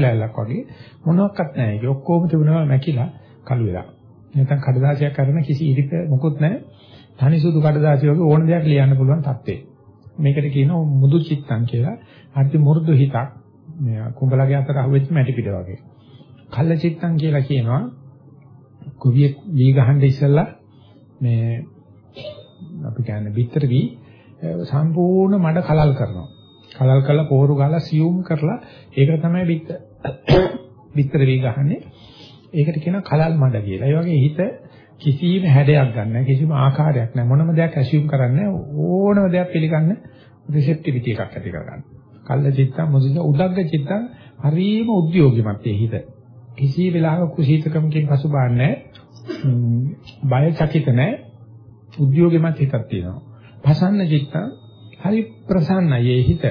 ලැල්ලක් වගේ මොනවත් නැහැ. ඒක ඔක්කොම තිබුණා මැකිලා කළු වෙලා. නැත්නම් කඩදාසියක් කරන කිසි ඉරික මොකුත් නැහැ. තනි සුදු කඩදාසිය වගේ ඕන දෙයක් ලියන්න පුළුවන් තත්ත්වේ. මේකට කියනවා මුදු චිත්තං කියලා. අර්ථ මු르දු හිතක්. මේ කුඹලගේ අතර අහුවෙච්ච මැටි පිට වගේ. කල්ල චිත්තං කියලා කියනවා කුවිය වී ගහන්න ඉස්සෙල්ලා මේ අපි කියන්නේ bitter වී සම්පූර්ණ මඩ කලල් කරනවා. කලල් කරලා පොහොරු ගාලා සියුම් කරලා ඒක තමයි bitter bitter වී ගහන්නේ. ඒකට කියනවා කලල් මඩ කියලා. ඒ වගේ හිත කිසිම හැඩයක් ගන්න කිසිම ආකාරයක් නැහැ මොනම දෙයක් ඇසියුම් කරන්නේ ඕනම දෙයක් පිළිගන්න රිසෙප්ටිවිටි එකක් ඇති කරගන්න. කල්ල චිත්තං මොදින උදග්ග චිත්තං හරීම උද්‍යෝගිමත් ඒ හිත. කිසි වෙලාවක කුසීතකමකින් පසුබාන්නේ බය චකිත නැහැ. උද්‍යෝගිමත් හිතක් තියෙනවා. පසන්න චිත්තං හරි ප්‍රසන්නයි ඒ හිත.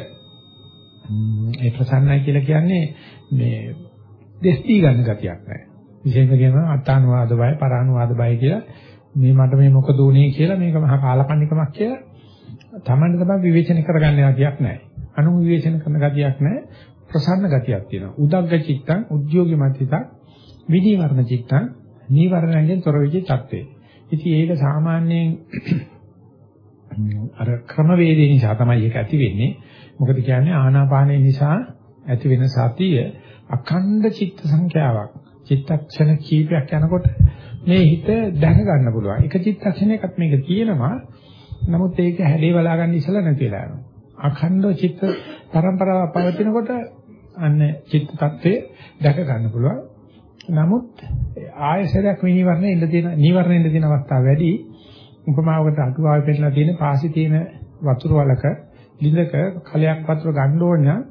ඒ ප්‍රසන්නයි කියලා කියන්නේ මේ දෙස්ති ගන්න ගතියක් නැහැ. විශේෂයෙන්ම කියනවා අත්තානුවාද බය, පරානුවාද බය කියලා මේ මට මේ මොකද උනේ කියලා මේක මහා කාලකන්නිකමක් කියලා තමන්ට තමයි විවේචන කරගන්න ගතියක් නැහැ. අනු විවේචන කරන ගතියක් නැහැ. ප්‍රසන්න ගතියක් තියෙනවා. උදග්ග චිත්තං, උද්‍යෝගිමත් හිතක්, විනීවරණ චිත්තං, නීවරණයෙන් තොර වෙච්ච තත්ත්වේ. ඉතින් ඒක සාමාන්‍යයෙන් අර ක්‍රමවේදේ නිසා තමයි ඒක ඇති වෙන්නේ. මොකද කියන්නේ ආනාපානය නිසා ඇති වෙන සතිය අඛණ්ඩ චිත්ත සංඛ්‍යාවක්. චිත්තක්ෂණ කීපයක් යනකොට මේ හිත දැක ගන්න පුළුවන්. එක චිත්තක්ෂණයකත් මේක තියෙනවා. නමුත් ඒක හැඩේ බලා ගන්න ඉස්සලා නැති වෙලා යනවා. අඛණ්ඩ චිත්ත පරම්පරාව පවතිනකොට අන්න චිත්ත tattve දැක ගන්න පුළුවන්. නමුත් ආයසරයක් විනිවරණය ඉඳ තියෙන නිවරණය ඉඳ තියෙන අවස්ථාව වැඩි. උපමාවකට අටුවාවේ පෙන්නලා තියෙන පාසි තියෙන වතුර වලක ලිඳක කලයක් වතුර ගන්න ඕන නම්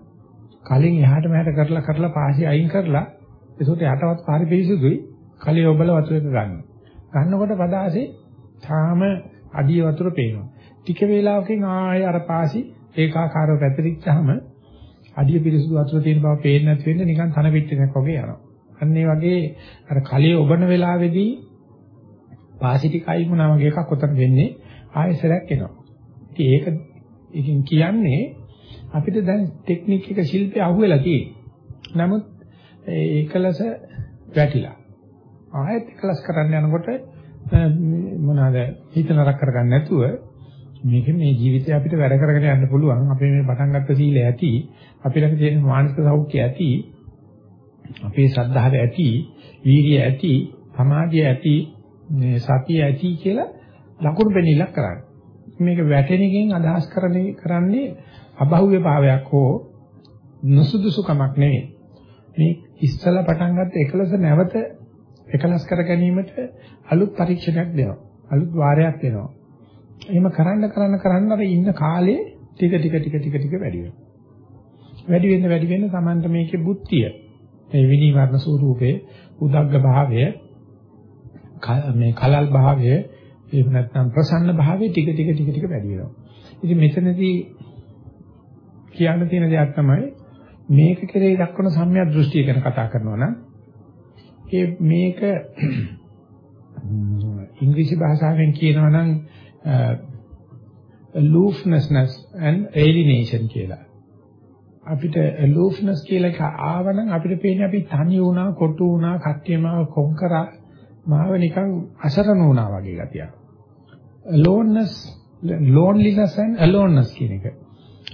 කලින් එහාට මෙහාට කරලා කරලා පාසි අයින් කරලා ඒසොට යටවත් පාරි පිරිසුදුයි කලිය ඔබල වතුර එක ගන්නවා. ගන්නකොට පදාසේ තාම අඩිය වතුර පේනවා. ටික වේලාවකින් ආයෙ අර පාසි ඒකාකාරව පැතිරිච්චාම අඩිය පිරිසුදු වතුර තියෙන බව පේන්නේ නැති වෙන්නේ නිකන් තන පිටිනක් වගේ යනවා. අන්න ඒ වගේ අර කලිය ඔබන වෙලාවේදී පාසි ටික අයින් වුණා වගේ එකක් උතන වෙන්නේ ආයෙසරයක් එනවා. ඉතින් ඒක ඉතින් කියන්නේ අපිට දැන් ටෙක්නික් එක ශිල්පය අහුවෙලා තියෙන්නේ. නමුත් ඒකලස වැටිලා. ආයෙත් එකලස් කරන්න යනකොට මොනවාද හිත නරක කරගන්න නැතුව මේක මේ ජීවිතේ අපිට වැඩ කරගෙන යන්න පුළුවන්. අපි මේ පටන් ගත්ත සීලය ඇති, අපි ළඟ තියෙන මානසික සෞඛ්‍යය ඇති, අපේ ශ්‍රද්ධාව ඇති, වීර්යය ඇති, සමාධිය ඇති, සතිය ඇති කියලා ලකුණු පෙන්නීලක් කරන්නේ. මේක වැටෙන එකෙන් අදහස් කරන්නේ කරන්නේ අභෞවිය භාවයක් හෝ නුසුදුසුකමක් නෙවෙයි. මේ ඉස්සලා පටන් ගත්ත එකලස නැවත එකලස් කර ගැනීමට අලුත් පරීක්ෂණයක් දෙනවා. අලුත් වාරයක් දෙනවා. එහෙම කරන්න කරන්න කරන්න අර ඉන්න කාලේ ටික ටික ටික ටික ටික වැඩි වෙනවා. වැඩි වෙන්න වැඩි වෙන්න Tamanට මේකේ බුද්ධිය මේ විනීවරණ ස්වරූපේ උදග්ග භාවය මේ කලල් භාවය එහෙම නැත්නම් ප්‍රසන්න භාවය ටික ටික ටික ටික වැඩි වෙනවා. ඉතින් මෙතනදී කියන්න තියෙන දෙයක් තමයි මේක කෙරේ දක්වන සම්‍යක් දෘෂ්ටිය ගැන කතා කරනවා නම් ඒ මේක ඉංග්‍රීසි භාෂාවෙන් කියනවා නම් uh, aloofness and alienation කියලා. අපිට aloofness කියලා එක ආවනම් අපිට පේන්නේ අපි තනි වුණා, කොටු වුණා, කට්ටියම කොන්කරා මාව නිකන් අසරණ වුණා වගේ ගතියක්. aloneness, loneliness and aloneness කියන එක.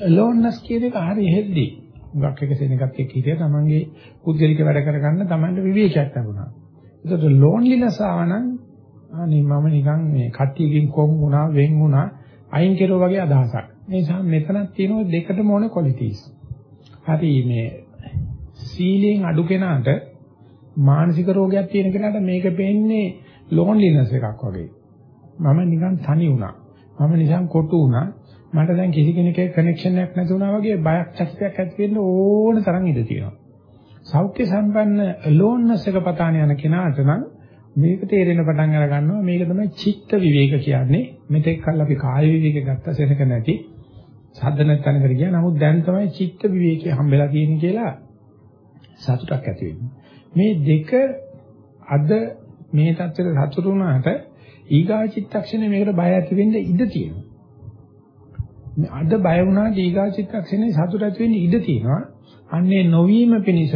aloneness කියන එක හරි හෙල්ලි. ගක් එක සෙනගක් එක්ක හිටියා තමන්ගේ පුද්ගලික වැඩ කරගන්න තමන්ට විවේකයක් ලැබුණා. ඒකට loneliness ආවනම් අනේ මම නිකන් මේ කට්ටියකින් කොම් වුණා, වෙන් වුණා, අයින් කෙරුවා වගේ අදහසක්. ඒ නිසා මෙතනක් තියෙනවා දෙකටම ඕන qualities. හරි මේ සීලෙන් අඩු කෙනාට මානසික රෝගයක් තියෙන කෙනාට මේක පේන්නේ loneliness එකක් වගේ. මම නිකන් තනි වුණා. මම නිකන් කොටු වුණා. මට දැන් කිසි කෙනෙක් එක්ක කනෙක්ෂන් එකක් නැති වුණා වගේ බයක් චකිතයක් ඇති වෙන්න ඕන තරම් ඉඩ තියෙනවා. සෞඛ්‍ය සම්පන්න aloneness එක පතාන යන කෙනාට නම් මේක තේරෙන පටන් අර ගන්නවා මේක තමයි චිත්ත විවේක කියන්නේ. මෙතෙක් කල් අපි කාය විවේක ගත්ත සෙනක නැති සද්ද නැතනකට ගියා. නමුත් දැන් තමයි චිත්ත විවේකය හම්බෙලා තියෙන්නේ කියලා සතුටක් ඇති වෙන්නේ. මේ දෙක අද මේ தත්තර සතුටු වුණාට ඊගා චිත්තක්ෂණය මේකට බය ඇති වෙන්න ඉඩ තියෙනවා. අද බය වුණාට ඊගා චිත්තක්ෂණේ සතුට ඇති වෙන්න ඉඩ තියෙනවා. අන්නේ නොවීම පිණිස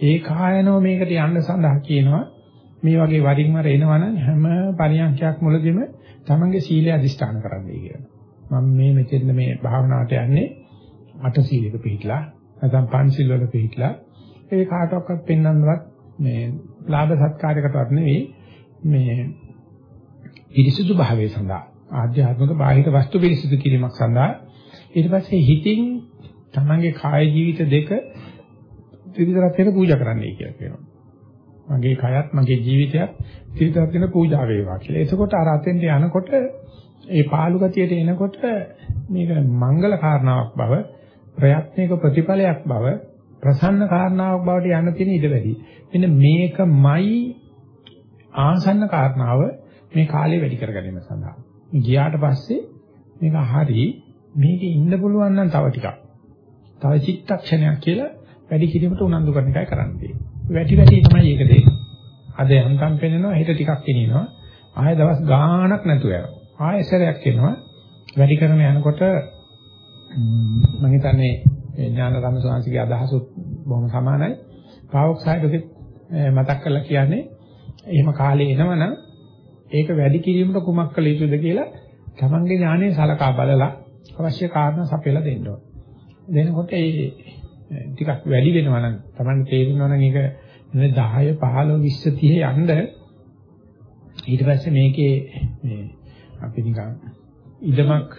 ඒකායනෝ මේකට යන්න සඳහා කියනවා. මේ වගේ වරින් වර එනවනම් හැම පරියන්ඛයක් මුලදීම තමන්ගේ සීලය අදිෂ්ඨාන කරන්නයි කියනවා. මම මේ මෙතෙන් මේ භාවනාවට යන්නේ අට සීලයක පිළිట్లా නැත්නම් පංච සීල් වල පිළිట్లా ඒ කාටවත් පෙන්වන්නවත් මේ ලාභ සත්කාරයකටවත් නෙවෙයි මේ පිරිසුදු භාවයේ සඳහා ආධ්‍යාත්මික බාහිර වස්තු පිරිසුදු කිරීමක් සඳහා ඊට පස්සේ හිතින් තමන්ගේ කාය ජීවිත දෙක ත්‍රිවිධ රත්නයට පූජා කරන්නයි කියලා කියනවා. මගේ කයත් මගේ ජීවිතයත් ත්‍රිවිධ රත්නයට පූජා වේවා කියලා. එතකොට අර අතෙන්ට යනකොට ඒ පාළු ගතියට එනකොට මේක මංගල කාරණාවක් බව ප්‍රයත්නයක ප්‍රතිඵලයක් බව ප්‍රසන්න කාරණාවක් බවට යන්න තියෙන ඉඩ වැඩි. මෙන්න මේකමයි ආසන්න කාරණාව මේ කාලේ වැඩි කරගැනීම සඳහා. ගියාට පස්සේ මේක හරි මේකේ ඉන්න පුළුවන් නම් තව ටිකක්. තව චිත්තක්ෂණයක් කියලා වැඩි කිරීමට උනන්දු කරන එකයි කරන්න තියෙන්නේ. වැඩි වැඩි තමයි ඒක දෙන්නේ. අද යන්තම් පෙන්නනවා හෙට ටිකක් කියනවා. ආයෙ දවස් ගාණක් නැතුව යනවා. ආයෙ සැරයක් කියනවා. වැඩි කරන යනකොට මම හිතන්නේ ඥානරම සෝංශිකේ අදහසුත් බොහොම සමානයි. පාවොක්සයිඩ් මතක් කරලා කියන්නේ එහෙම කාලේ එනවනම් ඒක වැඩි කිරීමට කුමක් කළ යුතුද කියලා තමන්ගේ ඥානය සලකා බලලා අවශ්‍ය කාරණා සපයලා දෙන්න ඕන. දෙනකොට ඒ ටිකක් වැඩි වෙනවා නම් තමන්ට තේරෙනවා නම් ඒක 10 15 20 30 යන්න ඊට පස්සේ මේකේ මේ අපි නිකන් ඉදමක්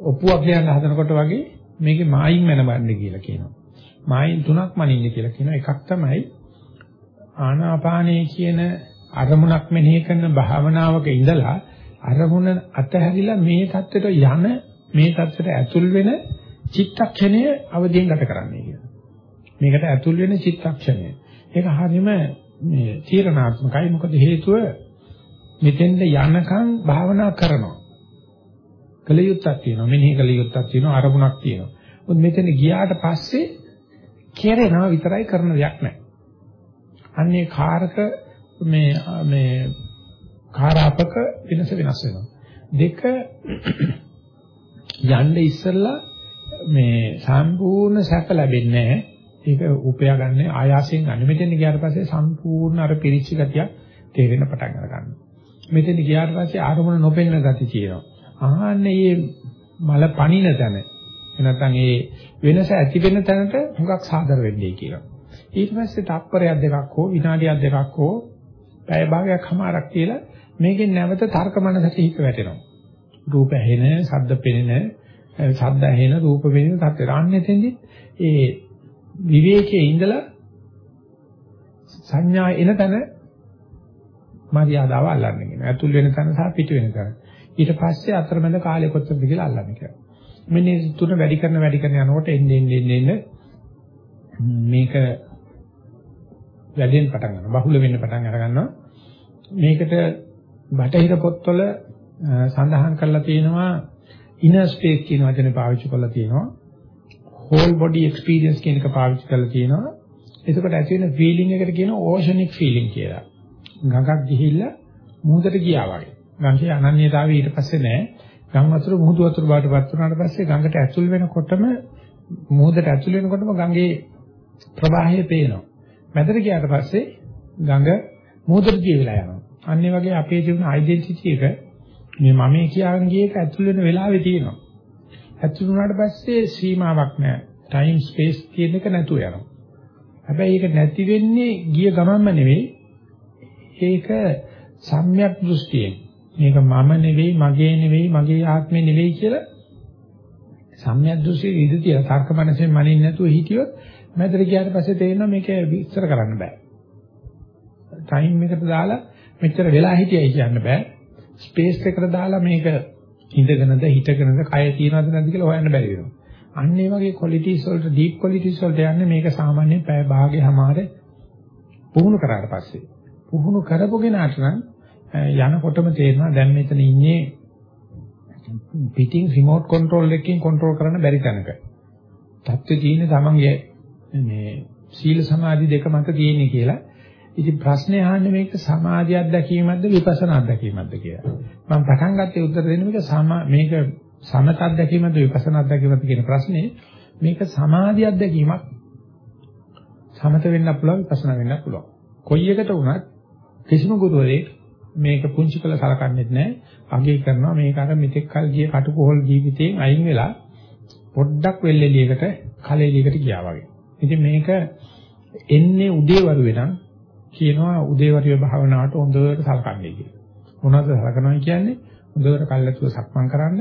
ඔප්පුවක් ලියන්න හදනකොට වගේ මේකේ මායින් මනබන්නේ කියලා කියනවා. මායින් තුනක් මනින්න කියලා කියනවා. එකක් තමයි ආනාපානයේ කියන අරමුණක් මෙනෙහි කරන භාවනාවක ඉඳලා අරමුණ අතහැරිලා මේ தත්වෙට යන මේ தත්වෙට ඇතුල් වෙන චිත්තක්ෂණය අවදීන් ගත කරන්නයි කියන්නේ. මේකට ඇතුල් වෙන චිත්තක්ෂණය. ඒක හරීම මේ තීරණාත්මකයි. මොකද හේතුව මෙතෙන්ද යනකම් භාවනා කරනවා. කලියුත්තක් තියෙනවා. මෙනෙහි කලියුත්තක් තියෙනවා. අරමුණක් තියෙනවා. මොකද මෙතෙන් ගියාට පස්සේ කෙරෙනවා විතරයි කරන දෙයක් නැහැ. අන්නේ කාරක මේ මේ කාරාපක වෙනස වෙනස් වෙනවා. දෙක යන්න ඉස්සෙල්ලා මේ සම්පූර්ණ සැප ලැබෙන්නේ නැහැ. ඒක උපයා ගන්න ආයාසයෙන් ගන්න. මෙතෙන් ගියාට පස්සේ සම්පූර්ණ අර පිරිච්ච ගතිය තේරෙන පටන් ගන්නවා. මෙතෙන් ගියාට පස්සේ ආරමුණ නොපෙනෙන ගතිය තියෙනවා. ආහන්නේ මේ මල පණින තැන එනතන් ඒ වෙනස ඇති වෙන තැනට හුඟක් සාදර වෙන්නේ කියලා. ඊට පස්සේ තප්පරයක් දෙකක් හෝ විනාඩියක් දෙකක් හෝ පැය භාගයක් හමාරක් කියලා මේකෙන් නැවත තර්ක මනසට හිත වැටෙනවා. රූප ඇහෙන, ශබ්ද පෙනෙන, ශබ්ද ඇහෙන, රූප පෙනෙන තත්ත්වය. අන්නෙතෙන්දි ඒ විවේකයේ ඉඳලා සංඥා එන තැන මරියාදාව අල්ලන්නේ කියනවා. ඇතුල් වෙන තැන සහ පිට වෙන තැන. ඊට පස්සේ අතරමැද කාලය කොච්චරද කියලා අල්ලන්නේ කියලා. මෙන්න මේ තුන වැඩි කරන වැඩි කරන යනකොට එන්නේ එන්නේ එන්නේ මේක වැඩෙන්න පටන් ගන්නවා. බහුල වෙන්න පටන් අර ගන්නවා. මේකට බටහිර පොත්වල සඳහන් කරලා තියෙනවා inner space කියන වචනේ පාවිච්චි කරලා තියෙනවා. whole body experience කියන එක පාවිච්චි කරලා තියෙනවා. එතකොට ඇති වෙන feeling එකට කියනවා oceanic feeling කියලා. ගඟක් ගිහිල්ලා මුහුදට ගියා වගේ. ගඟේ අනන්‍යතාවය ඊට පස්සේ නැහැ. ගම් වතුර මුහුදු වතුර බාටපත් වුණාට පස්සේ ගඟට ඇතුල් වෙනකොටම මුහුදට ඇතුල් වෙනකොටම ගඟේ ප්‍රවාහය පේනවා. මැදට ගියාට පස්සේ ගඟ මුහුදට ගිය වෙලා යනවා. අන්න ඒ වගේ අපේ ජීවන ඩෙන්ටිටි එක මේ මම කියාගෙන ගිය එක ඇතුල් වෙන වෙලාවේ තියෙනවා. ඇතුල් වුණාට පස්සේ සීමාවක් නැහැ. ටයිම් ස්පේස් කියන එක නැතුව යනවා. හැබැයි ඒක නැති වෙන්නේ ගිය ගමන්ම නෙවෙයි. ඒක සම්‍යක් දෘෂ්ටියෙන්. මේක මම නෙවෙයි, මගේ නෙවෙයි, මගේ ආත්මේ නෙවෙයි කියලා සම්‍යක් දෘෂ්ටිය ඉඳ තියලා තර්ක මනසෙන් මනින්න නැතුව හිටියොත් මැදට ගියාට පස්සේ තේරෙනවා මේක විස්තර කරන්න බෑ. ටයිම් එකට දාලා මෙච්චර වෙලා හිටියයි කියන්න බෑ. ස්පේස් එකට දාලා මේක ඉඳගෙනද හිටගෙනද කය තියනවද නැද්ද කියලා හොයන්න බැරි වෙනවා. අන්න ඒ වගේ ක්වොලිටිස් වලට ඩීප් ක්වොලිටිස් වලට යන්නේ මේක සාමාන්‍ය පැය භාගයමාර පුහුණු කරාට පස්සේ. පුහුණු කරපු කෙනාට නම් යනකොටම තේරෙනවා දැන් මෙතන ඉන්නේ පිටින් රිමෝට් කන්ට්‍රෝල් එකකින් කන්ට්‍රෝල් කරන්න බැරි තැනක. තත්ත්වයේ තියෙන තමන්ගේ මේ සීල සමාධි දෙක මත තියෙන්නේ කියලා. ඉතින් ප්‍රශ්නේ අහන්නේ මේක සමාධි අත්දැකීමක්ද විපස්සනා අත්දැකීමක්ද කියලා. මම පටන් ගත්තේ උත්තර දෙන්න මේක සමා මේක සමත අත්දැකීමක්ද විපස්සනා අත්දැකීමක්ද කියන ප්‍රශ්නේ මේක සමාධි අත්දැකීමක්. සමත වෙන්නත් පුළුවන් විපස්සනා වෙන්නත් පුළුවන්. කොයි එකට වුණත් කිසිම ගුරුවරයෙක් මේක පුංචි කළ සලකන්නේ නැහැ. අගය කරනවා මේක අර මෙතෙක් කල් ගිය කටුකොහල් ජීවිතයෙන් අයින් වෙලා පොඩ්ඩක් වෙල්ෙලියකට කලෙලියකට ගියා වගේ. ඉතින් මේක එන්නේ උදේවරු වෙනම් කියනවා උදේවරුේ භාවනාවට හොඳට සලකන්නේ කියලා. මොනවද සලකනවා කියන්නේ? හොඳට කල්ලාතුව සක්මන් කරන්න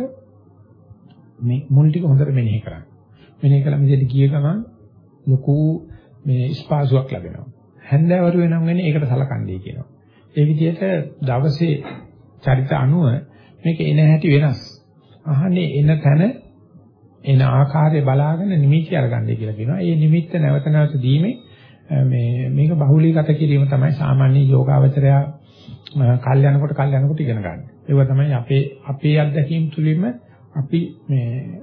මේ මුල් ටික හොඳට මෙනෙහි කරන්න. මෙනෙහි කළා මෙතෙන් ගිය ගමන් ලොකු මේ ස්පාසුවක් ලැබෙනවා. හැන්දෑවරු වෙනම් වෙන්නේ ඒකට සලකන්නේ කියනවා. ඒ විදිහට දවසේ චරිත අනුව මේක එන හැටි වෙනස්. අහන්නේ එන තැන එන ආකාරය බලාගෙන නිමිති අරගන්නයි කියලා කියනවා. ඒ නිමිත්ත නැවත නැවත දීමේ මේ මේක බහුලීගත කිරීම තමයි සාමාන්‍ය යෝගාවචරය කල් යනකොට කල් යනකොට ඉගෙන ගන්න. ඒක තමයි අපේ අපේ අත්දැකීම් තුලින්ම අපි මේ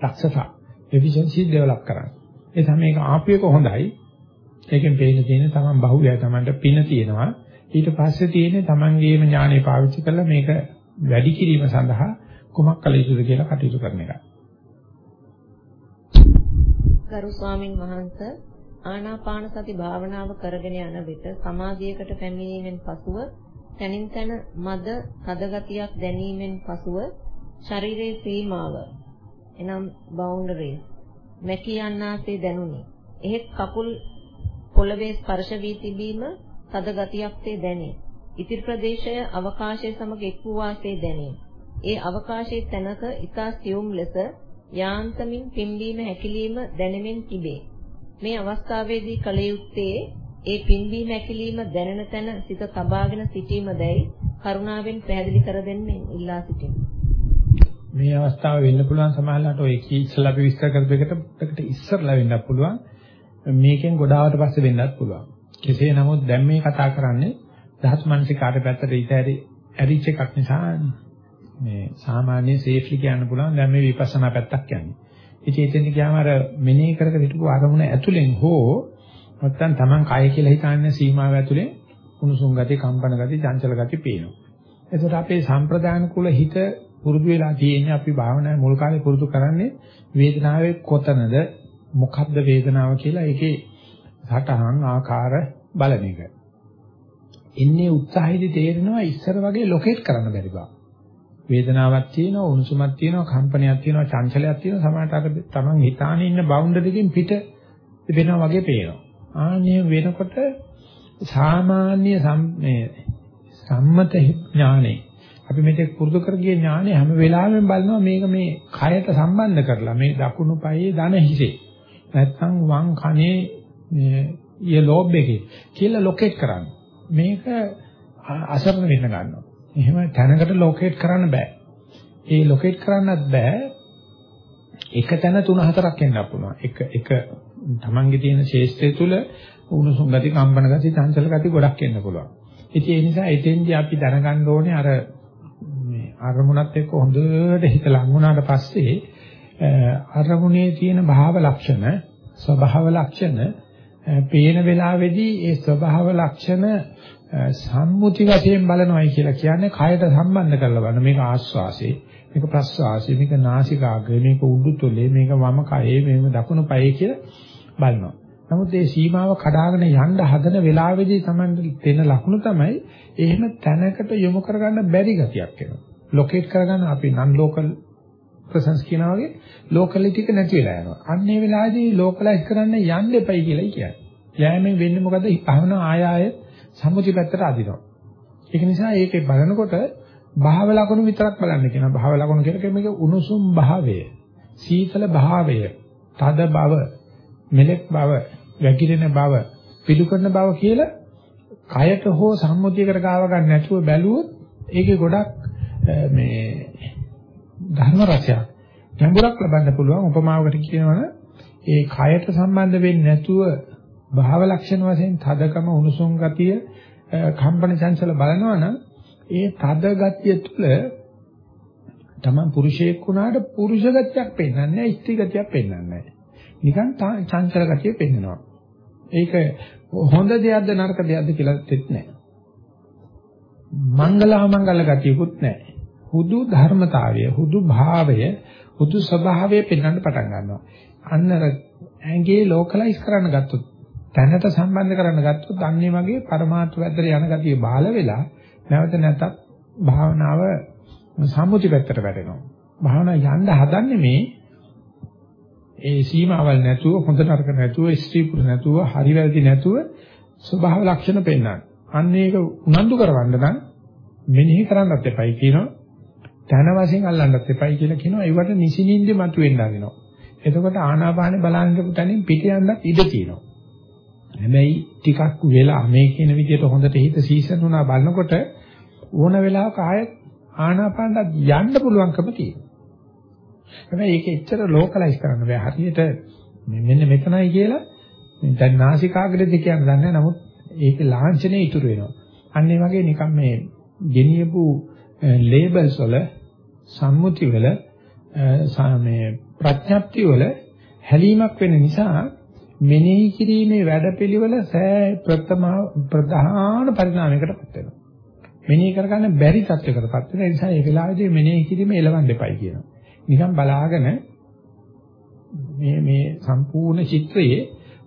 දක්ෂතා efficiency develop කරන්නේ. ඒ තමයි මේක ආපියක හොඳයි. ඒකෙන් පේන තියෙන තමන් බහුලයි තමන්ට පින තියෙනවා. ඊට පස්සේ තියෙන්නේ තමන්ගේම ඥාණය පාවිච්චි කරලා මේක වැඩි කිරීම සඳහා කුමක් කළ යුතුද කියලා කටයුතු කරන එක. ගරු ස්වාමින් වහන්සේ ආනාපාන සති භාවනාව කරගෙන යන විට සමාධියකට පැමිණීමෙන් පසුව තනින් තන මද හදගතියක් දැනීමෙන් පසුව ශරීරයේ සීමාව එනම් බවුන්ඩරිස් මැකී යන්නාසේ දැනුනි. එහෙත් කකුල් පොළවේ ස්පර්ශ වී තිබීම තද ගතියක්සේ දැනේ. ඉතිරි ප්‍රදේශය අවකාශය සමග එක් වූ වාසේ දැනේ. ඒ අවකාශයේ තැනක ඊතා සියුම් ලෙස යාන්තමින් පිම්බීම හැකිලිම දැනෙමින් තිබේ. මේ අවස්ථාවේදී කල යුත්තේ ඒ පිම්බීම හැකිලිම දැනෙන තැන සිත තබාගෙන සිටීමදයි කරුණාවෙන් පැහැදිලි කර දෙන්නේ ඉල්ලා සිටිමි. මේ අවස්ථාව වෙන්න පුළුවන් සමහරවිට ඔය කී ඉස්සලා අපි විස්තර කරපෙකට ඉස්සරලා වෙන්නත් පුළුවන්. මේකෙන් ගොඩාවට පස්සේ වෙන්නත් පුළුවන්. කෙසේ නමුත් දැන් මේ කතා කරන්නේ දහස් මානසිකාට පැත්තට ඊට ඇරි ඇරිච් එකක් නිසා මේ සාමාන්‍ය සේෆ්ලි කියන්න පුළුවන් දැන් මේ විපස්සනා පැත්තක් යන්නේ. ඉතින් එතෙන් ගියාම අර මෙනෙහි කර කර හිටපු අරමුණ ඇතුලෙන් හෝ නැත්තම් Taman කය කියලා හිතන්නේ සීමාව ඇතුලේ උණුසුම් ගති, කම්පන ගති, චංචල ගති පේනවා. එතකොට අපේ සම්ප්‍රදාන කුල හිත පුරුදු වෙලා තියෙන්නේ අපි භාවනාවේ මුල් කාලේ පුරුදු කරන්නේ වේදනාවේ කොතනද මොකක්ද වේදනාව කියලා ඒකේ සටහන් ආකාර බලන එක. ඉන්නේ උත්සාහයේදී තේරෙනවා ඉස්සර වගේ ලොකේට් කරන්න බැරි බව. වේදනාවක් තියෙනවා, උණුසුමක් තියෙනවා, කම්පනයක් තියෙනවා, චංචලයක් තියෙනවා. සමහරට අර තමන් හිතානේ ඉන්න බවුන්ඩරියකින් පිට වෙනවා වගේ පේනවා. ආන්නේ වෙනකොට සාමාන්‍ය මේ සම්මත ඥානේ අපි මෙතෙක් පුරුදු කරගිය ඥානෙ හැම වෙලාවෙම බලනවා මේක මේ කයට සම්බන්ධ කරලා මේ දකුණු පායේ දන හිසේ නැත්නම් වම් කනේ මේ ඊය ලෝබ් එකේ කියලා ලොකේට් කරන්න. මේක අසරණ වෙන්න ගන්නවා. එහෙම තැනකට ලොකේට් කරන්න බෑ. ඒ ලොකේට් කරන්නත් බෑ. එක තැන තුන හතරක් එන්න පුළුවන්. එක එක තමන්ගේ තියෙන ශේෂ්ත්‍රය තුල උණුසුම් ගති, කම්පන ගති, චංචල ගති ගොඩක් එන්න පුළුවන්. ඉතින් ඒ නිසා එතෙන්දී අපි දැනගන්න ඕනේ අර අරමුණත් එක්ක හොඳට හිත ලං වුණාට පස්සේ අරමුණේ තියෙන භාව ලක්ෂණ ස්වභාව ලක්ෂණ පේන වෙලාවේදී ඒ ස්වභාව ලක්ෂණ සම්මුති වශයෙන් බලනවායි කියලා කියන්නේ කයට සම්බන්ධ කරලා බලන මේක ආස්වාසේ මේක ප්‍රස්වාසේ මේක නාසිකාග්‍රේ මේක උඩුතොලේ මේක වම කයේ මේක දකුණු පයේ කියලා බලනවා. නමුත් මේ සීමාව කඩාගෙන යන්න හදන වෙලාවේදී Taman දෙන ලකුණු තමයි එහෙම තැනකට යොමු කරගන්න බැරි ගතියක් එනවා. ලොකේට් කරගන්න අපි නන් ලෝකල් ප්‍රසන්ස් කියනා වගේ ලෝකලිටි එක නැති වෙලා යනවා. අන්න ඒ වෙලාවේදී ලෝකලයිස් කරන්න යන්න එපයි කියලායි කියන්නේ. යෑමෙන් වෙන්නේ මොකද? අහන ආය ආය සම්මුති පැත්තට අදිනවා. ඒක නිසා ඒකේ බලනකොට භාව ලකුණු විතරක් බලන්න කියනවා. භාව ලකුණු කියලා මේක උණුසුම් භාවය, සීතල භාවය, තද බව, මෙලෙක් බව, වැగిරෙන බව, පිළි කරන බව කියලා කයට හෝ සම්මුතියකට ගාව ගන්න නැතුව බැලුවොත් ඒකේ ගොඩක් මේ ධර්ම රසයක්. ගැඹුරක් ලබන්න පුළුවන් උපමාවකට කියනවනම් ඒ කයට සම්බන්ධ වෙන්නේ නැතුව භාව ලක්ෂණ වශයෙන් තදකම උණුසුම් ගතිය කම්පන චංචල බලනවනම් ඒ තද ගතිය තුළ තමන් පුරුෂයෙක් වුණාට පුරුෂ ගතියක් පෙන්වන්නේ නැහැ ස්ත්‍රී ගතියක් පෙන්වන්නේ නැහැ. නිකන් චංචල ගතිය පෙන්වනවා. ඒක හොඳ දෙයක්ද නරක දෙයක්ද කියලා තෙත් නැහැ. මංගලහමංගල ගතියකුත් නැහැ. හුදු ධර්මතාවය, හුදු භාවය, හුදු ස්වභාවය පෙන්වන්න පටන් ගන්නවා. අන්න ඇඟේ ලෝකලයිස් කරන්න ගත්තොත් තැනට සම්බන්ධ කරන්න ගත්තොත් අන්නේ වගේ પરමාර්ථ පැත්තට යන ගතිය බාල වෙලා නැවත නැතත් භාවනාව සම්මුති පැත්තට වැටෙනවා. භාවනා යන්න හදන්නේ මේ ඒ සීමාවල් නැතුව හොඳ නරක නැතුව ස්ත්‍රී පුරුෂ නැතුව හරි වැරදි නැතුව ස්වභාව ලක්ෂණ පෙන්වන්න. අන්න ඒක උනන්දු කරවන්න නම් මෙනෙහි කරන්නත් එපයි කියනවා. තන වශයෙන් අල්ලන්නත් එපයි කියලා කියනවා. ඒවට නිසිනින්ද මතුවෙන්න ආරිනවා. එතකොට ආනාපානේ බලන්න පුතනින් පිට යන්නත් ඉඩ තියෙනවා. හැබැයි ටිකක් වෙලා මේ කියන විදිහට හොඳට හිත සීසන් වුණා බලනකොට ඕන වෙලාවක ආයෙත් ආනාපානට යන්න පුළුවන්කම තියෙනවා. හැබැයි ඒක එච්චර ලෝකලයිස් කරන්න බෑ. හරියට මෙන්න මෙතනයි කියලා දැන් නාසිකාග්‍රේදී කියන්න දන්නේ නමුත් ඒකේ ලාංඡනය ඉතුරු වෙනවා. අන්න ඒ වගේ නිකන් මේ ගෙනියපු ලේබල්ස් වල සම්මුති වල මේ ප්‍රඥප්ති වල හැලීමක් වෙන නිසා මෙනෙහි කිරීමේ වැඩපිළිවෙල සෑ ප්‍රථම ප්‍රධාන පරිණාමයකටපත් වෙනවා. මෙනෙහි කරගන්න බැරි තත්යකටපත් වෙන නිසා ඒ වෙලාවේදී මෙනෙහි කිරීම එලවන්න එපයි කියනවා. නිකන් බලාගෙන මේ මේ සම්පූර්ණ චිත්‍රයේ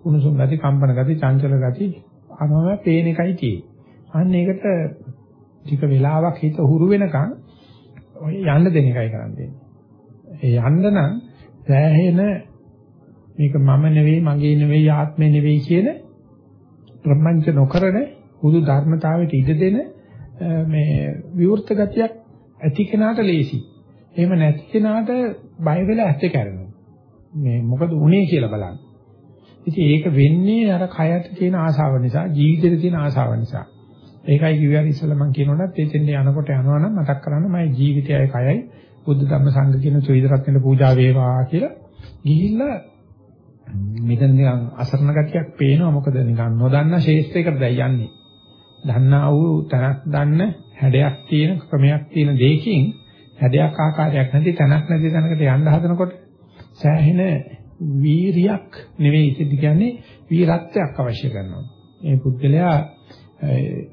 උණුසුම් ගති, කම්පන ගති, චංචල ගති අනවම පේන එකයි තියෙන්නේ. අන්න ඒකට ටික වෙලාවක් හිත හුරු වෙනකන් ඔය යන්න දෙන එකයි කරන්නේ. ඒ යන්න නම් සෑහෙන මේක මම නෙවෙයි, මගේ නෙවෙයි, ආත්මේ නෙවෙයි කියන ප්‍රපංච නොකරන හුදු ධර්මතාවයට ඉඩ දෙන මේ විවෘත ගතියක් ඇති කෙනාට ලේසි. එහෙම නැති කෙනාට බය වෙලා ඇත්ත කරනවා. මේ මොකද උනේ කියලා බලන්න. ඉතින් ඒක වෙන්නේ අර කයට තියෙන ආසාව නිසා, ජීවිතේට තියෙන ආසාව නිසා. ඒකයි කිව්වා ඉස්සෙල්ලා මම කියනොත් එතෙන්ට යනකොට යනවා නම් මතක් කරගන්න මගේ ජීවිතයයි කයයි බුද්ධ ධම්ම සංඝ කියන ත්‍රිවිධ පූජා වේවා කියලා ගිහිල්ලා මෙතන නිකන් අසරණ ගතියක් පේනවා මොකද නිකන් නොදන්න ශේෂ්ත්‍රයකට දැන් යන්නේ. දන්නා වූ තනක් දන්න හැඩයක් තියෙන ක්‍රමයක් තියෙන දෙයකින් හැඩයක් ආකාරයක් නැති තනක් නැති තැනකට යන්න හදනකොට සෑහෙන වීරියක් නෙවෙයි ඉතින් කියන්නේ වීරත්වයක් අවශ්‍ය කරනවා. මේ පුද්ගලයා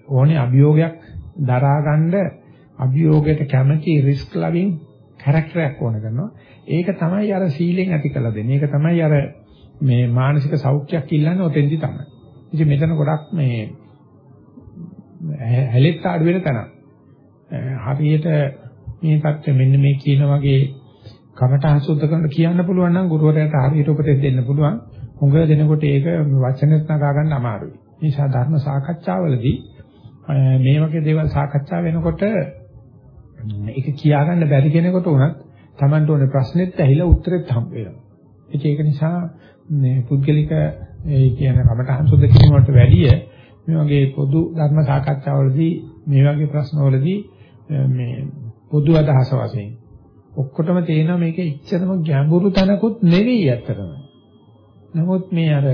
ඕනේ අභියෝගයක් දරා ගන්න අභියෝගයට කැමැති රිස්ක් ලවින් කැරක්ටරයක් ඕන කරනවා. ඒක තමයි අර සීලෙන් ඇති කළ දෙන්නේ. ඒක තමයි අර මේ මානසික සෞඛ්‍යයක් ඉල්ලන්නේ ඔතෙන්දි තමයි. ඉතින් මෙතන ගොඩක් මේ හැලෙත් ආඩු වෙන තැන. හරියට මේ පැත්ත මෙන්න මේ කියන වගේ කමඨහං සුද්ධ කරන කියන්න පුළුවන් නම් ගුරුවරයාට හරියට උපදෙස් දෙන්න පුළුවන්. හොඟ දෙනකොට ඒක වචනෙත් නගා ගන්න අමාරුයි. නිසා ධර්ම සාකච්ඡාවලදී මේ වගේ දේවල් සාකච්ඡා වෙනකොට ඒක කියාගන්න බැරි කෙනෙකුට උනත් Tamanට ඕනේ ප්‍රශ්නෙත් ඇහිලා උත්තරෙත් හම්බ වෙනවා. ඒක නිසා මේ පුද්ගලික ඒ කියන කමඨහං සුද්ධ කිරීම වලට වැඩිය මේ වගේ පොදු ධර්ම සාකච්ඡාවලදී මේ වගේ ප්‍රශ්නවලදී මේ පොදු අදහස වශයෙන් ඔක්කොටම තේරෙනවා මේක ඉච්ඡතම ගැඹුරු තනකුත් නෙවෙයි ඇත්තටම. නමුත් මේ අර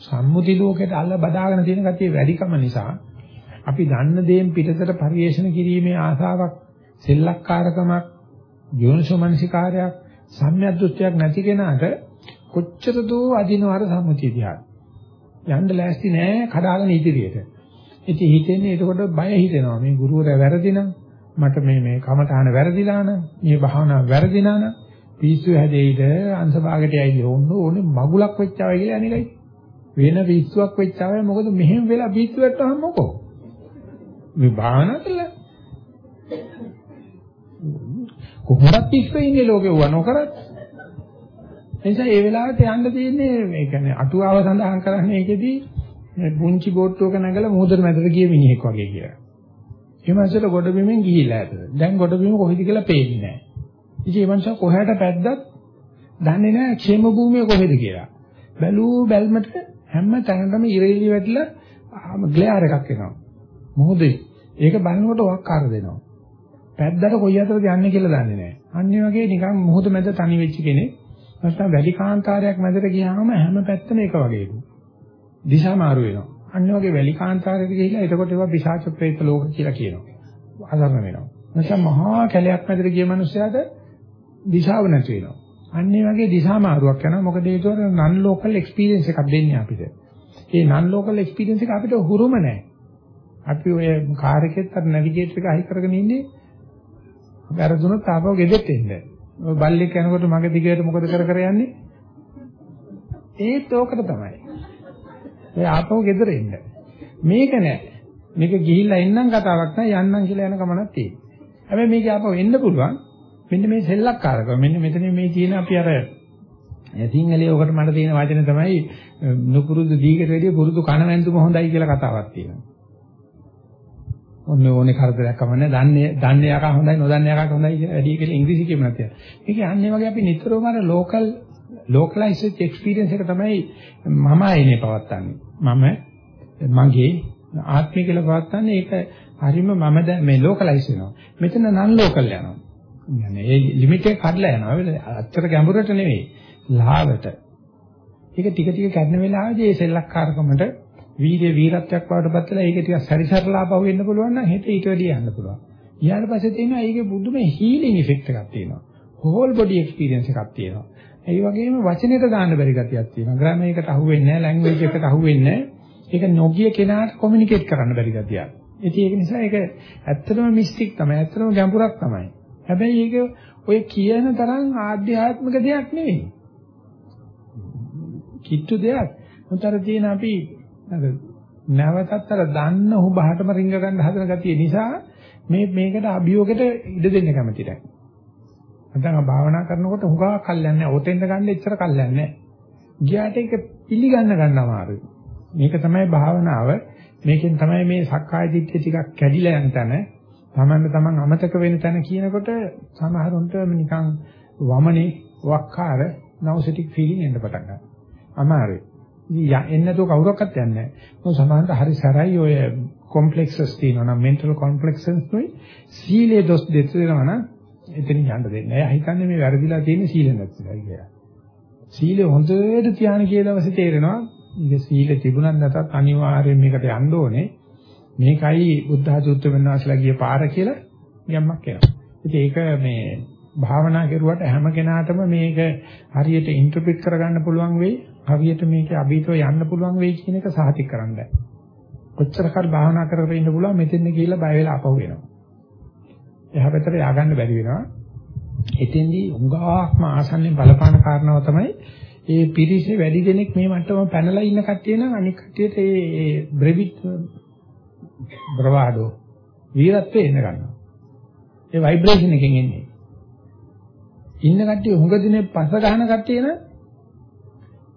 සම්මුති ලෝකයට අල්ල බදාගෙන තියෙන කතිය වැඩිකම නිසා අපි දන්න දේෙන් පිටතට පරිේෂණ කිරීමේ ආසාවක් සෙල්ලක්කාරකමක් යෝනිසෝමනසිකාරයක් සම්මියද්දෘෂ්ටියක් නැති කෙනාට කොච්චර දෝ අදිනවර සම්මුතිය දිහා. යන්න ලෑස්ති නෑ කඩාගෙන ඉදිරියට. ඉතින් හිතෙන්නේ එතකොට බය හිතෙනවා. මේ ගුරුවරයා වැරදිනම් මට මේ මේ කමඨාන වැරදිලා නම් මේ භාවනාව වැරදිනා නම් පිස්සු හැදෙයිද අංශභාගයට යයිද ඕන්න ඕනේ මගුලක් වෙච්චාවයි කියලා අනේකයි. වෙන පිස්සුවක් වෙච්චාවයි මොකද මෙහෙම වෙලා පිස්සු වැට්ටහම මොකෝ මේ භාවනා කළා කොහොමද පිස්සු ඉන්නේ ලෝකේ වුණා නොකරත් එනිසා ඒ වෙලාවට යන්න තියෙන්නේ මේ කියන්නේ අටුවාව සඳහන් කරන්නේ ඒකෙදී මේ පුංචි බෝට්ටුවක නැගලා මොහොතට මැදට ගිය මිනිහෙක් වගේ කියලා. ඒ මනසට ගොඩබිමෙන් ගිහිලා ඇත. දැන් ගොඩබිම කොහෙද කියලා පේන්නේ නැහැ. ඉතින් මේ මනස කොහාට පැද්දත් දන්නේ නැහැ ക്ഷേම භූමිය කොහෙද කියලා. බැලූ බැල්මට හැම තැනටම ඉරේලි වැටිලා ග්ලෙයාර් එකක් එනවා. මොහොතේ ඒක බලනකොට වක්කාර දෙනවා. පැද්දට කොයි අතරද යන්නේ කියලා දන්නේ නැහැ. අනිත් වගේ නිකන් මොහොත මැද තනි වෙච්ච කෙනෙක් නැත්නම් වැඩි කාන්තාරයක් මැදට ගියාම හැම පැත්තම එක වගේලු. දිශා මාරු වෙනවා. අන්න වගේ වැලි කාන්තාරයකට ගිහිල්ලා එතකොට ඒවා පිශාච ප්‍රේත ලෝක කියලා කියනවා. ආදරණ වෙනවා. නැත්නම් මහා කැලයක් මැදට ගිය මනුස්සයාට දිශාව නැති වෙනවා. අන්න ඒ වගේ දිශා මාරුවක් යනවා. මොකද ඒක නන් ලෝකල් එක්ස්පීරියන්ස් එකක් දෙන්නේ අපිට. ඒ නන් ලෝකල් එක්ස්පීරියන්ස් එක අපිට හුරුම නැහැ. අපි ඔය කාර් එකෙත් අර නැවිගේටර් එක අහි කරගෙන ඉන්නේ වැරදුනොත් ආපහු ගෙදෙට්ට එන්නේ. ඔය බල්ලෙක් යනකොට මගේ දිගට මොකද කර කර යන්නේ? ඒත් ඕකට තමයි. ඒ ආපහු ගෙදර එන්න. මේක නෑ. මේක ගිහිල්ලා එන්නම් කතාවක් නෑ යන්නම් කියලා යන ගමනක් තියෙනවා. හැබැයි මේක ආපහු එන්න පුළුවන්. මෙන්න මේ සෙල්ලක්කාරකම. මෙන්න මෙතන මේ තියෙන අපි අර සිංහලයේ ඔකට මට තියෙන වචන තමයි නුපුරුදු දීකට වැඩිය පුරුදු කන වැන්දුම හොඳයි කියලා කතාවක් තියෙනවා. ඔන්න ඕනේ කරදරයක් කමන්නේ දන්නේ දන්නේ යකා හොඳයි නොදන්නේ යකා හොඳයි කියලා වැඩි කියලා ඉංග්‍රීසි කියනවා තියෙනවා. මේක යන්නේ වගේ අපි නිතරම අර ලෝකල් ලෝකලයිස්ඩ් එක්ස්පීරියන්ස් එක තමයි මම ආයේ පවත්තන්නේ. මම මගේ ආත්මය කියලා පවත්තන්නේ ඒක හරීම මම දැන් මේ ලෝකලයිස් වෙනවා. මෙතන නන් ලෝකල් යනවා. يعني ඒ ලිමිට් එක කඩලා යනවා. අච්චර ගැඹුරට නෙවෙයි. ලාවට. ඒක ටික ටික කරන වෙලාවේදී ඒ සෙල්ලක්කාරකමට වීර්ය වීරත්වයක් වඩපත් වෙලා ඒක ටික සැරිසරලා පහු වෙන්න පුළුවන් නම් හෙට ඊට වැඩිය යන්න පුළුවන්. ඊට පස්සේ තියෙනවා ඒකේ බුදුම හීලින් ඉෆෙක්ට් එකක් තියෙනවා. හෝල් බොඩි එක්ස්පීරියන්ස් එකක් තියෙනවා. ඒ වගේම වචනෙට දාන්න බැරි ගතියක් තියෙනවා. ග්‍රැමරයකට අහුවෙන්නේ නැහැ, ලැන්ග්වේජ් එකට අහුවෙන්නේ නැහැ. ඒක නොගිය කෙනාට කොමියුනිකේට් කරන්න බැරි ගතියක්. ඉතින් ඒක නිසා ඒක ඇත්තටම මිස්ටික් තමයි. ඇත්තටම ගැඹුරක් තමයි. හැබැයි ඒක ඔය කියන තරම් ආධ්‍යාත්මික දෙයක් නෙවෙයි. කිට්ටු දෙයක්. උතර තියෙන අපි නැවතත් අර දන්න හුබහටම රිංග ගන්න හදන ගතිය නිසා මේ මේකට අභියෝගයට ඉඩ දෙන්න කැමති නැහැ. නැත්නම් භාවනා කරනකොට හුඟා කල්යන්නේ නැහැ. ඔතෙන්ද ගන්න එච්චර කල්යන්නේ නැහැ. ගියාට ඒක පිළිගන්න ගන්න අමාරුයි. මේක තමයි භාවනාව. මේකෙන් තමයි මේ සක්කාය දිට්ඨිය ටිකක් කැඩිලා යන තැන, තමන්න තමන් අමතක වෙන තැන කියනකොට සමහරුන්ට නිකන් වමනේ වක්කාර නවුසටික් ෆීලිං එන්න පටන් ගන්නවා. අමාරුයි. ඉතින් එන්නතෝ කවුරක්වත් යන්නේ නැහැ. මොකද සමහරවිට හරි සැරයි ඔය කොම්ප්ලෙක්සස් තියෙනවා නම් මෙන්ටල් කොම්ප්ලෙක්සස් නෙවෙයි සීලේ දොස් දෙතනවා නම් එතනින් යන්න දෙන්නේ නැහැ. හිතන්නේ මේ වැරදිලා තියෙන සීල නැතිසයි කියලා. සීලය හොඳට තියාන කියන දවසේ තේරෙනවා මේක සීල තිබුණත් නැතත් අනිවාර්යයෙන් මේකට යන්න ඕනේ. මේකයි බුද්ධ ආචුත්ත වෙනවාසලා ගිය පාර කියලා යම්මක් එනවා. ඉතින් ඒක මේ භාවනා කරුවට හැම කෙනාටම මේක හරියට ඉන්ටර්ප්‍රිට් කරගන්න පුළුවන් වෙයි. හරියට මේක අභීතව යන්න පුළුවන් වෙයි කියන එක සාහිත කරන්න බෑ. කොච්චර කල් භාවනා කරගෙන ඉන්න පුළුවන් මෙතෙන් ගිහිල්ලා බය වෙලා අපහු වෙනවා. එහා පැත්තට ය아가න්න බැරි වෙනවා. එතෙන්දී උඟාක්ම ආසන්නෙන් බලපාන කාරණාව තමයි ඒ පිරිසේ වැඩි දෙනෙක් මේ මට්ටම පැනලා ඉන්න කට්ටිය නම් අනික් කට්ටියට ඒ බ්‍රෙවිට් බ්‍රවාඩෝ වීරත්වය එන්න ගන්නවා. ඒ ভাইබ්‍රේෂන් එකෙන් එන්නේ. ඉන්න කට්ටිය හුඟ දිනේ පස්ස ගන්න කට්ටිය නම්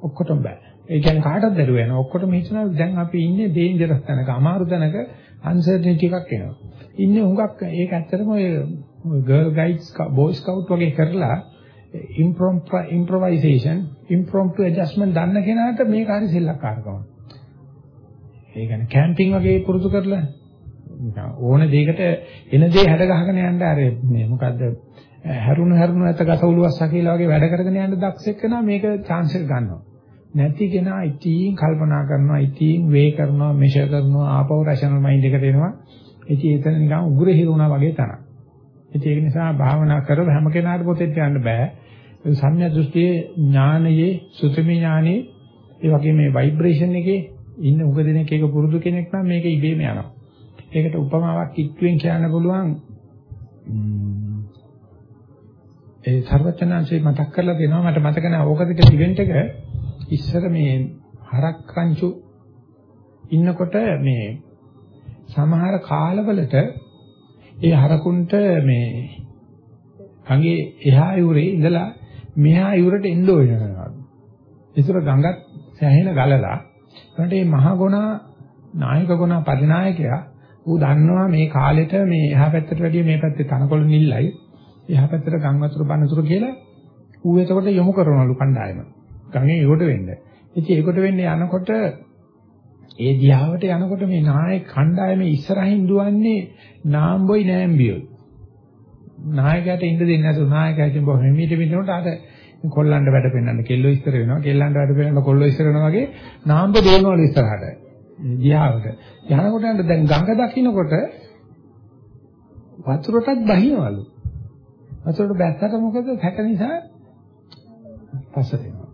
ඔක්කොටම බෑ. ඒ කියන්නේ කාටවත් දරුව යනවා. ඔක්කොටම හිතනවා දැන් අපි ඉන්නේ ඩේන්ජරස් තැනක, අමාරු තැනක අන්සර්ටනිටි එකක් එනවා. ඉන්නේ හුඟක් ඒක ඇත්තටම ඔය ගර්ල් ගයිඩ්ස් බෝයි ස්කවුට් වගේ කරලා ඉම්ප්‍රොවයිසේෂන්, ඉම්ප්‍රොම්ප්ටු ඇඩ්ජස්ට්මන්ට් දන්න කෙනාට මේක හරි සෙල්ලක්කාරකම. ඒ කියන්නේ කැම්පින් වගේ පුරුදු කරලා ඕන දෙයකට එන දේ හැඩ ගහගෙන යන්න අර මේ මොකද්ද හැරුණු හැරුණු නැත ගසවුලුවස්සා කියලා වගේ වැඩ කරගෙන යන්න දක්ෂ එක්කනා මේක chance එක ගන්නවා. නැති කෙනා ඉතින් කල්පනා කරනවා, ඉතින් වේ කරනවා, මෙෂර් කරනවා, ආපහු රෂනල් මයින්ඩ් එකට එනවා. ඉතින් එතන නිකන් උගුර හිරුණා වගේ තරම්. ඉතින් ඒක නිසා භාවනා කරව හැම කෙනාට පොතෙත් යන්න බෑ. සම්‍යක් දෘෂ්ටියේ ඥානයේ, සුතමේ ඥානයේ, ඒ වගේ මේ ভাইබ්‍රේෂන් එකේ ඉන්න උග දෙනෙක් එක පුරුදු කෙනෙක් නම් මේක ඉබේම යනවා. ඒකට උපමාවක් කිට්ටුවෙන් කියන්න පුළුවන් ඒ සර්වචනාංශේ මතක් කරලා දෙනවා මට මතක නැහැ ඕකද කියලා ඉවෙන්ට් එක ඉස්සර මේ හරක් රංචු ඉන්නකොට මේ සමහර කාලවලට ඒ හරකුන්ට මේ ගඟේ එහා යුරේ ඉඳලා මෙහා යුරට එන්න වෙනවා. ඒතර ගඟත් සැහෙන ගලලා ඊට මේ මහ ගුණා නායක ගුණා පරිනායකයා ඌ දන්නවා මේ කාලෙට මේ එහා පැත්තට වැඩිය මේ පැත්තේ තනකොළ නිල්ලයි එහා පැත්තට ගම් වතුර බනතුර කියලා ඌ එතකොට යොමු කරනවලු කණ්ඩායම. ගඟේ ඒකට වෙන්න. ඉතින් ඒකට වෙන්න යනකොට ඒ දිහාවට යනකොට මේ නායක කණ්ඩායමේ ඉස්සරහින් දුවන්නේ නාම්බොයි නෑම්බියෝ. නායකයාට ඉන්න දෙන්නේ නැතුව නායකයා ඉතින් බොහොම හිමීට විඳනකොට අර කොල්ලන්ට වැඩ පෙන්නන්න කෙල්ලෝ ඉස්සර වෙනවා කෙල්ලන්ට වැඩ පෙන්නන්න කොල්ලෝ ඉස්සර වෙනවා වගේ නාම්බ දෙනවලු ඉස්සරහට. දිහාවට. යනකොට දැන් ගඟ දකින්නකොට වතුරටත් බහිනවලු. වතුරට බැස්සට මොකද සැක නිසා පස්සට එනවා.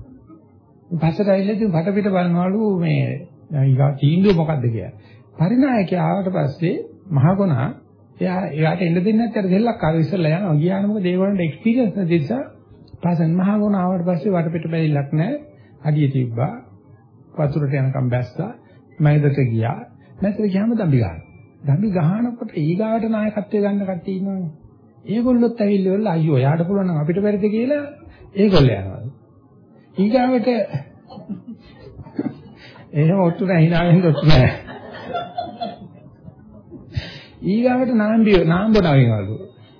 පස්සට ඇවිල්ලා වට පිට බලනවලු මේ ඊගා තීන්දුව මොකද්ද කියලා. පරිනායකයා ආවට පස්සේ මහගුණා එයා එයාට එන්න දෙන්නේ නැත්නම් අර දෙල්ලක් අර ඉස්සෙල්ලා යනවා. ගියාම මොකද ඒගොල්ලන්ට එක්ස්පීරියන්ස් නැති නිසා පස්සෙන් මහගුණා ආවට පස්සේ වට පිට බැලිලක් නැහැ. අඩිය තිබ්බා. වතුරට යනකම් බැස්සා. මැදට ගියා. මැදට ගියාම දම්බි ගහනවා. දම්බි ගහනකොට ඊගාට නායකත්වය ගන්න කට්ටිය ඉන්නවනේ. ඒගොල්ලොත් ඇවිල්ලා අයියෝ යාට පුළුවන් නම් අපිට බැරිද කියලා ඒගොල්ලෝ යනවා. ඊගාවට එහෙම ඔත්තු නැහිනාවෙන් ඔත්තු නැහැ. ඊගාවට නාම්බිය නාම්බෝ නවිනවලු.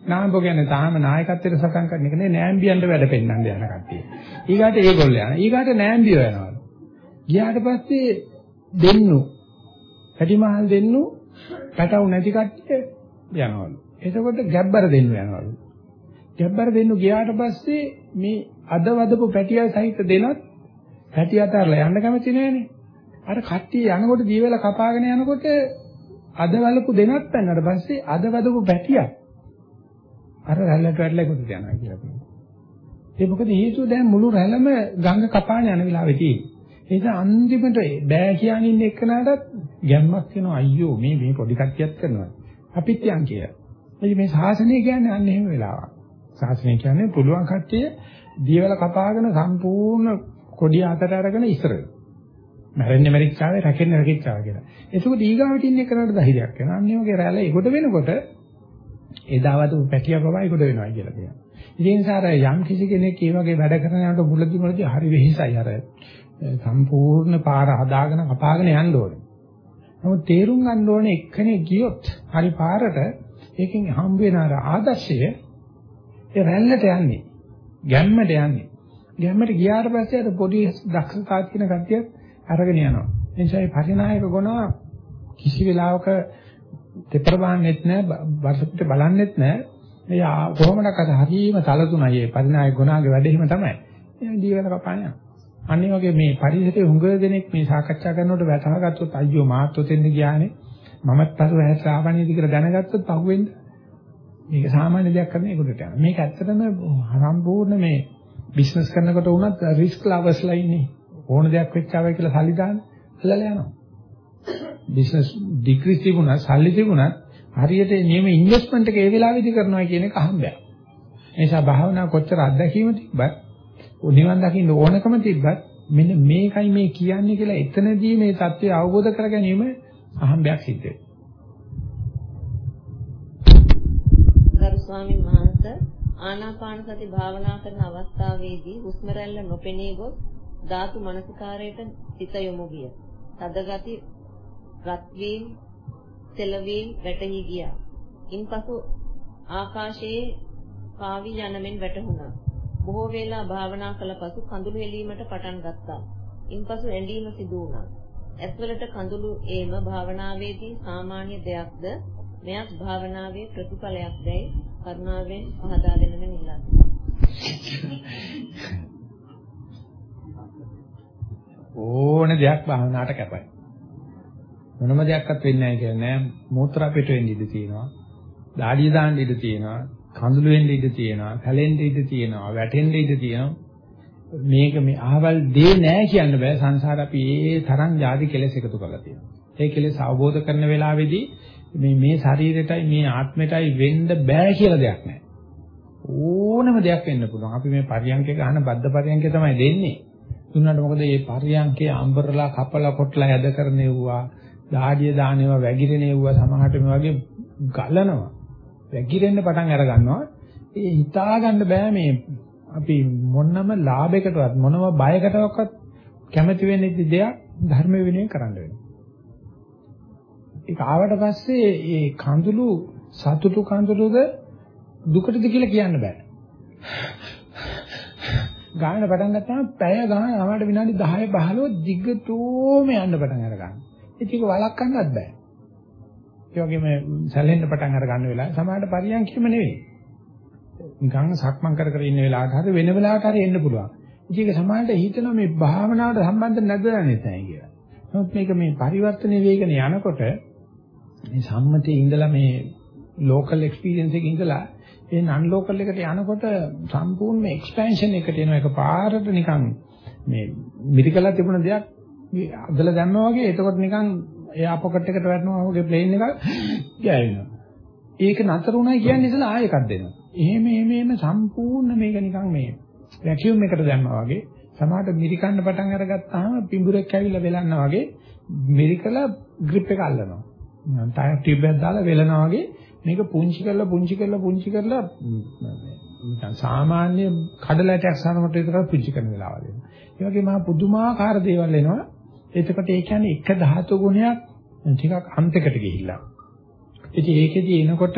නාම්බෝ කියන්නේ තාම නායකත්වයට සටන් කරන එක නේ නෑම්බියන්ට වැඩ පෙන්නන්න යන කට්ටිය. ඊගාට ඒගොල්ලෝ යනවා. ඊගාට නෑම්බියෝ යනවලු. ගියාට පස්සේ දෙන්නු පැටිමහල් දෙන්නු පැටවු නැති කට්ටිය යනවලු. එතකොට ගැබ්බර දෙන්නු යනවලු. ගැබ්බර දෙන්නු ගියාට පස්සේ මේ අද වදපු පැටිය සහිත දෙනත් පැටිය අතරලා යන්න කැමති නෑනේ. අර කට්ටිය යනකොට දීවල කපාගෙන යනකොට අද වලපු දෙනත් පැන්නට පස්සේ අද වදපු පැටියක් අර රැල්ලට වැටලා කොට යනවා කියලා කියනවා. ඒ මොකද හේතුව දැන් මුළු රැළම ගඟ කපාන යන වෙලාවෙදී. ඒ නිසා අන්තිමට බෑ කියන ඉන්න එක්කනටත් ගැම්මක් වෙනවා අයියෝ මේ මේ පොඩි කට්ටියක් කරනවා. අපිත් යන් කියලා. මේ ශාසනය කියන්නේ අන්න එහෙම වෙලාවක්. ශාසනය කියන්නේ පුළුවන් කට්ටිය දීවල කපාගෙන සම්පූර්ණ කොඩිය අතට අරගෙන ඉස්සර වෙනවා. මැරෙන්නේ මැරිච්චාවේ රැකෙන්නේ රැකිච්චාව කියලා. ඒකෝට ඊගාවට ඉන්න එකනට ධෛර්යයක් වෙනවා. අන්න ඒ වගේ රැළ ඒකට වෙනකොට එදාවද පැටිය පවා ඒකට වෙනවා කියලා කියනවා. ඉතින් ඒ නිසා අර යම් කිසි කෙනෙක් මේ වගේ වැඩ කරන යනකොට මුලදි මුලදි හරි වෙහිසයි අර සම්පූර්ණ පාර හදාගෙන කපාගෙන යන්න ඕනේ. නමුත් තේරුම් ගන්න ඕනේ එක්කෙනෙක් ගියොත් හරි පාරට ඒකෙන් හම්බ වෙන අර ආදර්ශය ඒ රැල්ලට යන්නේ. ගැම්මට යන්නේ. ගැම්මට ගියාට පස්සේ අර පොඩි දක්ෂතාවක් තියෙන කට්ටියක් අරගෙන යනවා. ඒ නිසා මේ පරිණායක ගුණ කිසි වෙලාවක දෙපර බාන්නෙත් නැහැ, වර්ෂපිට බලන්නෙත් නැහැ. මේ කොහොමඩක්ද හරීම තලතුණයි මේ පරිණායක ගුණාගේ වැඩේම තමයි. ඒ දීවල කපාන යනවා. අනිත් වගේ මේ පරිසරයේ හුඟ දෙනෙක් මේ සාකච්ඡා කරනකොට වැටහගත්තොත් අයියෝ මාත් ඔතෙන්ද ගියානේ. මමත් පසු ඇස් ආවනේද කියලා දැනගත්තොත් පහුවෙන්න මේක සාමාන්‍ය දෙයක් කරන එකට යනවා. මේක ඇත්තටම සම්පූර්ණ මේ බිස්නස් කරනකොට වුණත් රිස්ක් ලවර්ස්ලා ඉන්නේ. ඕන දෙයක් වෙච්චාවයි කියලා සල්ලි දාන්න අල්ලලා යනවා. බිස්නස් ඩිග්‍රීස් තිබුණා, සල්ලි තිබුණත් හරියට නියම ඉන්වෙස්ට්මන්ට් එක ඒ වෙලාවෙදි කරනවා කියන එක අහඹයක්. ඒ නිසා භාවනා කොච්චර අත්දැකීම තිබ්බත්, නිවන් දකින්න ඕනකම තිබ්බත් මෙන්න මේකයි මේ කියන්නේ කියලා එතනදී මේ தත්ත්වය අවබෝධ කර ගැනීම අහඹයක් සිද්ධ වෙනවා. ගරු ස්වාමීන් වහන්සේ ආනාපාන සති භාවනා කරන අවස්ථාවේදී හුස්ම රැල්ල නොපෙනී ගොස් ධාතු මනසිකාරයට සිත යොමු ගිය. තද ගති රත් වීම, තෙල වීම වැටහි ගියා. ඉන්පසු ආකාශයේ පාවි යනමින් වැටහුණා. බොහෝ වේලා භාවනා කළ පසු කඳුළු එළීමට පටන් ගත්තා. ඉන්පසු ඇඬීම සිදු වුණා. ඇස්වලට කඳුළු ඒම භාවනාවේදී සාමාන්‍ය දෙයක්ද මෙයක් භාවනාවේ ප්‍රතිඵලයක් දැයි කරුණාවෙන් පහදා දෙන්න ඉල්ලා ඕන දෙයක් භාවනාවට කැපයි. මොනම දෙයක්වත් වෙන්නේ නැහැ කියන්නේ නෑ. මූත්‍රා පිට වෙන්න ඉඩ තියෙනවා. දාඩිය දාන්න ඉඩ තියෙනවා. කඳුළු වෙන්න ඉඩ තියෙනවා. කැලෙන්න ඉඩ තියෙනවා. වැටෙන්න ඉඩ තියෙනවා. මේක මේ අහවල් දේ නෑ කියන්න බෑ. සංසාර අපි ඒ තරම් ಜಾති කෙලෙස් එකතු කරලා තියෙනවා. ඒ කෙලෙස් අවබෝධ කරන වෙලාවේදී මේ මේ ශරීරෙටයි මේ ආත්මෙටයි වෙන්න බෑ කියලා දෙයක් නෑ. ඕනම දෙයක් වෙන්න පුළුවන්. අපි මේ පරියන්කේ ගන්න බද්ධ පරියන්කේ තමයි දෙන්නේ. දුන්නාට මොකද මේ පරියන්කේ අම්බරලා කපලා කොටලා යද කරනෙව්වා දාඩිය දානවා වැగిරෙනෙව්වා සමහරට මේ වගේ ගලනවා. වැగిරෙන්න පටන් අර ගන්නවා ඒ හිතා ගන්න බෑ මේ අපි මොනම ලාභයකටවත් මොනම බයකටවත් කැමති වෙන්නේ දෙයක් ධර්ම විනය කරන්න වෙනවා. ඒක ආවට පස්සේ ඒ කඳුළු සතුටු කඳුළුද දුකටද කියලා කියන්න බෑ. ගාන පටන් ගත්තාම පැය ගාන අපට විනාඩි 10 15 දිගටම යන්න පටන් අර ගන්නවා. ඒක වළක්වන්නත් බෑ. ඒ වගේම සැලෙන්න පටන් අර ගන්න වෙලාව සමහරට පරියන්කෙම නෙවෙයි. නිකන් සක්මන් කර කර ඉන්න වෙලාවට හරි වෙන වෙලාවට හරි එන්න පුළුවන්. ඉතින් ඒක සමහරට හිතනවා මේ භාවනාවට සම්බන්ධ නැද්ද නැහැ කියලා. නමුත් මේක මේ පරිවර්තනයේ වේගන යනකොට මේ සම්මතයේ ඉඳලා මේ ලෝකල් එක්ස්පීරියන්ස් එකේ ඉඳලා ඒ නන් ලෝකල් එකට යනකොට සම්පූර්ණ එක්ස්පැන්ෂන් එකට එනවා ඒක පාරට නිකන් මේ මිරිකලා තිබුණ දෙයක් අදලා දැම්මා වගේ එතකොට නිකන් එයා පොකට් එකට වැටෙනවා වගේ ප්ලේන් එකක් ගෑවෙනවා. ඒක නතර වුණා කියන්නේ ඉතලා ආයෙ එකක් දෙනවා. එහෙම එහෙම එහෙම සම්පූර්ණ මේක නිකන් මේ වැකියුම් එකට දැම්මා වගේ සමහරට මිරිකන්න පටන් අරගත්තාම පිඹුරෙක් ඇවිල්ලා වෙලන්නා වගේ මිරිකලා grip එක අල්ලනවා. ටයර් ටියුබ් එකක් දාලා වෙලනවා වගේ මේක පුංචි කරලා පුංචි කරලා පුංචි කරලා නිකන් සාමාන්‍ය කඩලටයක් සානකට විතර පුංචි කරන වෙලාවල් එනවා. ඒ වගේ මහා පුදුමාකාර දේවල් එනවා. එතකොට ඒ කියන්නේ එක ධාතු ගුණයක් ටිකක් අන්තයකට ගිහිල්ලා. ඉතින් ඒකෙදි එනකොට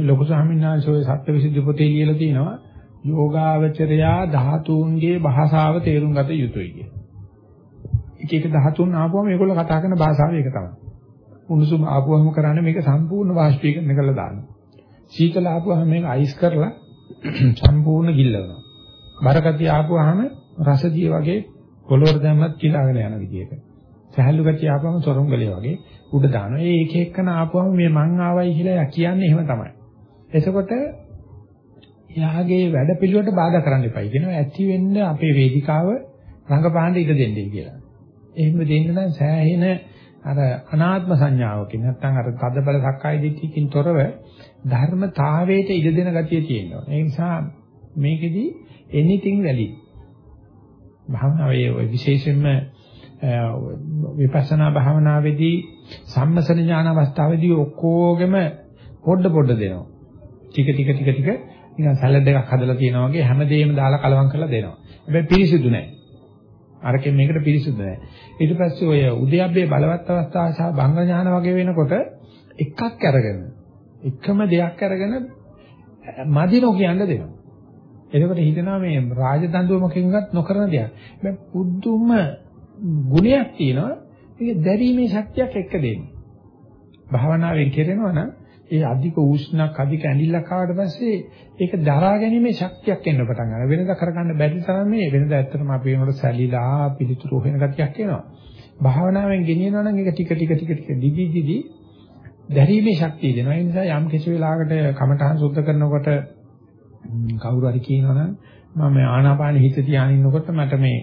ලොකු ස්වාමීන් වහන්සේ ඔය සත්‍යවිසුද්ධි පොතේ ලියලා තියෙනවා යෝගාවචරයා ධාතුන්ගේ භාෂාව තේරුම් ගත යුතුයි කිය. එක එක ධාතුන් ආපුවම මේගොල්ලෝ කතා කරන භාෂාව ඒක තමයි. උණුසුම ආපුවම කරන්නේ මේක සම්පූර්ණ වාෂ්පීකරණය කරලා දානවා. සීතල ආපුවම මේක අයිස් කරලා සම්පූර්ණ ගිල්ලනවා. බරගතිය ආපුවම රසදිය වගේ පොළොවට දැම්මත් කිලාගෙන යන විදිහට. සහැල්ලු ගතිය ආපුවම සොරංගලිය වගේ උඩ දානවා. ඒ එක එකන ආපුවම මේ මං ආවයි කියලා කියන්නේ එහෙම තමයි. එතකොට එයාගේ වැඩ පිළිවෙලට බාධා කරන්න එපයි. කියනවා ඇති වෙන්න අපේ වේදිකාව රංගපාන්න ඉඩ දෙන්නයි කියලා. එහෙම දෙන්න නම් සෑහෙන අර අනාත්ම සංඥාවකින් නැත්නම් අර තදබල සක්කාය දිට්ඨියකින් තොරව ධර්මතාවයට ඉඩ දෙන ගතිය තියෙනවා. ඒ නිසා මේකෙදි anything valid. භාවනාවේ ඔය විශේෂයෙන්ම විපස්සනා භාවනාවේදී සම්මසන ඥාන අවස්ථාවේදී ඔක්කොගෙම පොඩ පොඩ දෙනවා. ටික ටික ටික ටික නිකන් සැලඩ් එකක් හදලා තියෙනවා වගේ හැමදේම දාලා කලවම් කරලා දෙනවා. හැබැයි පිරිසිදු නැහැ. අරකින් මේකට පිරිසිදු නැහැ. ඊට පස්සේ ඔය උද්‍යප්පේ බලවත් අවස්ථාව සහ භංග ඥාන වගේ වෙනකොට එකක් අරගෙන එකම දෙයක් අරගෙන මදිනෝ කියන්න දෙනවා. එතකොට හිතනවා මේ රාජදඬුවමකින්වත් නොකරන දෙයක්. මේ පුදුම ගුණයක් තියෙනවා. ඒක දැරීමේ ශක්තියක් එක්ක දෙන්නේ. භාවනාවෙන් කෙරෙනවා නම් ඒ අධික උෂ්ණක් අධික ඇඟිල්ලක් ආවට පස්සේ ඒක දරා ගැනීමේ ශක්තියක් එන්න පටන් ගන්නවා. වෙනදා කරගන්න බැරි තරම් මේ වෙනදා ඇත්තටම අපි වෙනකොට සැලිලා පිළිතුරු හොයන ගතියක් එනවා. භාවනාවෙන් ගෙනියනවා නම් ඒක ටික ටික ටික ටික දිදි දිදි දැරීමේ ශක්තිය දෙනවා. ඒ නිසා යම් කිසි වෙලාවකට කමඨහන් සුද්ධ කරනකොට කවුරු හරි කියනවනම් මම ආනාපාන හිත තියාගෙන ඉන්නකොට මට මේ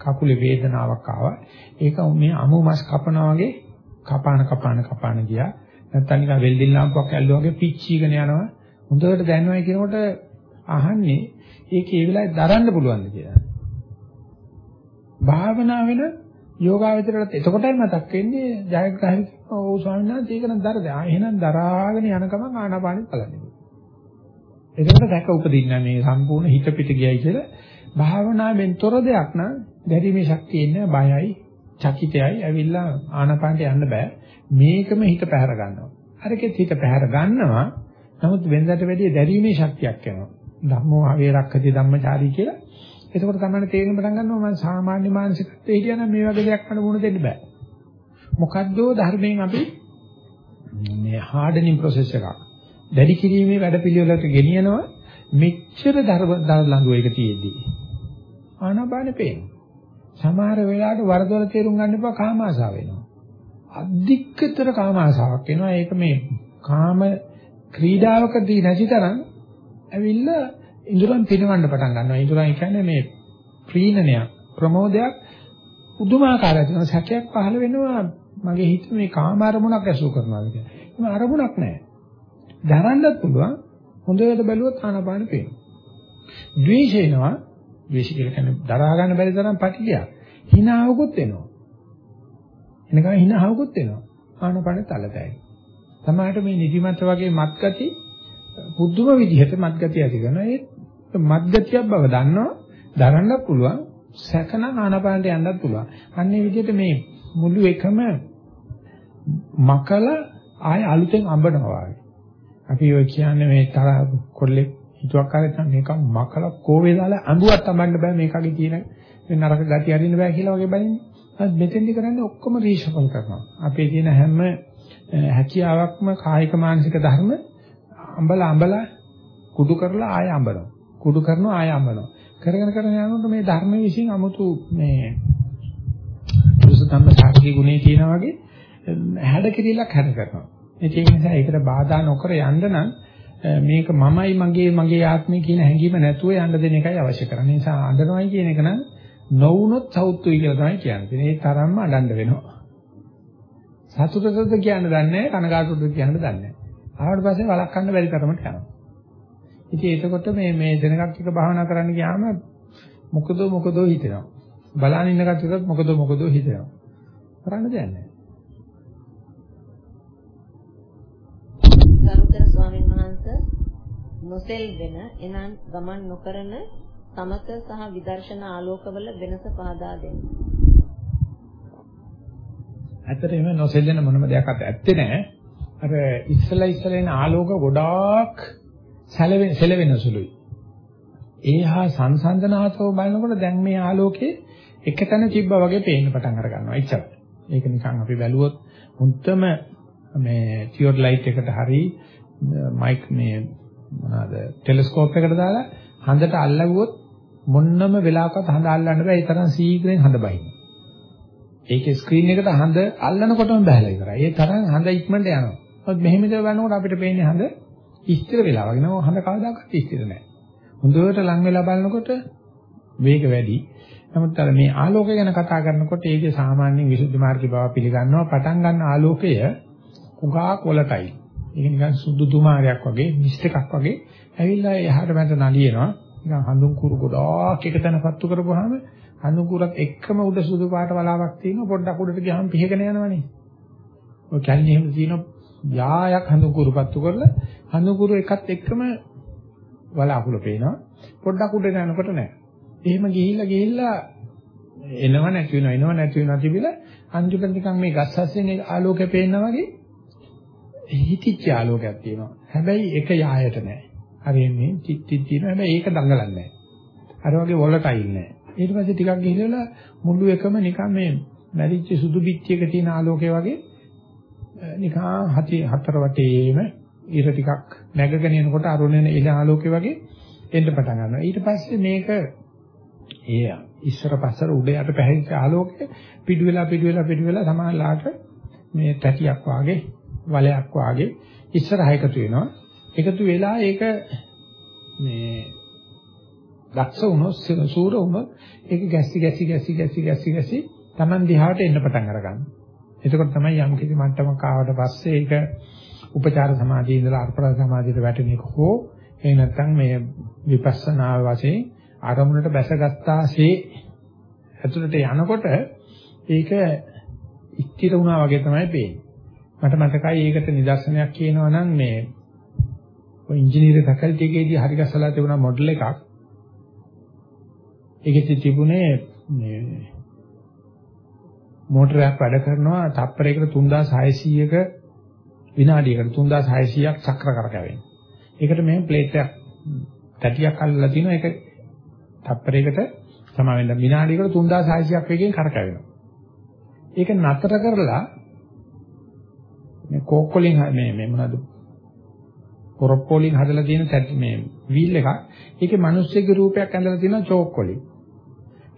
කකුලේ වේදනාවක් ආවා. ඒක මේ අමු මස් කපනවා වගේ කපාන කපාන කපාන ගියා. නැත්තම් නිකන් වෙල්ඩින් ලාම්පුවක් ඇල්ලුවා වගේ පිච්චීගෙන යනවා. හොඳට දැනනවා කියනකොට අහන්නේ ඒක ඒ වෙලාවේ දරන්න පුළුවන්ද කියලා. භාවනා වෙන යෝගාවචරයට එතකොටයි මතක් වෙන්නේ ජයග්‍රහණය ඕ ස්වාමීන් වහන්සේ ඒක නම් දරද. ආ එහෙනම් දරාගෙන යන ගමන් ආනාපානෙ බලන්නේ. එතකොට දැක උපදින්න මේ සම්පූර්ණ හිත පිට ගියයි කියලා භාවනාවෙන් තොර දෙයක් නම් දැරීමේ ශක්තිය ඉන්නේ බයයි, චකිතයයි ඇවිල්ලා ආනාපානට යන්න බෑ. මේකම හිත පැහැර ගන්නවා. අරකෙත් හිත පැහැර ගන්නවා. නමුත් වෙනදට වැඩිය දැරීමේ ශක්තියක් එනවා. ධම්මෝ ආවේ රක්ඛති ධම්මචාරී කියලා. එතකොට තමයි තේරෙන්න පටන් ගන්නවා මම සාමාන්‍ය මානසිකත්වයේ හිටියනම් මේ වගේ දෙයක් මට වුණ දෙන්න බෑ. මොකද්දෝ ධර්මයෙන් අපි මේ හાર્ඩනින් process එකක්. දැඩි කිරීමේ වැඩපිළිවෙලට ගෙනියනවා මෙච්චර දරලඟු එක තියෙද්දි. ආනාපානෙ පේනවා. සමහර වෙලාවට වරදොල තේරුම් ගන්න එපා කාම ආසාව වෙනවා. අධිකතර කාම ආසාවක් එනවා. ඒක මේ කාම ක්‍රීඩාවකදී නැති තරම් ඇවිල්ලා ඉඳුරන් පිනවන්න පටන් ගන්නවා. ඉඳුරන් කියන්නේ මේ ප්‍රීණනයක්, ප්‍රමෝදයක් පුදුමාකාරයි. ඒක සැකයක් පහළ වෙනවා. මගේ හිත මේ කාම අරමුණක් ඇසුරු කරනවා කියන්නේ. ඒක අරමුණක් නෑ. දරන්නත් පුළුවන්. හොඳට බැලුවොත් ආනාපාන පේනවා. ද්වේෂේනවා. ද්වේෂ කියලා කියන්නේ දරා ගන්න බැරි තරම් පටිලියක්. hinaවකුත් එනවා. එනකන් hinaවකුත් එනවා. ආනාපාන තලතයි. සමහරට මේ නිදිමත වගේ මත්ගති පුදුම විදිහට මත්ගතිය ඇති කරනවා. ඒ මත්ගතියක් බව දන්නවා. දරන්නත් පුළුවන්. සැකනම් ආනාපානට යන්නත් පුළුවන්. අන්න ඒ විදිහට මේ මුළු එකම මකල ආය අලුතෙන් අඹනවා වගේ. අපි ඔය කියන්නේ මේ තර කොල්ලෙක් හිතුවක් කරේ මේක මකල කෝවේ දාලා අඹුවක් තඹන්න බෑ මේකගේ තියෙන මේ නරක ගතිය අරින්න බෑ කියලා වගේ බලන්නේ. මෙතෙන්දි කරන්නේ ඔක්කොම රීෂපල් කරනවා. අපේ තියෙන හැම හැකියාවක්ම කායික මානසික ධර්ම අඹලා අඹලා කුඩු කරලා ආය අඹනවා. කුඩු කරනවා ආය අඹනවා. කරගෙන කරගෙන යනකොට මේ ධර්ම විශ්ින් 아무තු මේ පුරුෂ ධම්ම සාක්ෂි ගුණේ කියන වගේ හැඩ කිරීලක් හැද කරනවා. ඒ නිසා ඒකට බාධා නොකර යන්න නම් මේක මමයි මගේ මගේ ආත්මය කියන හැඟීම නැතුව යන්න දෙන එකයි අවශ්‍ය කරන්නේ. ඒ නිසා අඬනවයි කියන එක නම් නොවුනොත් සෞතුයි කියලා තමයි කියන්නේ. ඒ තරම්ම අඬන්න වෙනවා. සතුටටද කියන්න දන්නේ නැහැ කනගාටුටද කියන්න දන්නේ නැහැ. ආවට පස්සේ වළක්වන්න බැරි තරමට යනවා. ඉතින් එතකොට මේ මේ දෙනකක් එක භාවනා කරන්න ගියාම මොකද මොකද හිතෙනවා. බලන්න ඉන්න කට්ටියටත් මොකද මොකද හිතෙනවා. කරන්න දෙයක් නැහැ. නොසෙල් වෙන එනම් ගමන් නොකරන සමත සහ විදර්ශනා ආලෝකවල වෙනස පහදා දෙන්න. ඇත්තටම නොසෙල්ලෙන මොනම දෙයක් අත ඇත්තේ නැහැ. අර ඉස්සලා ඉස්සලා එන ආලෝක ගොඩාක් සැලවෙන සැලවෙන සුළුයි. ඒහා සංසන්දනාතව බලනකොට දැන් මේ ආලෝකේ එකතැන තිබ්බා වගේ පේන්න පටන් අර ගන්නවා. එච්චරයි. ඒක නිකන් අපි බැලුවොත් මුත්තම මේ තියොර් ලයිට් එකට හරි මයික් මේ මොනවාද ටෙලස්කෝප් එකට දාලා හඳට අල්ලගුවොත් මොන්නම වෙලාවකත් හඳ අල්ලන්න බෑ. ඒ තරම් සීඝ්‍රයෙන් හඳ බහිනවා. ඒකේ ස්ක්‍රීන් එකට හඳ අල්ලනකොටම බහලා ඉවරයි. ඒ තරම් හඳ ඉක්මනට යනවා. මොකද මෙහෙම ඉඳලා බලනකොට අපිට පේන්නේ හඳ ස්ථිර වෙලා වගේ නෝ හඳ කවදාකවත් ස්ථිර නැහැ. හොඳට ලං වෙලා බලනකොට වේග වැඩි. නමුත් අර මේ ආලෝකය ගැන කතා කරනකොට ඒකේ සාමාන්‍ය විසුද්ධි මාර්ගය බව පිළිගන්නවා. පටන් ගන්න ආලෝකය උගා කොලටයි. ඒක නිකන් සුදු දුමාරයක් වගේ, මිස්ට් එකක් වගේ ඇවිල්ලා එහාට මැද නලියනවා. නිකන් හඳුන් කුරු ගොඩාක් එකතැන පත්තු කරපුවාම හඳුන් කුරත් එක්කම උඩ සුදු පාට වලාවක් තියෙනවා. පොඩ්ඩක් උඩට ගියාම පිහගෙන යනවනේ. ඔය කැලේ එහෙම තියෙන යායක් හඳුන් කුරු පත්තු කරලා හඳුන් කුරු එකත් එක්කම වලාකුළු පේනවා. පොඩ්ඩක් උඩට යනකොට නෑ. එහෙම ගිහිල්ලා ගිහිල්ලා එනව නැති වෙනව එනව නැති වෙනව තිබිලා අන්තිමට නිකන් මේ ගස් හස්සෙන් ආලෝකය පේනවා වගේ හිතිච්ච ආලෝකයක් තියෙනවා. හැබැයි ඒක යායට නෑ. හරි මේ චිත්ති තියෙනවා. හැබැයි ඒක දඟලන්නේ නෑ. අර වගේ වොලටයිල් නෑ. ඊට පස්සේ ටිකක් ගිහිල්ලා මුළු එකම නිකන් මේ මැරිච්ච සුදු පිටියක තියෙන ආලෝකය වගේ නිකන් හති හතර වටේම ඉර ටිකක් නැගගෙන එනකොට අරුණෙන ඉල ආලෝකය වගේ එන්න පටන් ගන්නවා. ඊට පස්සේ මේක ඒ ඉස්සර පස්සර උඩ යට පැහැදිච්ච ආලෝකය පිටු වෙලා පිටු වෙලා පිටු වෙලා සමානලාට මේ තැටියක් වාගේ වලයක් වාගේ ඉස්සරහ එකතු වෙනවා. එකතු වෙලා ඒක මේ දක්ෂ වුණොත් සූර වුණොත් ඒක ගැස්සි ගැස්සි ගැස්සි ගැස්සි ගැස්සි ගැස්සි Taman දිහාට එන්න පටන් අරගන්නවා. එතකොට තමයි යම් කිසි මට්ටමක ආවට පස්සේ ඒක උපචාර සමාධියේ ඉඳලා අර්පණ සමාධියට වැටෙන එක හෝ එහෙ නැත්නම් මේ විපස්සනා වශයෙන් අරමුණට බැසගත්තාසේ ඇතුළට යනකොට ඒක ඉස්තිර වුණා වගේ තමයි පේන්නේ. මට මතකයි ඒකට නිදර්ශනයක් කියනවා නම් මේ ඔය ඉංජිනේරිං ෆැකල්ටි එකේදී හරි ගස්සලා තිබුණා මොඩල් එකක්. ඒකෙත් තිබුණේ මේ මෝටරයක් වැඩ කරනවා තප්පරයකට 3600ක විනාඩියකට 3600ක් චක්‍ර කරකැවෙන. ඒකට මේ ප්ලේට් එකක් තැටියක් අල්ලලා තිනවා ඒක තප්පරයකට සමාවෙන්න විනාඩියකට 3600ක් වේගෙන් කරකැවෙනවා. ඒක නතර කරලා මේ කෝක් වලින් මේ මේ මොනවද පොරොප්ප වලින් හදලා තියෙන මේ වීල් එකක් ඒකේ මිනිස්සෙගේ රූපයක් ඇඳලා තියෙනවා චෝක් වලින්.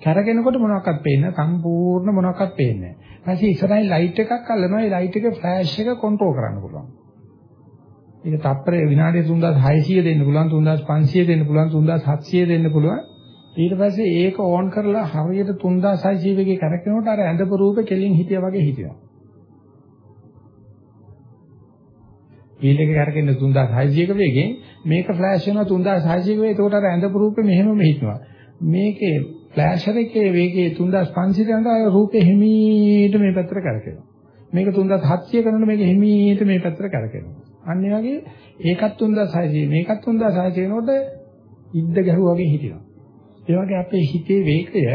කැරගෙනකොට මොනවක්වත් පේන්නේ නැහැ සම්පූර්ණ මොනවක්වත් පේන්නේ නැහැ. ඊපස්සේ ඉස්සරහින් ලයිට් එකක් අල්ලනවා ඒ ලයිට් එකේ ෆ්ලෑෂ් එක කන්ට්‍රෝල් කරන්න පුළුවන්. ඒක තප්පරේ විනාඩිය 3600 දෙන්න පුළුවන් 3500 දෙන්න පුළුවන් 3700 දෙන්න පුළුවන්. ඊට පස්සේ ඒක ඕන් කරලා හරියට 3600 වගේ කරකිනකොට අර ඇඳපු රූපෙ කෙලින් හිටියා වගේ හිටිනවා. වීල් එක කරකින්න 3600ක වේගෙන් මේක ෆ්ලෑෂ් වෙනවා 3600ක වේගෙන් එතකොට අර ඇඳපු රූපෙ මෙහෙමම හිටිනවා. මේකේ ෆ්ලෑෂර් එකේ වේගය 3500 යනකොට රූපේ හිමීට මේ පැත්තට කරකිනවා. මේක 3700 කරනකොට මේක හිමීට මේ පැත්තට කරකිනවා. අන්න ඒ වගේ ඒකත් 3600 මේකත් 3600 වෙනකොට ඉද්ද ගැහුවා වගේ හිටිනවා. ඒ වගේ අපේ හිතේ වේගය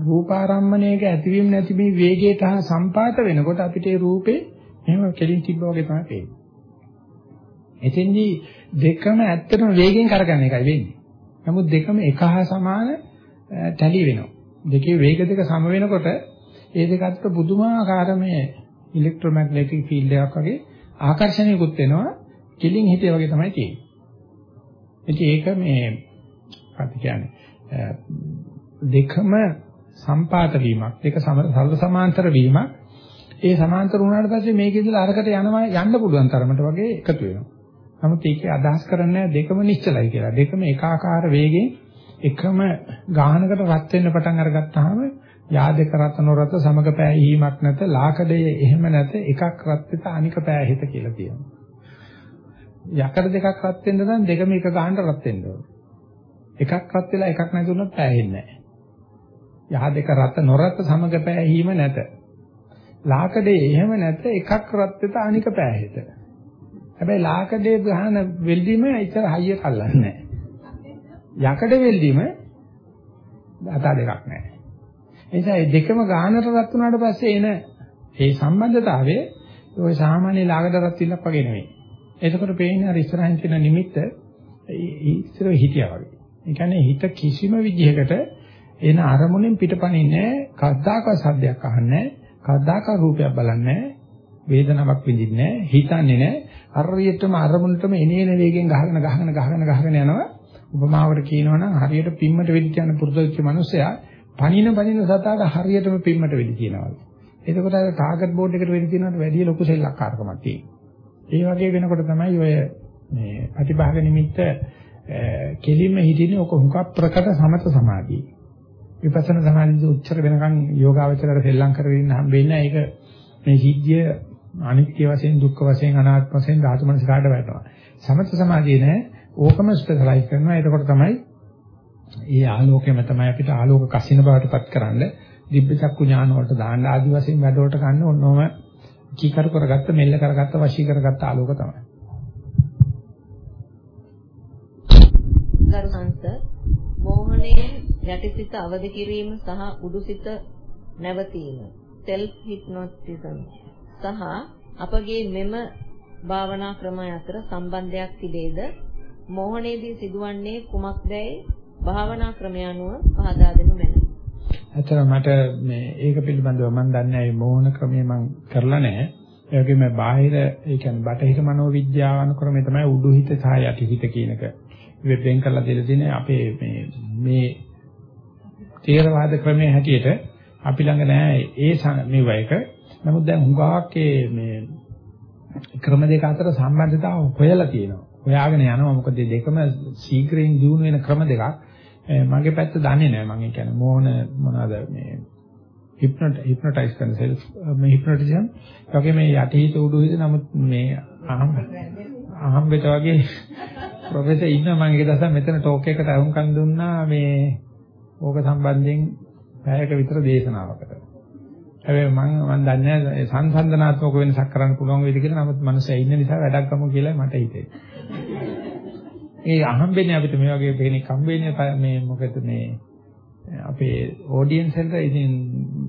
රූපාරම්මණයක ඇතිවීම නැතිවීම වේගයට හා සම්පාත වෙනකොට අපිට ඒ රූපේ එහෙම කෙලින් තිබ්බ වගේ තමයි පේන්නේ. එතෙන්දී දෙකම ඇත්තටම වේගෙන් කරගන්න එකයි වෙන්නේ. නමුත් දෙකම එක හා සමාන තැලි වෙනවා. දෙකේ වේග දෙක සම වෙනකොට ඒ දෙක අතර පුදුමාකාර මේ ඉලෙක්ට්‍රොමැග්නටික් ෆීල්ඩ් එකක් වගේ ආකර්ෂණයකුත් වෙනවා. කෙලින් හිතේ වගේ තමයි තියෙන්නේ. ඉතින් ඒක මේ අපි කියන්නේ දෙකම සම්පාත වීමක් දෙක සර්ව සමාන්තර වීමක් ඒ සමාන්තර වුණාට පස්සේ මේක ඉඳලා අරකට යනවා යන්න පුළුවන් තරමට වගේ එකතු වෙනවා. නමුත් ඒකේ අදහස් කරන්නේ දෙකම නිශ්චලයි කියලා. දෙකම එකාකාර වේගෙන් එකම ගාහනකට රත් වෙන්න පටන් අරගත්තාම යාදක රතන රත සමග පෑහීමක් නැත ලාකඩයේ එහෙම නැත එකක් රත් වෙත අනික පෑහිත කියලා කියනවා. යකඩ දෙකක් රත් වෙන්න නම් දෙකම එක ගාහනට රත් වෙන්න ඕනේ. එකක් රත් වෙලා එකක් නැතුනොත් පෑහෙන්නේ නැහැ. යහ දෙක රත් නොරත් සමග පෑහීම නැත. ලාකඩේ එහෙම නැත එකක් රත් වෙත අනික පෑහෙත. හැබැයි ලාකඩේ ගහන වෙල්දීම ඉතර හයිය කල්ලන්නේ නැහැ. යකඩ වෙල්දීම දතා දෙකක් නැහැ. ඒ නිසා මේ දෙකම ගානට රත් වුණාට පස්සේ එන ඒ සම්බන්ධතාවය ඔය සාමාන්‍ය ලාකඩ රත් විලක් වගේ නෙවෙයි. එතකොට පේන්නේ අර ඉස්සරහින් තියෙන නිමිත්ත ඉස්සර හිටියා වගේ. ඒ කියන්නේ හිත කිසිම විදිහකට එන අරමුණෙන් පිටපණින්නේ නැහැ. කද්දාක සද්දයක් අහන්නේ නැහැ. කද්දාක රූපයක් බලන්නේ නැහැ. වේදනාවක් විඳින්නේ නැහැ. හිතන්නේ නැහැ. හරියටම අරමුණටම එනේන වේගෙන් ගහගෙන ගහගෙන ගහගෙන ගහගෙන යනවා. උපමාවට කියනවනම් හරියට පිම්මට වෙඩි තියන පුරුදු වෙච්ච මිනිසයා පණින පණින සතාට හරියටම පිම්මට වෙඩි තියනවා. එතකොට අර ටාගට් බෝඩ් එකට වෙඩි තියනවට වැඩිය ලොකු සෙල්ලක්කාරකමක් තියෙනවා. ඒ වගේ වෙනකොට තමයි ඔය මේ ප්‍රතිභාග නිමිත්ත කෙලින්ම හිටින්නේ ඔක හුඟක් ප්‍රකට සමත සමාධිය. විපස්සනා සමාධියේ උච්චර වෙනකන් යෝගාවචරයට සෙල්ලම් කරගෙන ඉන්න හම්බෙන්නේ ඒක මේ සිද්ධිය අනිත්‍ය වශයෙන් දුක්ඛ වශයෙන් අනාත්ම වශයෙන් ධාතු මනස කාට වැටෙනවා. සමත සමාධිය නෑ ඕකම ස්පෙෂලායිස් කරනවා. එතකොට තමයි ඒ ආලෝකයම තමයි අපිට ආලෝක කසින බවටපත් කරන්න දිබ්බ චක්කු ඥාන වලට දාන්න ආදි වශයෙන් වැඩ වලට ගන්න ඕනෝම කීකරු කරගත්ත මෙල්ල කරගත්ත වශී කරගත්ත ආලෝක තමයි. ගරුහන්ස මෝහණයෙන් යටිසිත අවදි කිරීම සහ උඩුසිත නැවතීම self hypnotism සහ අපගේ මෙම භාවනා ක්‍රමය අතර සම්බන්ධයක් තිබේද මෝහණයේදී සිදුවන්නේ කුමක්දයි භාවනා ක්‍රමය අනුව පහදා දෙනු මැනවි. ඇත්තට මට මේ ඒක පිළිබඳව මම දන්නේ නැහැ මෝහන ක්‍රමය මම කරලා නැහැ. ඒ වගේම බාහිර ඒ කියන්නේ බටහිර මනෝවිද්‍යාව අනුක්‍රමයේ තමයි උඩුහිත සහ යටිහිත කියනක වෙබ්ෙන් කරලා දෙලා තියෙන අපේ මේ මේ තේරවාද ක්‍රමයේ හැටියට අපි ළඟ නැහැ ඒ මේ වයක. නමුත් දැන් හුඟක් මේ ක්‍රම දෙක අතර සම්බන්ධතාව හොයලා තියෙනවා. හොයාගෙන යනවා මොකද දෙකම ශීඝ්‍රයෙන් දියුණු වෙන ක්‍රම දෙකක්. මගේ පැත්ත දන්නේ නැහැ මම කියන්නේ මොන මොනවාද මේ හිප්නොට හිප්නොටයිස් කරන සෙල්ෆ් මේ හිප්නොටිසම් වගේ මේ යටිහිත උඩුහිත නමුත් මේ අහම් අහම්බෙට වගේ ප්‍රොෆෙසර් ඉන්නවා මම ඒක දැසම මෙතන ටෝක් එකකට අහුම්කම් දුන්නා මේ ඕක සම්බන්ධයෙන් පැයක විතර දේශනාවකට. හැබැයි මම මම දන්නේ නැහැ සංසන්දනාත්මක වෙනසක් කරන්න පුළුවන් වේද කියලා. නමුත් මිනිස්සු ඉන්න නිසා වැඩක් ගමු කියලා මට හිතෙන්නේ. ඒ අහම්බෙන්නේ අපිට මේ වගේ කෙනෙක් හම්බෙන්නේ මේ මොකද මේ අපේ ඔඩියන්ස් එකට ඉතින්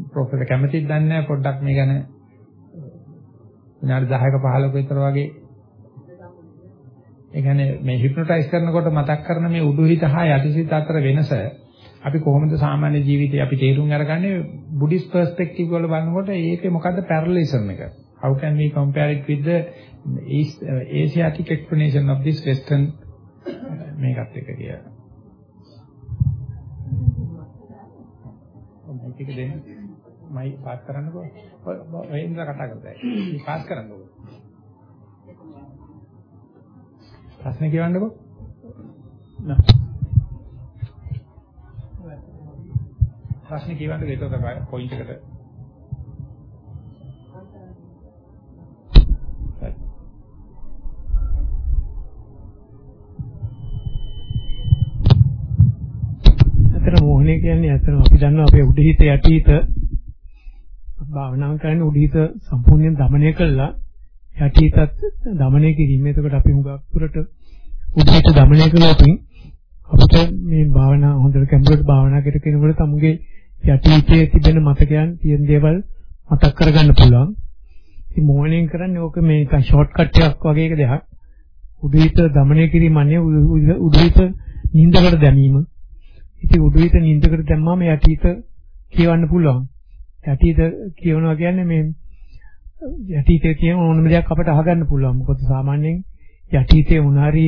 ප්‍රොෆෙසර් කැමතිද දන්නේ නැහැ පොඩ්ඩක් මේ ගැන විනාඩි 10ක 15ක විතර වගේ ඒ කියන්නේ මේ හිප්නොටයිස් කරනකොට මතක් කරන මේ උඩුහිත හා යටිසිත අතර වෙනස අපි කොහොමද සාමාන්‍ය ජීවිතේ අපි තේරුම් අරගන්නේ? බුද්දිස් පර්ස්පෙක්ටිව් වල බලනකොට ඒකේ මොකද්ද පැරලලිසම් එක? How can we compare it with the East, uh, asiatic explanation of this western මේකත් එක කියලා. මයික් එක දෙන්න. මයි පාස් කරන්නකෝ ඔය ඉඳලා කතා කරලා පාස් කරන්නකෝ ප්‍රශ්න කියවන්නකෝ නෑ. ප්‍රශ්නේ කියවන්න දෙන්න තමයි පොයින්ට් එකට. අතර මොහොනේ කියන්නේ අතර අපි දන්නවා අපේ උඩහිත යටිහිත භාවනා කරන උඩහිත සම්පූර්ණයෙන් দমনය කළා යටිහිතත් দমনය කිරීම. එතකොට අපි හුඟක් දුරට උඩහිත দমনය කළොත් අපිට මේ භාවනා හොඳට කැම්බරට භාවනා කරගෙන කෙනෙකුට තමුගේ යටිහිතේ තිබෙන මතකයන් තියෙන දේවල් මතක් කරගන්න පුළුවන්. ඉතින් මොහොනෙන් කරන්නේ ඕක මේ නිකන් ෂෝට්කට් එකක් වගේ එක දෙයක්. උඩුහිත দমনය කිරීම අනේ උඩුහිත නිින්දකට දැමීම. ඉතින් උඩුහිත නිින්දකට දැම්මම යටිහිත කියවන්න පුළුවන්. යටිහිත කියවනවා කියන්නේ මේ යටිහිතේ තියෙන ඕනම දෙයක් අපිට අහගන්න පුළුවන්. මොකද සාමාන්‍යයෙන් යටිහිතේ උනාරි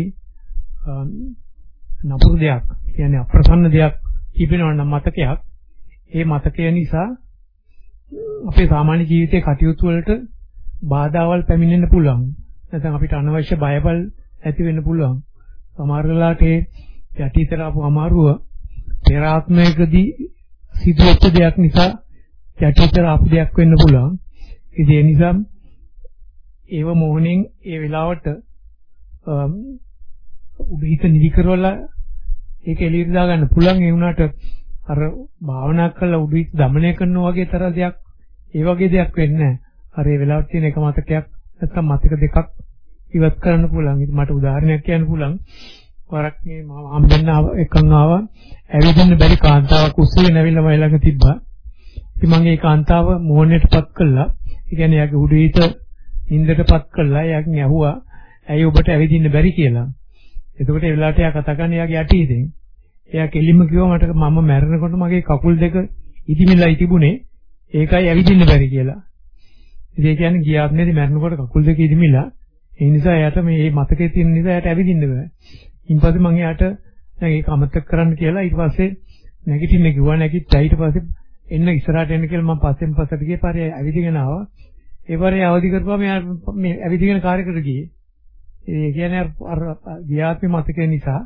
නපුරු දෙයක් කියන්නේ අප්‍රසන්න දෙයක් තිබෙනවා නම් මතකයක් ඒ මතකය නිසා අපේ සාමාන්‍ය ජීවිතයේ කටයුතු වලට බාධාවල් පැමිණෙන්න පුළුවන්. නැත්නම් අපිට අනවශ්‍ය බයවල් ඇති වෙන්න පුළුවන්. සමහර වෙලාවට ඒ යටිතර ආපු අමාරුව පෙර ආත්මයකදී සිදුවෙච්ච දෙයක් නිසා යටිතර ආපු දෙයක් වෙන්න පුළුවන්. ඒ නිසා ඒව මොහොනින් ඒ වෙලාවට උඩහිත නිදි කරවලා ඒක එළියට දාගන්න පුළුවන් ඒ වුණාට අර භාවනා කරලා උඩින් দমনය කරනවා වගේ තර දෙයක් ඒ වගේ දෙයක් වෙන්නේ නැහැ. අර ඒ වෙලාවට තියෙන එක මතකයක් නැත්තම් මතක දෙකක් ඉවත් කරන්න පුළුවන්. ඉතින් මට උදාහරණයක් කියන්න පුළුවන්. වරක් මේ මම හම්බෙන්න එකන් ආවා. ඇවිදින්න බැරි කාන්තාවක් උස්සේ නැවිලා මයි ළඟ තිබ්බා. ඉතින් මම ඒ කාන්තාව මෝහණයටපත් කළා. ඒ කියන්නේ එයාගේ උඩීට නින්දටපත් කළා. එයාගෙන් ඇහුවා ඇයි ඔබට ඇවිදින්න බැරි කියලා. එතකොට ඒ වෙලාවට එයා කතා කරන්නේ එයාගේ යටි ඉතින්. එයා කෙලින්ම කිව්වා මට මම මැරෙනකොට මගේ කකුල් දෙක ඉදිමිලා තිබුණේ ඒකයි ඇවිදින්න බැරි කියලා. ඉතින් ඒ කියන්නේ ගියාත්මේදී මැරෙනකොට කකුල් දෙක ඉදිමිලා ඒ නිසා එයාට මේ මතකයේ තියෙන නිසා එයාට ඇවිදින්න බෑ. ඊපස්සේ මම එයාට දැන් ඒක අමතක කරන්න කියලා ඊට පස්සේ නැගිටින්න කිව්වා නැගිට්ටා ඊට පස්සේ එන්න ඉස්සරහට එන්න කියලා මම පස්සෙන් පස්සට ගියේ පාරේ ඇවිදගෙන ආවා. ඒ පාරේ අවදි කරපුවා මෙයා මේ ඇවිදගෙන කාර්යකට ගියේ. ඒ කියන්නේ අර ගියාත්මේ මතකයේ නිසා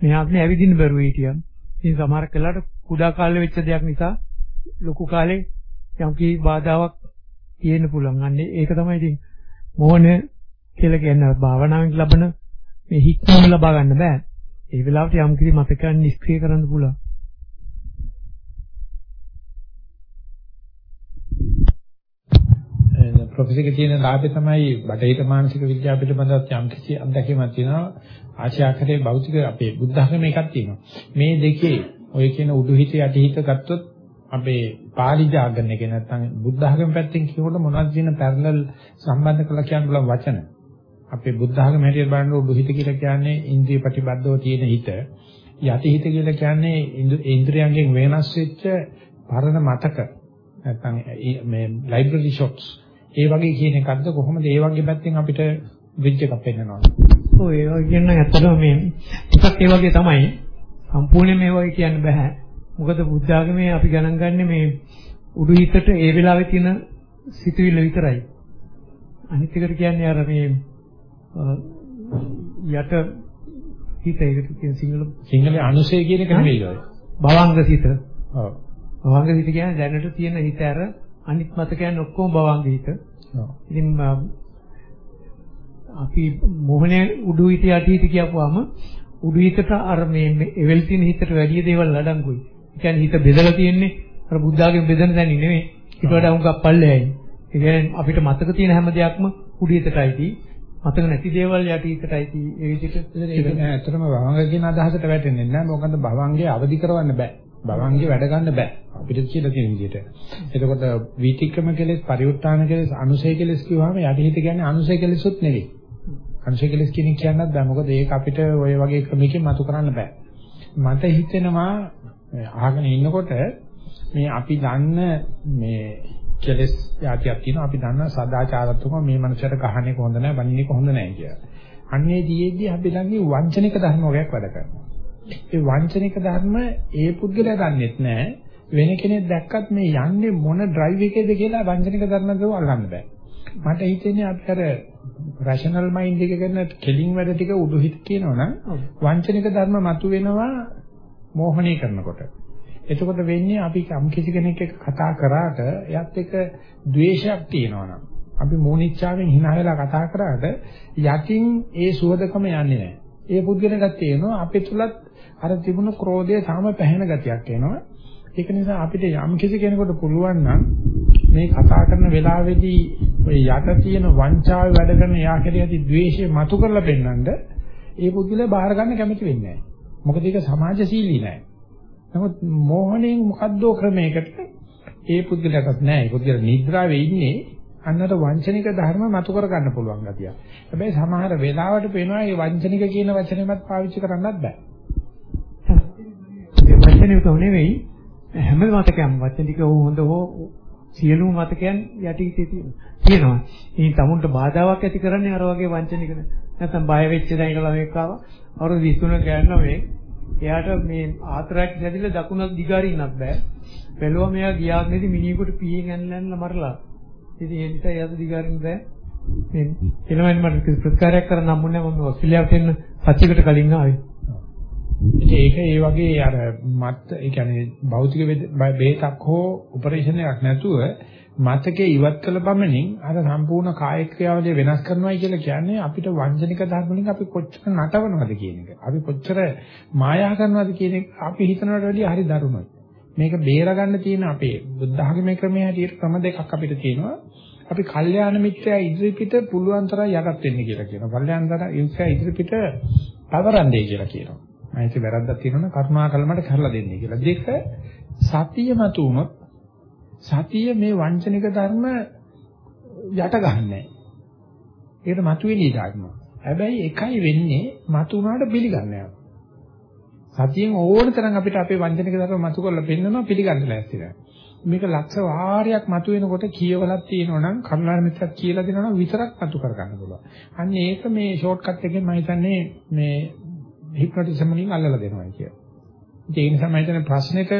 මෙයාත් මේ ඇවිදින්න බැරුව හිටියා. ඉතින් සමහර කලාට කුඩා කාලේ වෙච්ච දෙයක් නිසා ලොකු කාලේ යම් කී බාධාවක් තියෙන්න පුළුවන්. අන්නේ ඒක තමයි ඉතින් මොහොන කියලා කියන්නේ භාවනාවෙන් ලබන මේ හික්මීම ලබා ගන්න බෑ. ඒ වෙලාවට යම් කිසි මතකයන් නිෂ්ක්‍රිය කරන්න පුළුවන්. ප්‍රොෆෙසර්ගේ තියෙන ලාභය තමයි බටහිර මානසික විද්‍යාව පිළිබඳව යම් කිසි අත්දැකීමක් තියෙනවා. ආශ්‍යාකරේ භෞතික අපේ බුද්ධ ධර්ම එකක් තියෙනවා. මේ දෙකේ ඔය කියන උඩුහිත යටිහිත ගත්තොත් අපේ පාලි ජාගරණ එක නැත්නම් බුද්ධ ධර්ම පැත්තෙන් කියනකොට මොනවද කියන පැරලල් සම්බන්ධ කරලා කියන්න පුළුවන් වචන. අපේ බුද්ධ ධර්ම හැටියට බලනකොට උඩුහිත කියලා කියන්නේ ඉන්ද්‍රිය ප්‍රතිබද්ධව තියෙන හිත. යටිහිත කියලා කියන්නේ ඉන්ද්‍රියයන්ගෙන් වෙනස් වෙච්ච පරණ මතක. නැත්නම් මේ ලයිබ්‍රරි ෂොට්ස් ඒ වගේ කියන එකක්ද කොහොමද ඒ වගේ පැත්තෙන් අපිට බ්‍රිජ් එකක් පෙන්වනවා. ඔව් ඒ වගේ කියන ඇත්තටම මේ එකක් ඒ වගේ තමයි සම්පූර්ණයෙන් මේ වගේ කියන්න බෑ. මොකද බුද්ධ ආගමේ අපි ගණන් ගන්න මේ උඩු හිතට ඒ වෙලාවේ තියෙන සිතුවිල්ල විතරයි. අනිත් එකට කියන්නේ අර මේ යට හිත ඒකට කියන සිංහල සිංහලේ අනුසය කියන එක ඔය. භවංග සිත. ඔව්. භවංග හිත කියන්නේ දැනට තියෙන හිත අර අනිත් මත කියන්නේ ඔක්කොම භවංග හිත. ඔව්. ඉතින් අපි මොහොනේ උඩු හිත යටි හිත කියපුවාම උඩු හිතට අර මේ එවල් තියෙන හිතට වැඩි දේවල් අඩංගුයි. ඒ කියන්නේ හිත බෙදලා තියෙන්නේ අර බුද්ධාගම බෙදෙන තැන නෙමෙයි. ඊට වඩා උඟක් පල්ලෙයයි. ඒ කියන්නේ අපිට මතක තියෙන හැම දෙයක්ම උඩු හිතටයි තියෙන්නේ. මතක නැති දේවල් යටි හිතටයි තියෙන්නේ. ඒ විදිහට ඒක නෑ ඇත්තටම භවංග කියන අදහසට වැටෙන්නේ නෑ. මොකද භවංගේ අවදි කරවන්න බෑ. භවංගේ වැඩ ගන්න බෑ. අපිට කියලා තියෙන විදිහට. එතකොට වීතික්‍රම කෙලෙස්, පරිඋත්තාන කෙලෙස්, අනුසය කෙලෙස් කිව්වම යටිහිත කියන්නේ අනුසය කෙලෙසුත් නෙවෙයි. අනුසය කෙලෙස් කියන කියන්නත් බෑ. මොකද ඒක අපිට ওই වගේ ක්‍රමයකින් මතු කරන්න බෑ. මට හිතෙනවා අහගෙන ඉන්නකොට මේ අපි දන්න මේ කෙලෙස් යාතියක් තියෙනවා. අපි දන්න සදාචාරත්වක මේ මනුස්සයට ගහන්නේ කොහොඳ නැහැ, බනින්නේ කොහොඳ නැහැ කියලා. අන්නේ දියේදී අපි ළඟේ වංචනික ධර්ම වගේක් වැඩ කරනවා. ඒ වංචනික ධර්ම ඒ පුද්ගලයා දන්නෙත් නැහැ. වෙන කෙනෙක් දැක්කත් මේ යන්නේ මොන ඩ්‍රයිව් එකේද කියලා වංචනික ධර්ම දව අල්ලන්න බෑ. මට හිතෙන්නේ අපි අර රෂනල් මයින්ඩ් එක කරන කෙලින් වැඩ ටික උඩු හිත කියනවනම් වංචනික ධර්ම මතුවෙනවා මෝහණී කරනකොට. එතකොට වෙන්නේ අපි යම් කිසි කෙනෙක් එක්ක කතා කරාට එයත් එක්ක ද්වේෂයක් තියෙනවනම් අපි මෝනිච්චාවෙන් hina වෙලා කතා කරාට යටින් ඒ සුවදකම යන්නේ නැහැ. ඒ පුද්ගලයාට තේරෙනවා අපේ තුලත් අර තිබුණු ක්‍රෝධය තාම පැහැෙන ගතියක් එනවා. ඒක නිසා අපිට යම් කිසි කෙනෙකුට පුළුවන් නම් මේ කතා කරන වෙලාවේදී ඔය යට තියෙන වංචාවේ වැඩ කරන යාකරිය ඇති ද්වේෂය මතු කරලා පෙන්නඳ ඒ පුද්ගලයා බාහිර ගන්න කැමති වෙන්නේ නැහැ. මොකද ඒක සමාජශීලී නැහැ. නමුත් මෝහණයෙන් මොකද්දෝ ක්‍රමයකට ඒ පුද්ගලයාටත් නැහැ. ඒ පුද්ගලයා නිද්‍රාවේ ඉන්නේ අන්නතර වංචනික ධර්ම මතු කර ගන්න පුළුවන් ගතිය. හැබැයි සමහර වෙලාවට පේනවා මේ වංචනික කියන වචනයමත් පාවිච්චි කරන්නත් බෑ. වචනික නෙවෙයි හැම මතකයක්ම වචනික හොඳ හෝ සියලුම මතකයන් යටි තියෙනවා. ඉතින් තමුන්ට බාධාවක් ඇති කරන්නේ අර වගේ වංචනික නැත්නම් බය වෙච්ච දා ඉඳලා මේක ආවා. අවුරුදු 23 ගෑනවා මේ. එයාට මේ ආතරක් හැදිලා දකුණක් දිගාරින්නත් බෑ. බැලුවා මෙයා ගියාත් නැති මිනිහෙකුට පීයෙන් ඇන්නලා මරලා. ඉතින් ඒ නිසා එයාට දිගාරින්න බෑ. මේ එළවෙන් මට ප්‍රතිකාරයක් කරන්න හම්බුනේ මම ඔස්ට්‍රේලියාවට එන්න සතියකට කලින් ආවේ. ඒක ඒ වගේ අර මත් ඒ කියන්නේ භෞතික බේතක් හෝ ඔපරේෂන් එකක් නැතුව මතකේ ඉවත් කළ පමණින් අර සම්පූර්ණ කාය ක්‍රියාවලිය වෙනස් කරනවායි කියලා කියන්නේ අපිට වංචනික ධර්ම වලින් අපි කොච්චර නටවනවද කියන එක. අපි කොච්චර මායා කරනවද කියන එක අපි හිතනවට වැඩිය හරි දරුණුයි. මේක බේරගන්න තියෙන අපේ බුද්ධ ආගමේ ක්‍රමයේ හැටියට ක්‍රම දෙකක් අපිට තියෙනවා. අපි කල්යාණ මිත්‍රයා ඉදිරිපිට පුළුවන් තරම් යටත් වෙන්න කියලා කියනවා. කල්යාණ මිත්‍රයා ඉදිරිපිට පවරන්නේ කියලා කියනවා. මම ඒක වැරද්දක් තියෙනවනේ කරුණාකර මට කරලා දෙන්නේ කියලා. දෙක සතිය මතු වුණොත් සතිය මේ වංචනික ධර්ම යට ගන්නෑ. ඒකට මතුවෙලී ගන්නවා. හැබැයි එකයි වෙන්නේ මතු වුණාට පිළිගන්නේ සතියෙන් ඕන තරම් අපිට අපේ වංචනික ධර්ම මතු කරලා පෙන්නනවා පිළිගන්න ලෑස්ති නැහැ. මේක ලක්ෂ වාරයක් මතු වෙනකොට කියවලක් තියෙනවා නම් කරුණාර මිත්‍රක් කියලා දෙනවා නම් විතරක් මතු කර ගන්න පුළුවන්. අන්න ඒක මේ ෂෝට් කට් එකෙන් මම හිතන්නේ මේ හිප්නොටිසම් වලින් අල්ලලා දෙනවා කියලා. ඒ නිසා මම හිතන්නේ ප්‍රශ්නෙට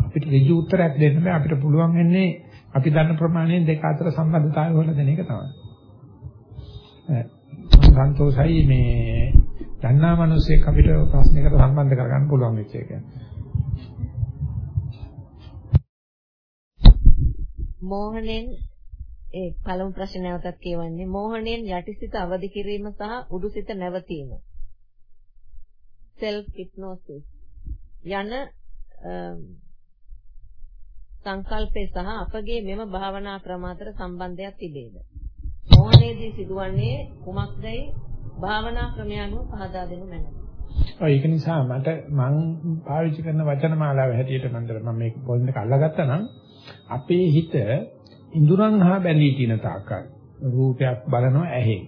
අපිට ඍජු උත්තරයක් දෙන්න බෑ අපිට පුළුවන් වෙන්නේ අපි දන්න ප්‍රමාණයෙන් දෙක අතර සම්බන්ධතාවය හොයලා දෙන එක තමයි. සන්තෝෂයි මේ දන්නා මිනිස්සෙක් අපිට ප්‍රශ්නයකට සම්බන්ධ කරගන්න පුළුවන් වෙච්ච එක. මෝහණෙන් ඒ පළමු ප්‍රශ්න නැවතත් කියවන්නේ මෝහණයෙන් යටිසිත අවදි කිරීම සහ උඩුසිත නැවතීම. Self hypnosis යන සංකල්පේ සහ අපගේ මෙම භාවනා ක්‍රම අතර සම්බන්ධයක් තිබේද? මෝහණයේදී සිදුවන්නේ කුමක්දයි භාවනා ක්‍රමය අනුව පහදා දෙනු මැනවි. ඔය ඒක නිසා මට මම පාවිච්චි කරන වචන මාලාව හැටියට මන්දර මම මේක පොයින්ට් එක අල්ලගත්තා නම් අපේ හිත ඉඳුරන් හා බැඳී තියෙන තාක්කල් රූපයක් බලනවා ඇහි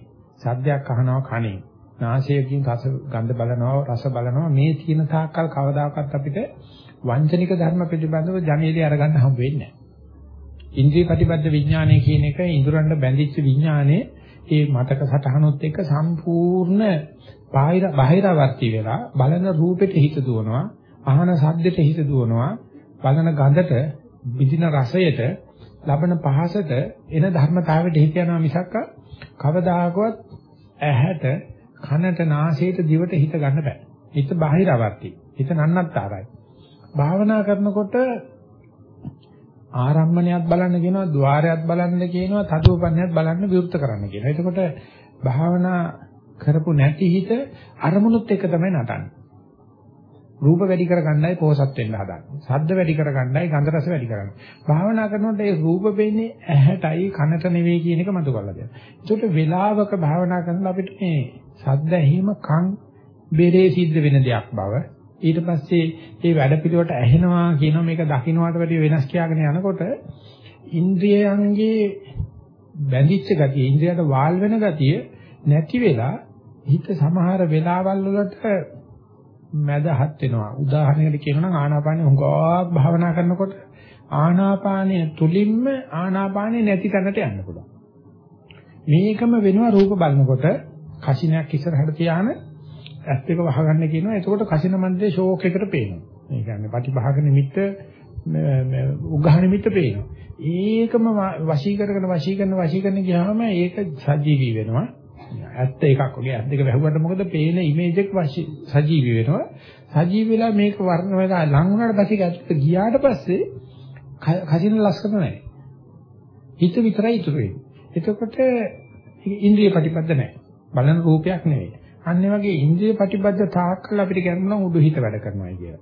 සද්දයක් අහනවා කනේ නාසයකින් රස ගඳ බලනවා රස බලනවා මේ තියෙන තාක්කල් කවදාකවත් අපිට වංචනික ධර්ම පිළිබඳව ජනේලිය අරගන්න හම්බ වෙන්නේ නැහැ. ඉන්ද්‍රිය ප්‍රතිබද්ධ විඥානය කියන එක ඉඳුරන්ට බැඳිච්ච විඥානේ ඒ මතක සටහනොත් එක්ක සම්පූර්ණ බාහිර බාහිරවර්ති වෙලා බලන රූපෙට හිත දුවනවා අහන ශබ්දෙට හිත දුවනවා බලන ගඳට විඳින රසයට ලබන පහසට එන ධර්මතාවයට හිත යනවා මිසක් කවදාකවත් ඇහැට කනට නාසයට දිවට හිත ගන්න බෑ. හිත බාහිරවර්ති. හිත නන්නත්තරයි. භාවනා කරනකොට ආරම්මණයක් බලන්න කියනවා, ద్వාරයක් බලන්න කියනවා, තදෝපන්නයක් බලන්න විවෘත කරන්න කියනවා. එතකොට භාවනා කරපු නැති හිත අරමුණුත් එක්ක තමයි නටන්නේ. රූප වැඩි කරගන්නයි පෝසත් වෙන්න හදන්නේ. ශබ්ද වැඩි කරගන්නයි ගන්ධ රස වැඩි කරන්නේ. භාවනා කරනකොට ඒ රූප වෙන්නේ ඇහැටයි කනට නෙවෙයි කියන එක මතු කරලා දෙනවා. ඒකට වෙලාවක භාවනා කරනකොට අපිට මේ ශබ්ද ඇහිම කන් බෙරේ සිද්ධ වෙන දෙයක් බව. ඊට පස්සේ මේ වැඩපිළිවෙලට ඇහෙනවා කියන මේක දකින්නට වැඩිය වෙනස් කියාගෙන යනකොට ඉන්ද්‍රියයන්ගේ බැඳිච්ච ගතිය ඉන්ද්‍රියට වාල් වෙන ගතිය නැති වෙලා හිත සමහර වෙලාවල් වලට මැදහත් වෙනවා. උදාහරණයකට කියනවා නම් ආනාපානෙ හුඟක් භාවනා කරනකොට ආනාපානය තුලින්ම ආනාපානෙ නැති තැනට යන්න පුළුවන්. මේකම වෙනවා රූප බලනකොට කසිනයක් ඉස්සරහට තියාන ඇස් දෙක වහගන්න කියනවා. එතකොට කසින මන්දේ ෂෝක් එකට පේනවා. ඒ කියන්නේ පටිභාග නිමිත්ත උග්ඝහ නිමිත්ත පේනවා. ඒකම වශී කරගෙන වශී කරන වශී කරන ගියාම ඒක සජීවී වෙනවා. ඇත්ත එකක් වගේ ඇස් දෙක වැහුවට මොකද පේන ඉමේජ් එක සජීවී වෙනවා. සජීවී වෙලා මේක වර්ණ වෙලා ලං වුණාට පස්සේ ඇත්තට ගියාට පස්සේ කසින ලස්සන නැහැ. හිත විතරයි ඉතුරු වෙන්නේ. එතකොට ඉන්ද්‍රිය ප්‍රතිපද නැහැ. බලන රූපයක් නෙවෙයි. අන්න වගේ ඉන්ද්‍රිය ප්‍රතිබද්ධ තාක්කල් අපිට කියනවා උඩු හිත වැඩ කරනවා කියලා.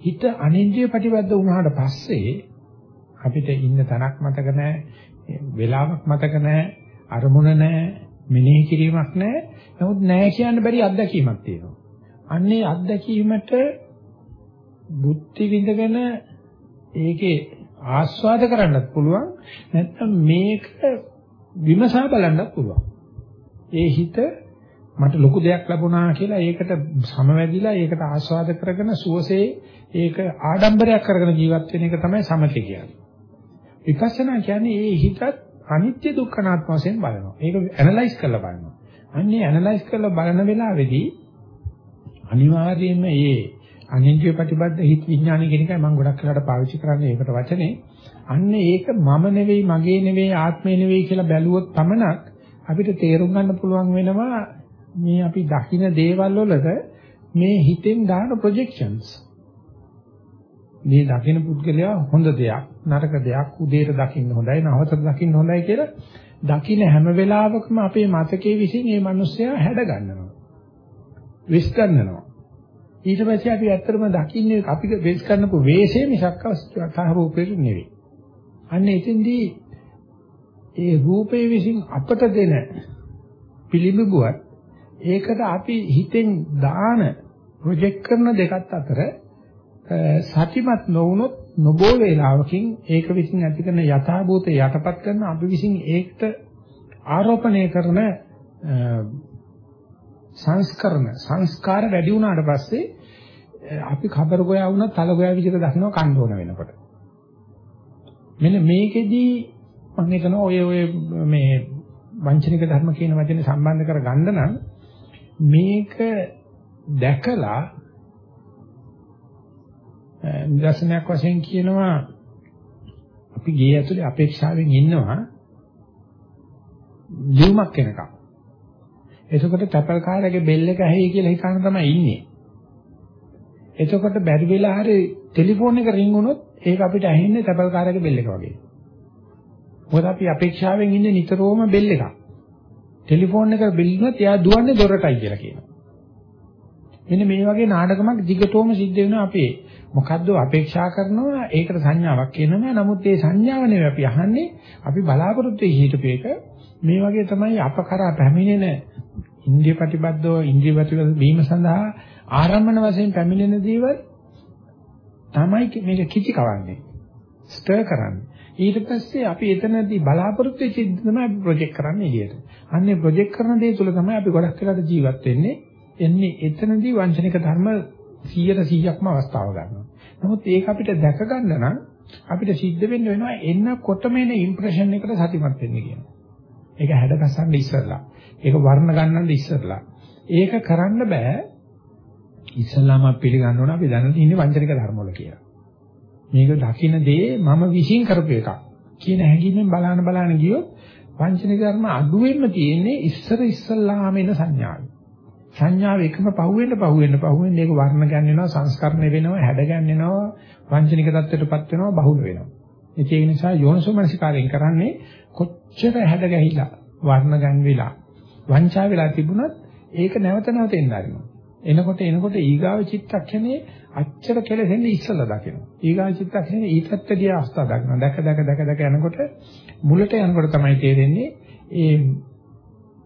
හිත අනින්ද්‍රිය ප්‍රතිබද්ධ වුණාට පස්සේ අපිට ඉන්න තනක් මතක නැහැ, වෙලාවක් මතක නැහැ, අරමුණ නැහැ, මෙනෙහි කිරීමක් නැහැ. නමුත් නැහැ කියන්න බැරි අත්දැකීමක් තියෙනවා. අන්නේ අත්දැකීමට බුද්ධි විඳගෙන ඒකේ ආස්වාද කරන්නත් පුළුවන් නැත්නම් මේක විමසා බලන්නත් පුළුවන්. ඒ හිත මට ලොකු දෙයක් ලැබුණා කියලා ඒකට සමවැදිලා ඒකට ආස්වාද කරගෙන සුවසේ ඒක ආඩම්බරයක් කරගෙන ජීවත් වෙන එක තමයි සමථය කියන්නේ. විපස්සනා කියන්නේ ඒ හිතත් අනිත්‍ය දුක්ඛ නාත්ම වශයෙන් බලනවා. ඒක ඇනලයිස් කරලා බලනවා. අන්නේ ඇනලයිස් කරලා බලන වෙලාවේදී අනිවාර්යයෙන්ම මේ අනිත්‍ය ප්‍රතිබද්ධ හිත විඥානය කියන එකයි මම ගොඩක් වෙලාවට පාවිච්චි කරන්නේ ඒකට වචනේ. අන්න ඒක මම නෙවෙයි මගේ නෙවෙයි ආත්මේ නෙවෙයි කියලා බැලුවොත් පමණක් අපිට තේරුම් ගන්න පුළුවන් වෙනවා මේ අපි දකින දේවල් වලට මේ හිතෙන් දාන ප්‍රොජෙක්ෂන්ස් මේ දකින්න පුද්ගලයා හොඳ දෙයක් නරක දෙයක් උදේට දකින්න හොඳයි නවතට දකින්න හොඳයි කියලා දකින්න හැම වෙලාවකම අපේ මතකයේ විසින් මේ මිනිස්සයා හැඩ ගන්නවා. විස් ගන්නවා. ඊට පස්සේ අපි ඇත්තටම දකින්නේ අපි වෙස් කරනපු වේශය මිසක් අස්තහ රූපෙට නෙවෙයි. අන්න එතෙන්දී ඒ රූපේ විසින් අපට දෙන පිළිඹුවත් ඒකට අපි හිතෙන් දාන ප්‍රොජෙක්ට් කරන දෙකත් අතර සතිමත් නොවුනොත් නොබෝ වේලාවකින් ඒක විසින් ඇති කරන යථාභූතය යටපත් කරන අපි විසින් ඒකට ආරෝපණය කරන සංස්කරණ සංස්කාර වැඩි වුණාට පස්සේ අපි කබර ගෝයා වුණා තල ගෝයා විදිහට දක්නවා කන්න ඕන වෙනකොට. මෙන්න මේකෙදී මම හිතනවා ඔය ඔය මේ වංචනික ධර්ම කියන වචනේ සම්බන්ධ කර ගන්න නම් මේක දැකලා නිදර්ශනයක් වශයෙන් කියනවා අපි ගේ ඇතුලේ අපේක්ෂාවෙන් ඉන්නවා ලියුමක් වෙනකම්. එතකොට තැපල් කාර්යයේ බෙල් එක ඇහි කියලා හිතාන තමයි ඉන්නේ. එතකොට බැරි වෙලා හරි ටෙලිෆෝන් එක රින් වුණොත් ඒක අපිට ඇහෙන්නේ තැපල් කාර්යයේ බෙල් එක වගේ. මොකද අපි අපේක්ෂාවෙන් ඉන්නේ නිතරම බෙල් එකක්. ටෙලිෆෝන් එක බෙල් වුණොත් එයා දුවන්නේ දොරටයි කියලා කියනවා. මෙන්න මේ වගේ නාටකමක් දිගටම සිද්ධ වෙනවා අපේ. මොකද්ද අපේක්ෂා කරනවා? ඒකට සංඥාවක් කියනවා නමුත් ඒ සංඥාව නෙවෙයි අපි අහන්නේ. අපි බලාපොරොත්තු හිතපේක මේ වගේ තමයි අප කරා පැමිණෙන ඉන්ද්‍රිය ප්‍රතිබද්ධව ඉන්ද්‍රිය ප්‍රතිබද්ධ වීම සඳහා ආරම්භන වශයෙන් පැමිණෙන දේවල් තමයි මේක කිචි කවන්නේ. ස්ටර් කරන්නේ. ඊට පස්සේ අපි එතනදී බලාපොරොත්තු වෙච්ච තමයි අපි ප්‍රොජෙක්ට් කරන්නේ එළියට. අන්නේ ප්‍රොජෙක්ට් කරන දේ තුල තමයි අපි ගොඩක් වෙලාට ජීවත් වෙන්නේ. එන්නේ එතනදී වංචනික ධර්ම 100%ක්ම අවස්ථාව ගන්නවා. නමුත් ඒක අපිට දැක ගන්න නම් අපිට සිද්ධ වෙන්න වෙනවා එන්නකොටම එන ඉම්ප්‍රෙෂන් එකට සතිමත් වෙන්න කියනවා. ඒක හැඩගස්සන්න ඉස්සරලා. ඒක වර්ණ ගන්නන්න ඉස්සරලා. ඒක කරන්න බෑ. ඉස්සලාම පිළිගන්න ඕන අපි දැනට ඉන්නේ වංචනික ධර්ම වල කියලා. මේක දකින්න දේ මම විශ්ින් කරපු එකක්. කියන හැඟීමෙන් බලන බලන ගියොත් වංචනික ධර්ම අඩුවෙන්ම තියෙන්නේ ඉස්සර ඉස්සල්ලාම එන සංඥාවයි. සංඥාව එකම පහුවෙන්න පහුවෙන්න පහුවෙන්න ඒක වර්ණ ගන්නවා සංස්කරණය වෙනවා හැඩ ගන්නවා වංචනික தත්ත්වයටපත් වෙනවා බහුල වෙනවා. ඒ නිසා යෝනිසෝමනසිකාරයෙන් කරන්නේ කොච්චර හැඩ ගැහිලා වර්ණ ගන්විලා වංචා වෙලා තිබුණත් ඒක නැවත නැවත එන්න ආරිනවා. එනකොට එනකොට ඊගාව චිත්තක්ෂණේ අච්චර කෙලෙසෙන්නේ ඉස්සලා දකිනවා ඊගාව චිත්තක්ෂණේ ඊටත් වැඩි අවස්ථා දකිනවා දැක දැක දැක දැක යනකොට මුලට යනකොට තමයි තේරෙන්නේ ඒ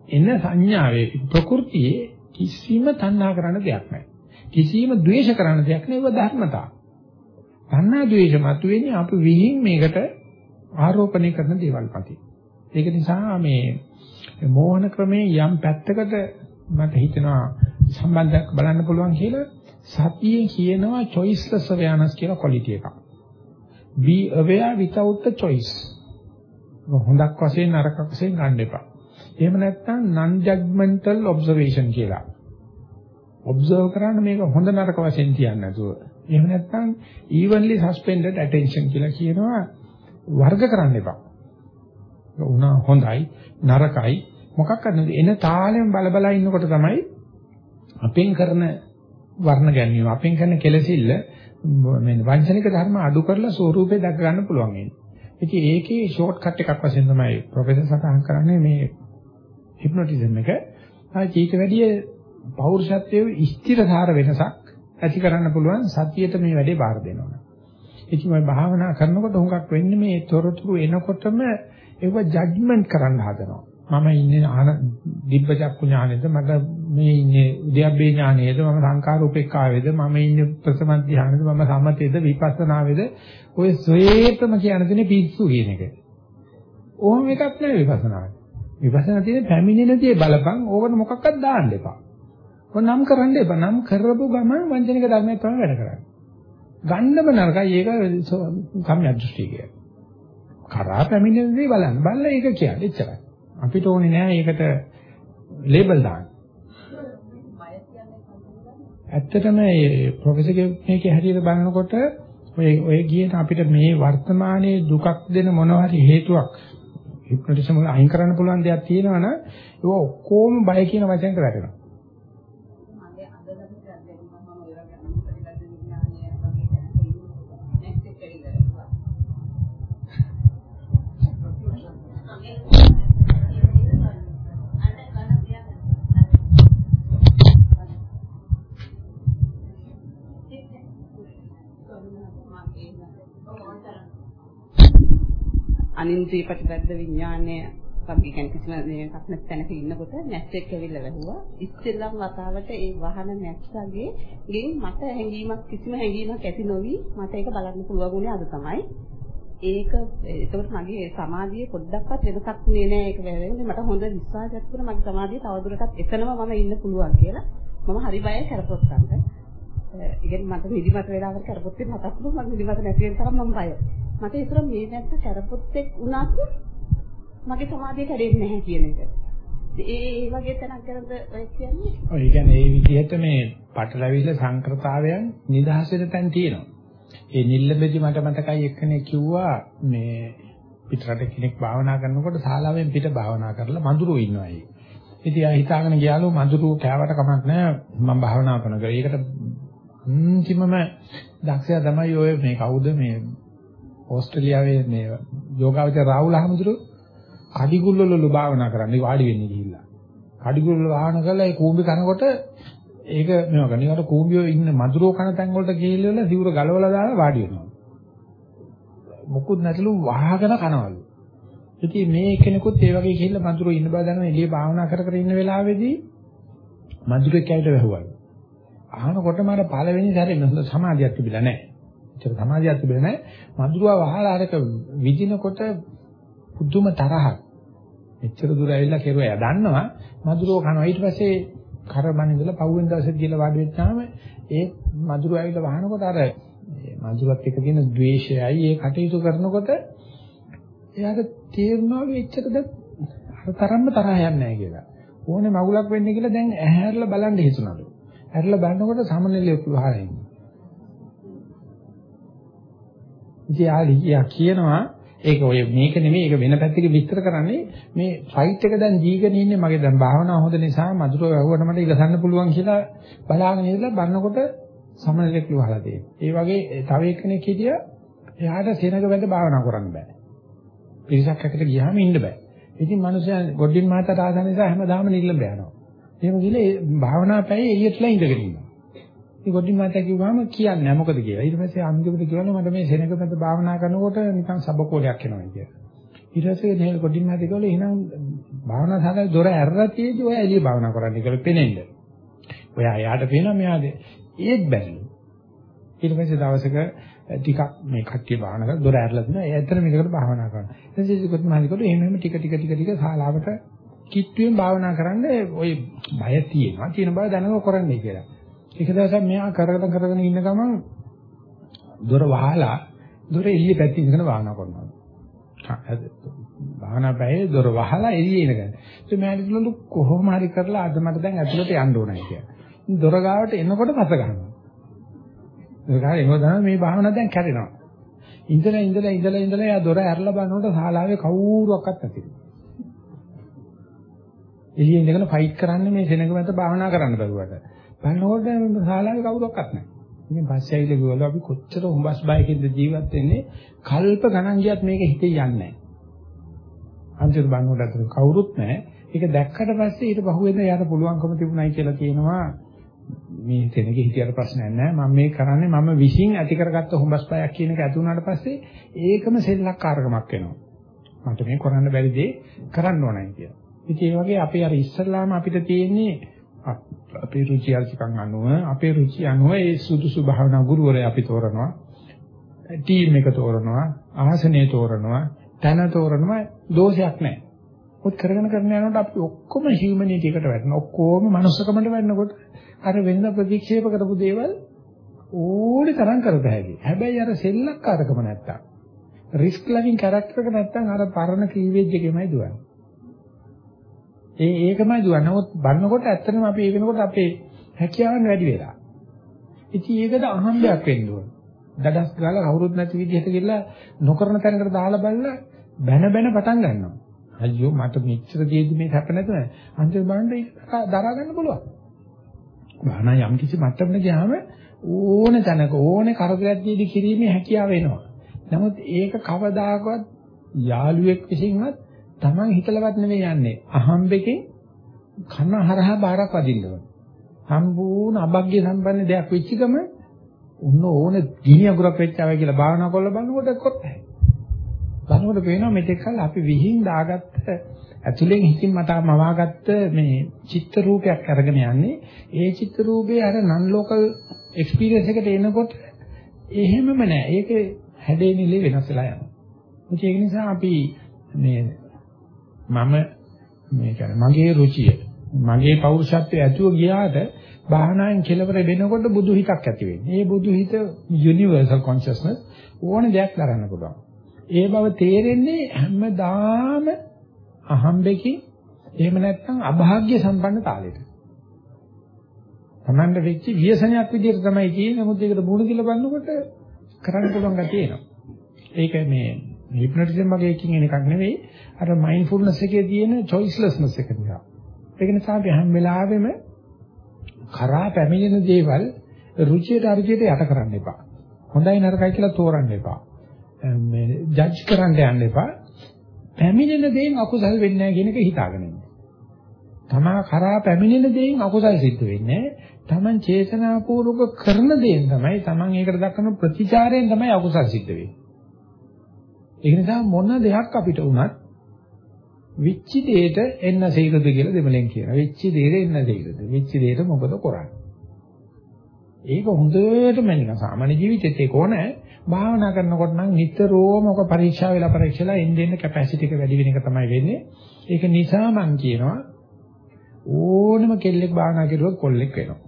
එන සංඥාවේ ප්‍රകൃතියේ කිසිම තණ්හා කරන්න දෙයක් නැහැ. කිසිම ද්වේෂ කරන්න දෙයක් නැහැ. ඒව ධර්මතා. තණ්හා ද්වේෂ මතුවෙන්නේ අපි විහිං මේකට ආරෝපණය කරන දේවල් පති. ඒක නිසා මේ මෝහන ක්‍රමේ යම් පැත්තකට මට හිතෙනවා සම්බන්ධයක් බලන්න පුළුවන් කියලා සතියේ කියනවා choiceless awareness කියලා quality එකක්. be aware without the choice. හොඳක් වශයෙන් නරකක් වශයෙන් ගන්න එපා. එහෙම නැත්නම් non judgmental observation කියලා. observe කරන්න මේක හොඳ නරක වශයෙන් කියන්නේ නැතුව. එහෙම නැත්නම් evenly suspended attention කියලා කියනවා වර්ග කරන්න එපා. උනා හොඳයි නරකයි මොකක් කරනද එන තාලෙන් බල බල ඉන්නකොට තමයි අපෙන් කරන වර්ණ ගැනීම අපෙන් කරන කෙලසිල්ල මේ වංචනික ධර්ම අඩු කරලා ස්වරූපේ දක් ගන්න පුළුවන් වෙන්නේ. ඉතින් ඒකේ ෂෝට් කට් එකක් වශයෙන් තමයි ප්‍රොෆෙසර් සටහන් කරන්නේ මේ හිප්නොටිසම් එක. ආ ඊට වැඩිය පෞරුෂත්වයේ ස්ථිරධාර වෙනසක් ඇති කරන්න පුළුවන් සතියට මේ වැඩේ බාර දෙනවා. ඉතින් මම භාවනා කරනකොට හුඟක් වෙන්නේ මේ තොරතුරු එනකොටම ඒව ජජ්මන්ට් කරන්න හදනවා. මම ඉන්නේ ආන දිබ්බ චක්කු ඥානෙද මට මේ ඉන්නේ උද්‍යප්පේ ඥානෙද මම සංකාර උපේක්ඛාවේද මම ඉන්නේ ප්‍රසම ධානයේද මම සමතේද විපස්සනාවේද ඔය සොයේතම කියන දේ පිස්සු කියන එක. ඕම එකක් නෙවෙයි විපස්සනාවේ. විපස්සනා තියෙන පැමිණෙන දේ බලපන් ඕකට මොකක්වත් දාන්න එපා. ඔය නම් කරන්න එපා. නම් කරපු ගමන් වංචනික ධර්මයක් තමයි වැඩ කරන්නේ. ගන්නම නරකයි ඒක කම්මිය දෘෂ්ටි කිය. කරා පැමිණෙන දේ බලන්න. බලලා ඒක කියන්නේ එච්චරයි. අපිට ඕනේ නෑ ඒකට ලේබල් දාන්න. ඇත්තටම මේ ප්‍රොෆෙසර් මේකේ හැටියට බලනකොට ඔය ඔය ගියට අපිට මේ වර්තමානයේ දුකක් දෙන මොනවා හරි හේතුවක් හිප්නොටිසම් වල අයින් කරන්න පුළුවන් දෙයක් තියෙනවනම් ඒක ඔක්කොම බය කියන වචනට වැටෙනවා. අනින්ද්‍රිය ප්‍රතිබද්ධ විඥානය වගේ කියන්නේ කිසිම දෙයක් නැති තැනක ඉන්නකොට නැස්සෙක් ඇවිල්ලා වැහුවා. ඉස්සෙල්ලම වතාවට ඒ වහන නැස්සගේ ගෙන් මට හැඟීමක් කිසිම හැඟීමක් ඇති නොවි මට ඒක බලන්න පුළුවන් වුණේ අද තමයි. ඒක ඒකට මගේ සමාධියේ පොඩ්ඩක්වත් වෙනසක් නේ නෑ ඒක වෙන්නේ මට හොඳ විශ්වාසයක් තුන මගේ සමාධිය තවදුරටත් එතනම මම ඉන්න පුළුවන් කියලා මම හරි බයයි කරපොත්තන්ට. ඉතින් මට නිදිමත වෙලාවකට කරපොත්තේ මතක් වුණා මම නිදිමත නැති වෙන තරම් මම බයයි. මට ඒතර මේ නැත්ත කරපොත්තෙක් වුණත් මගේ සමාධිය කැඩෙන්නේ නැහැ කියන එක. ඒ ඒ වගේ තැනක් කරද ඔය කියන්නේ? ඔය කියන්නේ මේ විදිහට මේ පටලවිල්ල සංක්‍රතාවයන් නිදහස් වෙන තැන් තියෙනවා. ඒ නිල්ලබෙදි මට මතකයි එක්කෙනෙක් කිව්වා මේ පිටරට කෙනෙක් භාවනා කරනකොට ශාලාවෙන් පිට භාවනා කරලා මඳුරෝ ඉන්නවා ඒ. ඉතින් ආ හිතාගෙන ගියාලු මඳුරෝ කෑවට කමක් නැහැ මම භාවනා කරනවා. ඒකට අන්තිමම දක්ෂයා තමයි ඔය මේ කවුද මේ ඕස්ට්‍රේලියාවේ මේ යෝගාවචර රාහුල හමුදුරු කඩිගුල්ලවල භාවනා කරන්න වාඩි වෙන්න ගිහිල්ලා. කඩිගුල්ල භාවනා කරලා ඒ කූඹි කනකොට ඒක මෙව ගන්න. ඒකට කූඹියෝ ඉන්න මදුරෝ කන තැන් වලට ගිහිල්ලා සිවුර ගලවලා දාලා වාඩි වෙනවා. මොකුත් නැතිලු වහගෙන කනවලු. ඉතින් මේ කෙනෙකුත් ඒ වගේ ගිහිල්ලා මදුරෝ ඉන්න බව දැනගෙන එළියේ භාවනා කර කර ඉන්න වෙලාවේදී මදුරෙක් ඇවිල්ලා වැහුවලු. අහනකොටම අර පළවෙනි සැරේ සමාධියක් තිබිලා නැහැ. කොච්චර සමාජයක් තිබුණේ නැහැ මදුරුවා වහලා අරක විදිනකොට පුදුම තරහක් මෙච්චර දුර ඇවිල්ලා කෙරුවා දන්නවා මදුරුව කනවා ඊට පස්සේ කරබන් ඉඳලා පහුවෙන් දවසේ කියලා වාඩි වෙච්චාම ඒ මදුරුව ඇවිල්ලා වහනකොට අර මදුරුවත් එක්ක තියෙන ද්වේෂයයි ඒ කටයුතු කරනකොට එයාට තේරුණා වෙච්චකද අර තරම්ම තරහ යන්නේ නැහැ කියලා. ඕනේ මගුලක් වෙන්නේ කියලා දැන් ඇහැරලා බලන්න හිතුණලු. ඇහැරලා බලනකොට සමනලියක් වහලා ඉන්නේ. ඉතින් ආලියා කියනවා ඒක ඔය මේක නෙමෙයි ඒක වෙන පැත්තක විස්තර කරන්නේ මේ ෆයිට් එක දැන් දීගෙන ඉන්නේ මගේ දැන් භාවනාව හොඳ නිසා මధుරව වැහුවට මට ඉලසන්න පුළුවන් කියලා බලාගෙන ඉඳලා බannකොට සමනලෙක් වහලා තියෙනවා. ඒ වගේ තව එක්කෙනෙක් හිටියා එයාට සෙනඟ වැඳ භාවනා කරන්න බෑ. පිරිසක් එකට ගියාම ඉන්න බෑ. ඉතින් මිනිස්සයා ගොඩින් මාතට ආසන නිසා හැමදාම නිල්ලඹ යනවා. එහෙම ගිහලා භාවනා පැයේ එළියටලා ඉඳගෙන ඉන්නවා. ඉතින් ගොඩින් මාතා කිව්වම කියන්නේ මොකද කියලා. ඊට පස්සේ අන්තිමට කිව්වලු මට මේ සෙනඟ මැද භාවනා කරනකොට නිකන් සබකෝලයක් එනවා කියලා. ඊට පස්සේ නේ ගොඩින් මාතා කිව්වලු එහෙනම් භාවනා සාකච්ඡා දොර ඇරලා තියෙදි ඔය එළිය භාවනා කරන්න කියලා පෙනෙන්න. ඔයා යාට පේනවා මෙයාද ඒත් බැරිලු. ඊට පස්සේ දවසක ටිකක් මේ කට්ටිය භාවනා කරලා දොර ඇරලා තිනවා. ඒ ඇත්තට මේකට භාවනා කරනවා. ඊට පස්සේ ගොඩින් මාතා කිව්වලු එහෙම ටික ටික ටික ටික ශාලාවට කිට්ටුවෙන් භාවනා කරන්න ඔය බය තියෙනවා. තියෙන බව දැනගව කරන්නයි කියලා. එක දවසක් මෙයා කරගෙන කරගෙන ඉන්න ගමන් දොර වහලා දොර එළිය පැත්තේ ඉඳගෙන භාවනා කරනවා. භාවනා පැයේ දොර වහලා එළියේ ඉඳගෙන. ඒ මෑණි කිව්ලු කොහොම හරි කරලා අද මට දැන් ඇතුළට යන්න ඕනයි කියලා. දොර ගාවට එනකොට පස ගන්නවා. දොර ගාව එනවා මේ භාවනාව දැන් කැඩෙනවා. ඉඳලා ඉඳලා ඉඳලා ඉඳලා යා දොර ඇරලා බලනකොට ශාලාවේ කවුරුවක්වත් නැතිලු. එළියේ ඉඳගෙන ෆයිට් කරන්නේ මේ සෙනඟ මත භාවනා කරන්න බැරුවට. බලනකොට ශාලාවේ කවුරක්වත් නැහැ. ඉතින් පස්සේ ඇවිල්ලා කිව්වලු අපි කොච්චර හුඹස් බයකින්ද ජීවත් වෙන්නේ කල්ප ගණන් ගියත් මේක හිතේ යන්නේ නැහැ. අන්තිමට බලනකොට අතන කවුරුත් නැහැ. ඒක දැක්කට පස්සේ ඊට බහුවෙන්ද යාට පුළුවන්කම තිබුණයි කියලා කියනවා මේ තැනක හිතියට ප්‍රශ්නයක් නැහැ. මම මේ කරන්නේ මම විශ්ින් ඇති කරගත්ත හුඹස් බයක් කියන එක ඇති වුණාට පස්සේ ඒකම සෙල්ලක්කාරකමක් වෙනවා. මට මේ කරන්න බැරි දේ කරන්න ඕනයි කියලා. ඉතින් ඒ වගේ අපි අර ඉස්සල්ලාම අපිට තියෙන්නේ අපේ රුචි අරුචිකම් අනුව අපේ රුචි අනුව ඒ සුදුසු භාවනා ගුරුවරයා අපි තෝරනවා ටීම් එක තෝරනවා ආසනය තෝරනවා තැන තෝරනවා දෝෂයක් නැහැ. ඔත් කරගෙන කරගෙන යනකොට අපි ඔක්කොම හියුමැනිටි එකට වැටෙනවා. ඔක්කොම මනුස්සකමට වැටෙනකොට අර වෙන ප්‍රතික්ෂේප කරපු දේවල් ඕනි තරම් කරත හැකියි. හැබැයි අර සෙල්ලක්කාරකම නැත්තම් රිස්ක් ලවින් කැරක්ටර් එක නැත්තම් අර පරණ ක්ලීවේජ් එකේමයි දුවන්නේ. ඒ ඒකමයි දුවන්නේ. නමුත් බලනකොට ඇත්තටම අපි ඒ වෙනකොට අපේ හැකියාවන් වැඩි වෙලා. ඉතින් ඒකද අහම්බයක් වෙන්න ඕන. දඩස් ගාලා කවුරුත් නැති විදිහට ගිහලා නොකරන තැනකට දාලා බලලා බැන බැන පටන් ගන්නවා. අයියෝ මට මෙච්චර දෙයක්ද මේ හැප නැතුව අන්තිම බලන්න ඒක දරා ගන්න පුළුවන්. බාහනා යම් කිසි මට්ටමකට ගියාම ඕන තැනක ඕනේ කරදරයක් දීදී කිරීමේ හැකියාව එනවා. නමුත් ඒක කවදාකවත් යාළුවෙක් විසින්වත් Taman හිතලවත් නෙවෙයි යන්නේ. අහම්බෙකින් කන හරහා බාරක් වදින්න ඕන. සම්පූර්ණ අභග්ය සම්පන්න දෙයක් වෙච්ච ගම උන්න ඕන ගිනි අගුරක් වෙච්චාවයි කියලා භාවනා කරලා බලනකොට කොත් බලනකොට පේනවා මෙතෙක් කල අපි විහිං දාගත්ත ඇතුලෙන් හිතින් මට මවාගත්ත මේ චිත්ත රූපයක් අරගෙන යන්නේ ඒ චිත්ත රූපේ අර නන් ලෝකල් එක්ස්පීරියන්ස් එකට එනකොට එහෙමම නෑ ඒක හැඩේ නිලේ වෙනස් වෙලා යනවා ඒක නිසා අපි මේ මම මේ කියන්නේ මගේ රුචිය මගේ පෞරුෂත්වය ඇතුව ගියාට භාවනාවෙන් කෙලවර වෙනකොට බුදු හිතක් ඇති වෙන්නේ. ඒ බුදු හිත යුනිවර්සල් කොන්ෂස්නස් ඕන දෙයක් කරන්න පුළුවන්. ඒ බව තේරෙන්නේ හැමදාම අහම්බෙකින් එහෙම නැත්නම් අභාග්‍ය සම්පන්න තාලෙට. Tamanda වෙච්ච ව්‍යසනයක් විදිහට තමයි කියන්නේ. නමුත් ඒකට බුණු කියලා බලනකොට කරන්න පුළුවන් ගැතිය එනවා. ඒක මේ හිප්නොටිසම් වගේ එකකින් එන එකක් නෙවෙයි. අර මයින්ඩ්ෆුල්නස් එකේ තියෙන choicelessness එක නිසා. ඒක නිසා අපි හැම වෙලාවෙම කරා පැමිණෙන දේවල් රුචියට අරුචියට යට කරන්න එපා. හොඳයි නරකයි කියලා තෝරන්න එපා. මේ ජජ් කරන්න යන්න එපා. පැමිණෙන දේෙන් අකුසල් වෙන්නේ නැහැ කියන එක හිතාගෙන ඉන්න. තමා කරා පැමිණෙන දේෙන් අකුසල් සිද්ධ වෙන්නේ තමන් චේතනාපූර්වක කරන දේෙන් තමයි තමන් ඒකට දක්වන ප්‍රතිචාරයෙන් තමයි අකුසල් සිද්ධ වෙන්නේ. ඒ නිසා මොන දෙයක් අපිට වුණත් විච්චි දෙයට එන්න සීලද කියලා දෙමලෙන් කියනවා. විච්චි දෙයට එන්න සීලද. විච්චි දෙයට මොකද කරන්නේ? ඒක හොඳටම නිකන් සාමාන්‍ය ජීවිතෙත් ඒක ඕනේ. භාවනා කරනකොට නම් නිතරම ඔක පරීක්ෂා වෙලා පරීක්ෂලා එන්න එන්න කැපැසිටි එක වැඩි වෙන එක තමයි වෙන්නේ. ඒක නිසා මම කියනවා ඕනම කෙල්ලෙක් භාවනා කරුවොත් කොල්ලෙක් වෙනවා.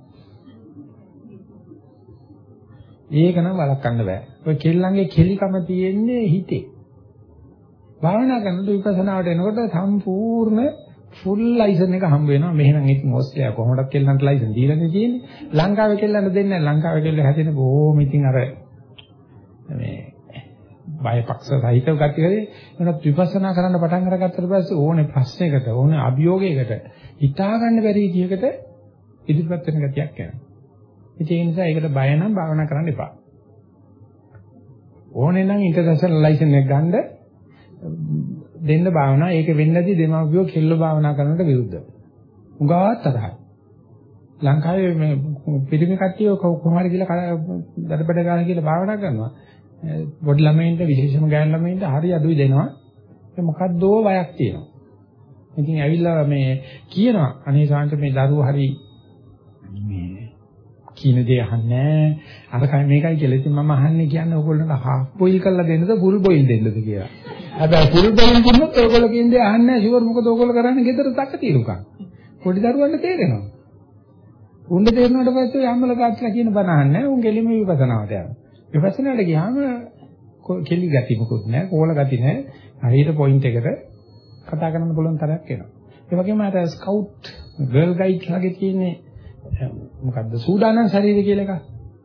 ඒක නම් වළක්වන්න බෑ. ඔය කෙල්ලන්ගේ කෙලිකම තියෙන්නේ හිතේ. භාවනා කරනකොට විපස්සනාවට එනකොට සම්පූර්ණ ෆුල් ලයිසන් එක හම්බ වෙනවා. මෙහෙනම් ඉතින් ඕස්ට්‍රේලියාව කොහොමදක් කෙල්ලන්ට ලයිසන් දීලානේ තියෙන්නේ. ලංකාවේ කෙල්ලන්ට දෙන්නේ නැහැ. ලංකාවේ කෙල්ල හැදෙන බොහොම ඉතින් අර මේ බයපක්ෂ සහිතව ගතියදී මොනවත් විපස්සනා කරන්න පටන් අරගත්තට පස්සේ ඕනේ ප්‍රශ්නයකට ඕනේ අභියෝගයකට හිතා ගන්න බැරි විදිහකට ඉදිරිපත් වෙන ගතියක් එනවා. ඒ නිසා ඒකට බය නම් භාවනා කරන්න එපා. ඕනේ නම් ඉන්ටර්නැෂනල් ලයිසන් එක ගන්න දෙන්න භාවනා ඒක වෙන්නේ නැති දෙමාපියෝ කෙල්ල භාවනා කරනට විරුද්ධව. උගාවත් තරහයි. ලංකාවේ මේ පිළිමි කට්ටිය කොහොම හරි කියලා දඩබඩ ගන්න කියලා භාවනා කරනවා. පොඩි ළමයින්ට විශේෂම ගෑනු ළමයින්ට හරි අඩුයි දෙනවා. ඒ මොකද්දෝ වයක් තියෙනවා. ඉතින් ඇවිල්ලා මේ කියනවා අනේ සාන්ත මේ දරුවෝ හරි මේ කියන දේ අහන්නේ අරකයි මේකයි කියලා. ඉතින් මම අහන්නේ කියන්නේ ඕගොල්ලන්ට හාෆ් බොයිල් කරලා දෙන්නද ෆුල් බොයිල් දෙන්නද කියලා. හැබැයි ෆුල් බොයිල් දුන්නොත් ඕගොල්ලෝ කියන්නේ අහන්නේ නැහැ ෂුවර් මොකද ඕගොල්ලෝ කරන්නේ ගෙදර තක්ක తీරුකම්. පොඩි දරුවන්ට තේරෙනවා. උණ්ඩ තේරුණාට පස්සේ යම්මල තාත්තලා කියන බණ අහන්නේ උන් ගෙලිම විපස්සනාවට යනවා. විපස්සනාට ගියාම කෙලි ගති මොකුත් නැහැ, කෝල ගති නැහැ. හරියට පොයින්ට් එකට කතා කරන්න පුළුවන් තරයක් එනවා. ඒ වගේම අර ස්කවුට් ගර්ල් ගයිඩ් ලාගේ තියෙන්නේ මොකද්ද සූදානම් ශරීරය කියලා එකක්.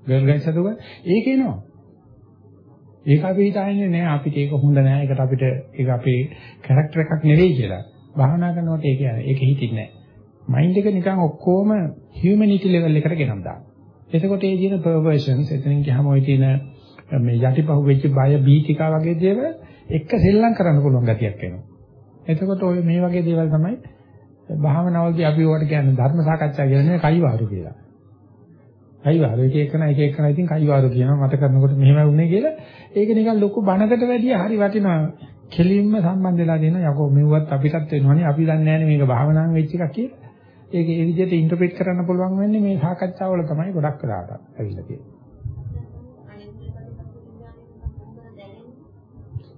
ගර්ල් ගයිඩ් සතුක ඒක එනවා. ඒක අපි හිතන්නේ නෑ අපිට ඒක හොඳ නෑ ඒකට අපිට ඒක අපේ කැරක්ටර් එකක් නෙවෙයි කියලා. භාවනා කරනකොට ඒක ඒක හිතින්නේ නෑ. මයින්ඩ් එක නිකන් ඔක්කොම හියුමැනිටි ලෙවල් එකට ගෙනත් දානවා. එතකොට ඒ කියන පර්වර්ෂන්ස් එතනින් ගියාම ওই තියෙන මේ යටිපහුව වෙච්ච බය බීතිකා වගේ දේවල් එක සෙල්ලම් කරන්න පුළුවන් ගතියක් එනවා. එතකොට ඔය මේ වගේ දේවල් තමයි භාවනාවල්දී අපි ඔයාලට කියන්නේ ධර්ම සාකච්ඡා කියන්නේ කයිවාරු කියලා. කයිවාරු එක එකන එක එකන ඉතින් කයිවාරු කියනවා මට කරනකොට මෙහෙමයි වුනේ කියලා. ඒක නිකන් ලොකු බණකට වැඩිය හරි වටිනවා. කෙලින්ම සම්බන්ධ වෙලා දෙන යකෝ මෙව්වත් අපිටත් වෙනවනේ අපි දන්නේ නැහැ මේක භාවනාවෙන් වෙච්ච එකක් කියලා. ඒක ඒ විදිහට ඉන්ටර්ප්‍රිට් කරන්න පුළුවන් වෙන්නේ මේ සාකච්ඡාවල තමයි ගොඩක් වෙලාවට ඇවිල්ලා තියෙන්නේ.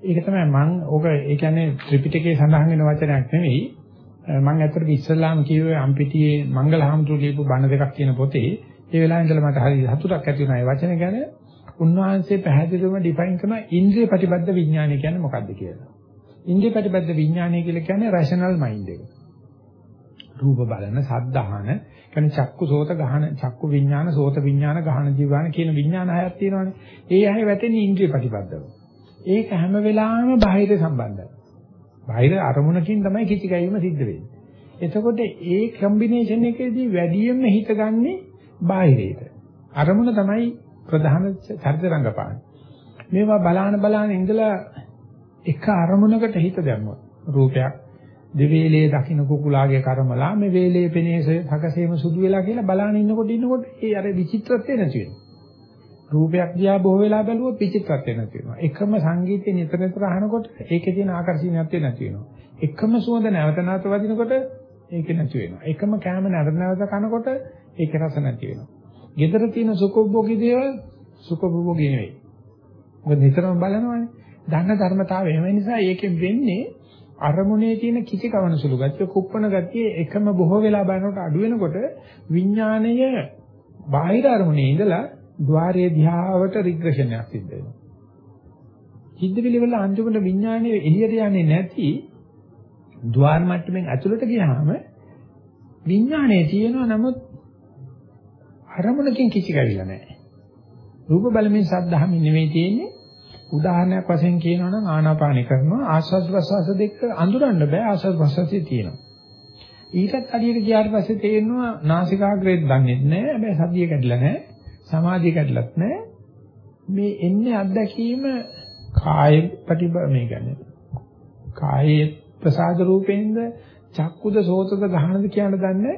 ඒක තමයි මම ඕක ඒ කියන්නේ ත්‍රිපිටකයේ සඳහන් වෙන වචනයක් නෙවෙයි. මම ඇත්තට ඉස්සල්ලාම කිව්වේ අම්පිටියේ මංගල හාමුදුරු ලියපු බණ දෙකක් කියන පොතේ ඒ වෙලාවේ ඉඳලා මට හරි සතුටක් ඇති වුණා. ඒ වචන ගැන උන්වහන්සේ පැහැදිලිවම ඩිෆයින් කරන ඉන්ද්‍රිය ප්‍රතිබද්ධ විඥානය කියන්නේ මොකක්ද කියලා. ඉන්ද්‍රිය ප්‍රතිබද්ධ විඥානය කියලා කියන්නේ රෂනල් මයින්ඩ් එක. රූප බලන, ශබ්ද අහන, කියන්නේ චක්කු සෝත ගහන, චක්කු විඥාන, සෝත විඥාන, ගහන ජීවාන කියන විඥාන හයක් තියෙනවානේ. ඒ අය වැටෙන්නේ ඉන්ද්‍රිය ප්‍රතිබද්ධව. ඒක හැම වෙලාවෙම බාහිර සම්බන්ධයි. බාහිර අරමුණකින් තමයි කිචි ගැයීම සිද්ධ වෙන්නේ. එතකොට ඒ කම්බිනේෂන් එකේදී වැඩියෙන්ම හිතගන්නේ බාහිරයට. අරමුණ තමයි ප්‍රධාන චරිත රංගපාන්නේ. මේවා බලාන බලාන ඉඳලා එක අරමුණකට හිත දැම්මොත් රූපයක් දෙවේලේ දකින්න කුකුලාගේ කර්මලා මේ වේලේ පෙනේස සකසේම සුදු වෙලා කියලා බලාන ඉන්නකොට ඉන්නකොට ඒ අර විචිත්‍රත්වය නැති වෙනවා. රූපයක් දිහා බොහෝ වෙලා බැලුවොත් විචිත්‍රත්වය නැති වෙනවා. එකම සංගීතය නිතර නිතර අහනකොට ඒකේ තියෙන ආකර්ෂණීයත්වය නැති වෙනවා. එකම සුවඳ නැවත නැවත වදිනකොට ඒක නැති වෙනවා. එකම කෑම නැවත නැවත කනකොට ඒක රස නැති වෙනවා. gedara තියෙන සුඛෝභෝගී දේවල් සුඛෝභෝගී නෙවෙයි. මොකද නිතරම බලනවානේ. දන්න ධර්මතාවය එහෙම නිසා ඒකෙන් වෙන්නේ අරමුණේ තියෙන කිසි කවන සුළු ගතිය කුප්පන ගතිය එකම බොහෝ වෙලා බලනකොට අඩු වෙනකොට විඥාණය බාහිර අරමුණේ ඉඳලා ద్వාරයේ දිහාවට රිග්‍රෙෂණයක් සිද්ධ වෙනවා. සිද්ධ පිළිවෙල අන්තිමට විඥාණය එළියට යන්නේ නැති ద్వාර මට්ටමින් ඇතුළට ගියාම විඥාණය තියෙනවා නමුත් අරමුණකින් කිසි කැවිලා නැහැ. රූප බලමින් සද්ධාමින් නෙවෙයි තියෙන්නේ. උදාහරණයක් වශයෙන් කියනවා නම් ආනාපානි කරනවා ආස්වාද ප්‍රසවාස දෙක අඳුරන්න බෑ ආස්වාද ප්‍රසවාසයේ තියෙනවා. ඊටත් අඩියට ගියාට පස්සේ තේරෙනවා නාසිකාග්‍රේත් දන්නේ නැහැ. හැබැයි සතිය කැඩිලා නැහැ. සමාධිය කැඩලත් නැහැ. මේ එන්නේ අත්දැකීම කාය ප්‍රතිබ මේ කියන්නේ කායේ ප්‍රසාද රූපෙන්ද චක්කුද සෝතද ගහනද කියන දන්නේ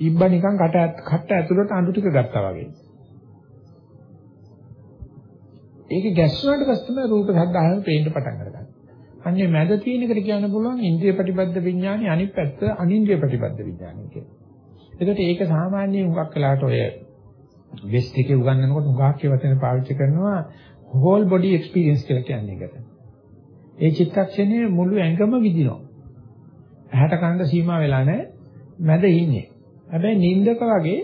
ඉබ්බා නිකන් කට කට ඇතුළට අඳු ටික ගත්තා වගේ. ඒක ගැස්සුණාට පස්සේ තමයි රූප සද්ධාහන පේන්න පටන් ගන්නේ. අන්නේ මැද තියෙන එකට කියන්න පුළුවන් ඉන්ද්‍රිය ප්‍රතිබද්ධ විඥානي අනිත් පැත්ත අනින්ද්‍රිය ප්‍රතිබද්ධ විඥානي කියලා. ඒකට ඒක සාමාන්‍යයෙන් හුඟක් වෙලාට ඔය වෙස්ට් එකේ උගන්වනකොට හුඟක් ඒ වචන පාවිච්චි කරනවා whole body experience කියලා කියන්නේ ඒකට. ඒ චිත්තක්ෂණයේ මුළු ඇඟම විදිනවා. ඇහැට කනට සීමා වෙලා නැහැ. මැද ඉන්නේ. හැබැයි නිින්දක වගේ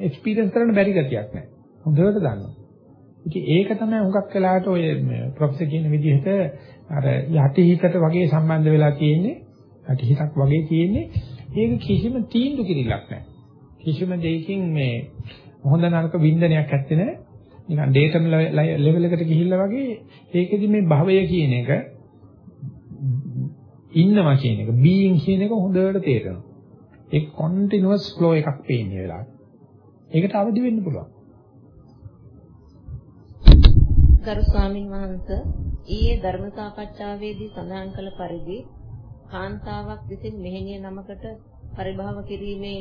එක්ස්පීරියන්ස් කරන්න බැරි ගතියක් නැහැ. හොඳට දන්නවා. ඉතින් ඒක තමයි හුඟක් වෙලාවට ඔය ප්‍රොෆෙසර් කියන විදිහට අර යටිහිතට වගේ සම්බන්ධ වෙලා තියෙන්නේ. යටිහිතක් වගේ තියෙන්නේ. ඒක කිසිම තීන්දුව කිරිලක් නැහැ. කිසිම දෙයකින් මේ හොඳ නරක වින්දනයක් ඇත්තේ නැහැ. නිකන් ඩේටම් ලෙවල් එකට ගිහිල්ලා වගේ ඒකෙදි මේ භවය කියන එක ඉන්නවා කියන එක බීಯಿಂగ్ කියන එක හොඳට තේරෙනවා. ඒ කන්ටිනියස් ෆ්ලෝ එකක් පේන්නේ වෙලාවට. ඒකට අවදි වෙන්න පුළුවන්. ගරු ස්වාමින් වහන්සේ ඊයේ ධර්ම සාකච්ඡාවේදී සඳහන් කළ පරිදි කාන්තාවක් විසින් මෙහෙණිය නමකට පරිභාව කිරීමේ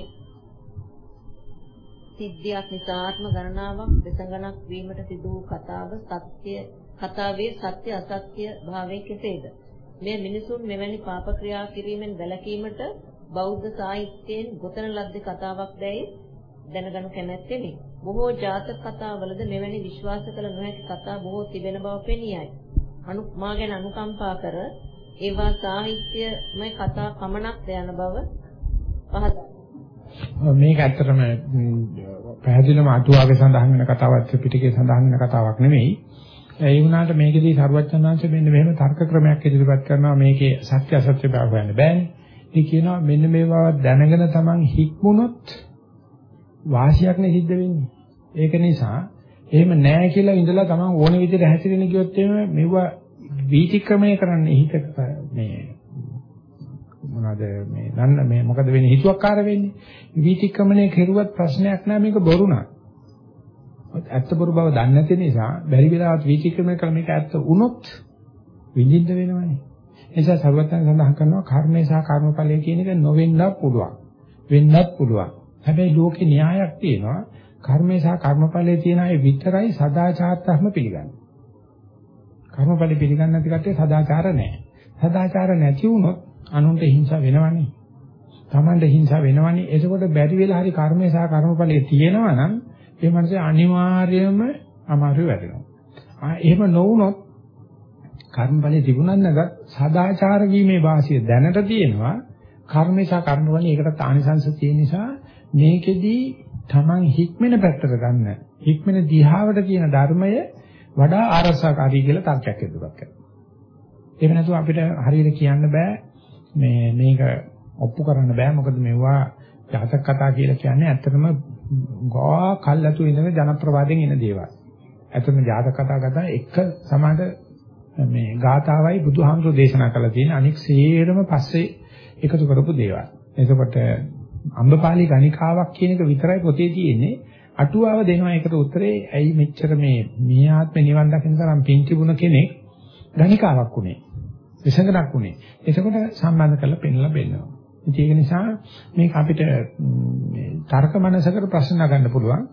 සිද්ධියක් නිසා ආත්ම ගණනාවක් දෙසඟනක් වීමට සිදු වූ කතාව සත්‍ය කතාවේ සත්‍ය අසත්‍ය භාවය කෙසේද? මේ මිනිසුන් මෙවැනි පාප ක්‍රියා කිරීමෙන් වැළකීමට බෞද්ධ සාහිත්‍යයෙන් ගොතන ලද්දේ කතාවක් දැයි දැනගනු කැමැත්තෙමි. බොහෝ ජාතක කතාවලද මෙවැනි විශ්වාස කළ නොහැකි කතා බොහෝ තිබෙන බව පෙනියයි. අනු මා ගැන අනුකම්පා කර ඒවා සාහිත්‍යමය කතා පමණක් යන බව පහදා මේක ඇත්තටම පැහැදිලිවම අටුවාවේ සඳහන් වෙන කතාවක් ත්‍රිපිටකයේ සඳහන් වෙන කතාවක් නෙමෙයි. ඒ වුණාට මේකෙදී සරුවච්චන්වංශ මෙන්න මෙහෙම තර්ක ක්‍රමයක් ඉදිරිපත් කරනවා මේකේ සත්‍ය අසත්‍ය බව හොයන්න බෑනේ. ඒ කියනවා මෙන්න මේවා දැනගෙන Taman හික්මුණොත් වාසියක් නේ සිද්ධ වෙන්නේ. ඒක නිසා එහෙම නැහැ කියලා ඉඳලා Taman ඕන විදිහට හැසිරෙන ගියොත් එහෙම මෙවුවා වීතික්‍රමණය කරන්න හිත මේ මොනවාද මේ නන්න මේ මොකද වෙන්නේ හිතුවක්කාර වෙන්නේ. වීතික්‍රමණය කෙරුවත් ප්‍රශ්නයක් නෑ මේක බොරු නා ඇත්ත බොරු බව දන්නේ නැති නිසා බැරි වෙලාවත් වීතික්‍රමණය කළ මේක ඇත්ත වුණොත් විඳින්න වෙනවනේ. නිසා සර්වඥයන් සඳහන් කරනවා කර්මය සහ කර්මඵලය කියන එක නොවෙන්නත් පුළුවන් වෙන්නත් පුළුවන් හැබැයි ලෝකේ න්‍යායක් තියෙනවා කර්මය සහ කර්මඵලයේ තියෙන අය විතරයි සදාචාරත්වම පිළිගන්නේ. කර්මඵල පිළිගන්නේ නැති කට්ටිය සදාචාර නැහැ. සදාචාර නැති වුණොත් අනුන්ට හිංසා වෙනවනේ. Tamande හිංසා වෙනවනේ. එතකොට බැරි වෙලා හරි කර්මය සහ කර්මඵලයේ තියෙනවා නම් ඒ මනසේ අනිවාර්යයෙන්ම අමාරු වෙනවා. ආ එහෙම නොවුනොත් කර්මඵලයේ තිබුණත් නැගත් සදාචාර වීමේ වාසිය දැනට තියෙනවා. කර්මය සහ කර්මඵලයේ ඒකට ආනිසංශ තියෙන නිසා මේකෙදී Taman හික්මෙන පැත්තට ගන්න හික්මෙන දිහාවට කියන ධර්මය වඩා ආරසකාරී කියලා තර්කයක් එදුවක් කරනවා. එහෙම නැතුව අපිට හරියට කියන්න බෑ මේ මේක ඔප්පු කරන්න බෑ මොකද මේවා ජාතක කතා කියලා කියන්නේ ඇත්තටම ගා කල්ලාතු ඉඳන ජනප්‍රවාදයෙන් එන දේවල්. ඇත්තටම ජාතක කතා කතා එක සමාද මේ ගාතාවයි බුදුහාමුදුරෝ දේශනා කළා තියෙන අනික් සියරම පස්සේ එකතු කරපු දේවල්. එතකොට අම්බපාලි ගණිකාවක් කියන එක විතරයි පොතේ තියෙන්නේ. අටුවාව දෙනවා ඒකට උත්තරේ ඇයි මෙච්චර මේ මේ ආත්මේ නිවන් දකින්න තරම් පිං තිබුණ කෙනෙක් ගණිකාවක් උනේ. විසඳනක් උනේ. එතකොට සම්බන්ධ කරලා පෙන්ලා බෙන්නවා. ඒක නිසා මේක අපිට තර්ක මනසකට ප්‍රශ්න නගන්න පුළුවන්.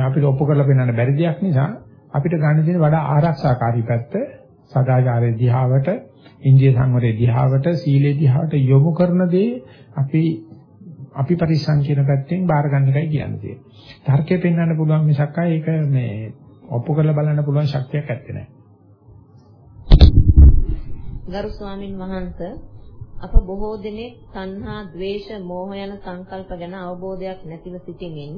අපිට ඔප්පු කරලා පෙන්වන්න බැරි දෙයක් නිසා අපිට ගන්න තියෙන වඩා ආරක්ෂාකාරී පැත්ත සදාචාරයේ දිහාවට, ඉන්දිය සංවරයේ දිහාවට, සීලේ දිහාවට යොමු කරන දේ අපි අපි පරිස්සම් කියන පැත්තෙන් බාර ගන්න එකයි කියන්නේ. තර්කය පෙන්වන්න පුළුවන් මිසක් ඒක මේ ඔප්පු කරලා බලන්න පුළුවන් ශක්තියක් ඇත්තේ නැහැ. ගරු ස්වාමින් වහන්සේ අප බොහෝ දිනෙක තණ්හා, ద్వේෂ, මෝහ යන සංකල්ප ගැන අවබෝධයක් නැතිව සිටින්මින්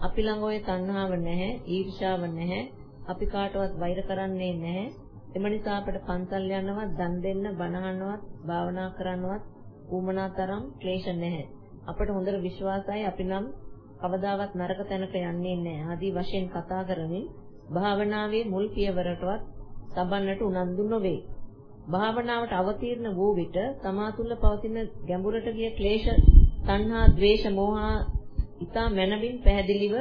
අපි ළඟ ওই තණ්හාව නැහැ, ඊර්ෂාව නැහැ, අපි කාටවත් වෛර කරන්නේ නැහැ, එම නිසා අපට පන්සල් යන්නවත්, දන් දෙන්න, බණ අහන්නවත්, භාවනා කරන්නවත් ඌමනා තරම් ක්ලේශ නැහැ. අපට හොඳට විශ්වාසයි අපි නම් කවදාවත් නරක තැනක යන්නේ නැහැ. ආදී වශයෙන් කතා කරමින් භාවනාවේ මුල් පියවරටවත් තබන්නට උනන්දු නොවේ. භාවනාවට අවතීර්ණ වූ විට තමා තුළ පවතින ගැඹුරට ගිය ක්ලේශ, තණ්හා, ద్వේෂ, මෝහ ඊතා මනමින් පැහැදිලිව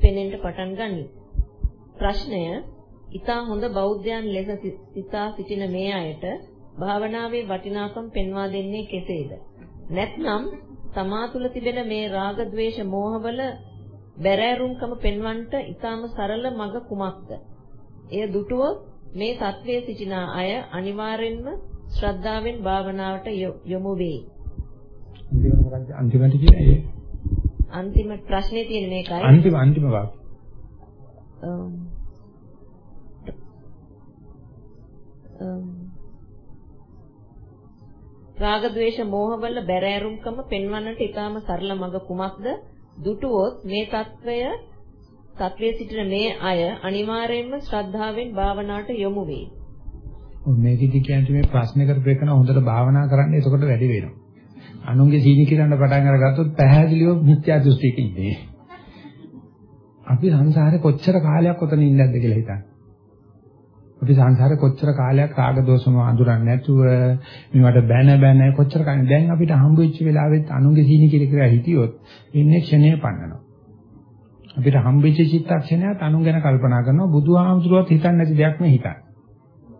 පෙනෙන්න පටන් ගනී. ප්‍රශ්නය ඊතා හොඳ බෞද්ධයන් ලෙස සිතා සිටින මේ අයට භාවනාවේ වටිනාකම් පෙන්වා දෙන්නේ කෙසේද? නැත්නම් තමා තුළ තිබෙන මේ රාග, ద్వේෂ, මෝහවල බැරෑරුම්කම පෙන්වන්නට ඊටාම සරල මඟ කුමක්ද? එය දුටුවොත් මේ සත්වයේ සිටින අය අනිවාර්යෙන්ම ශ්‍රද්ධාවෙන් භාවනාවට යොමු වේ. අන්තිමට කියන්නේ අන්තිම ප්‍රශ්නේ තියෙන මේකයි. අන්තිම අන්තිම වාක්‍ය. රාග ద్వේෂ මෝහවල බැරෑරුම්කම පෙන්වන්නට ඊටාම සරල මඟ කුමක්ද? දුටුවොත් මේ తත්වය తත්වයේ සිටින මේ අය අනිවාර්යයෙන්ම ශ්‍රද්ධාවෙන් භාවනාවට යොමු වෙයි. මේකෙදි කියන්නේ මේ ප්‍රශ්න කරපු එකන හොඳට භාවනා කරන්න එතකොට වැඩි වෙනවා. අනුන්ගේ සීනි කිරන්න පටන් අරගත්තොත් පහදලිව මිත්‍යා දෘෂ්ටියකින් ඉන්නේ. අපි සංසාරේ කොච්චර කාලයක් ඔතන ඉන්නද කියලා හිතන්න. අපි සංසාරේ කොච්චර කාලයක් රාග දෝෂම අඳුරන්නේ නැතුව මේවට බැන බැන කොච්චර කන්නේ දැන් අපිට හම්බ වෙච්ච වෙලාවෙත් අනුන්ගේ සීනි කිර කර හිටියොත් ඉන්නේ ක්ෂණය පන්නනවා. අපිට හම්බෙච්ච චිත්තක්ෂණයත් අනුන් ගැන කල්පනා කරනවා බුදුහාමුදුරුවත් හිතන්නේ නැති දෙයක් මේ හිතන්නේ.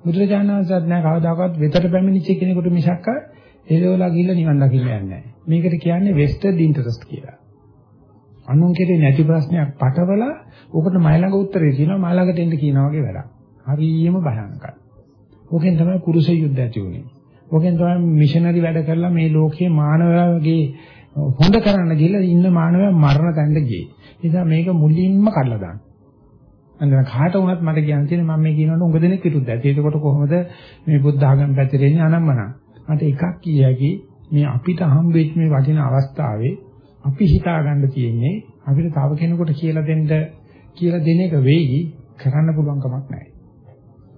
බුදුරජාණන් වහන්සේත් නෑ කවදාකවත් වෙතට පැමිණිච්ච කෙනෙකුට මිසක්ක එළවලා ගිහිල්ලා නිවන් දකින්න යන්නේ නෑ. මේකට කියන්නේ වෙස්ටඩ් ඉන්ටරෙස්ට් කියලා. අනුන් කෙරේ නැති ප්‍රශ්නයක් පටවලා ඕකට මයි ළඟ උත්තරේ කියනවා මයි ළඟට එන්න කියනවා වගේ වැඩක්. හරියම භයානකයි. ඕකෙන් තමයි කුරුස යුද්ධ ඇති වුනේ. ඕකෙන් තමයි මිෂනරි වැඩ කරලා මේ ලෝකයේ මානවයාගේ හොඳ කරන්න ගිහලා ඉන්න මානවයා මරණ තැනට ගියේ. ඒ නිසා මේක මුලින්ම කඩලා දාන්න. අන්න කාට වුණත් මට කියන්න තියෙන්නේ මම මේ කියනකොට උඟ දෙනෙක් විරුද්ධයි. ඒකකොට කොහොමද මේ බුද්ධ ආගම පැතිරෙන්නේ අනම්මනම්. මට එකක් කියකි මේ අපිට හම්බෙච්ච මේ වටින අවස්ථාවේ අපි හිතා ගන්න තියෙන්නේ අපිට තව කෙනෙකුට කියලා දෙන්න කියලා දෙන එක වෙයි කරන්න පුළුවන් කමක් නැහැ.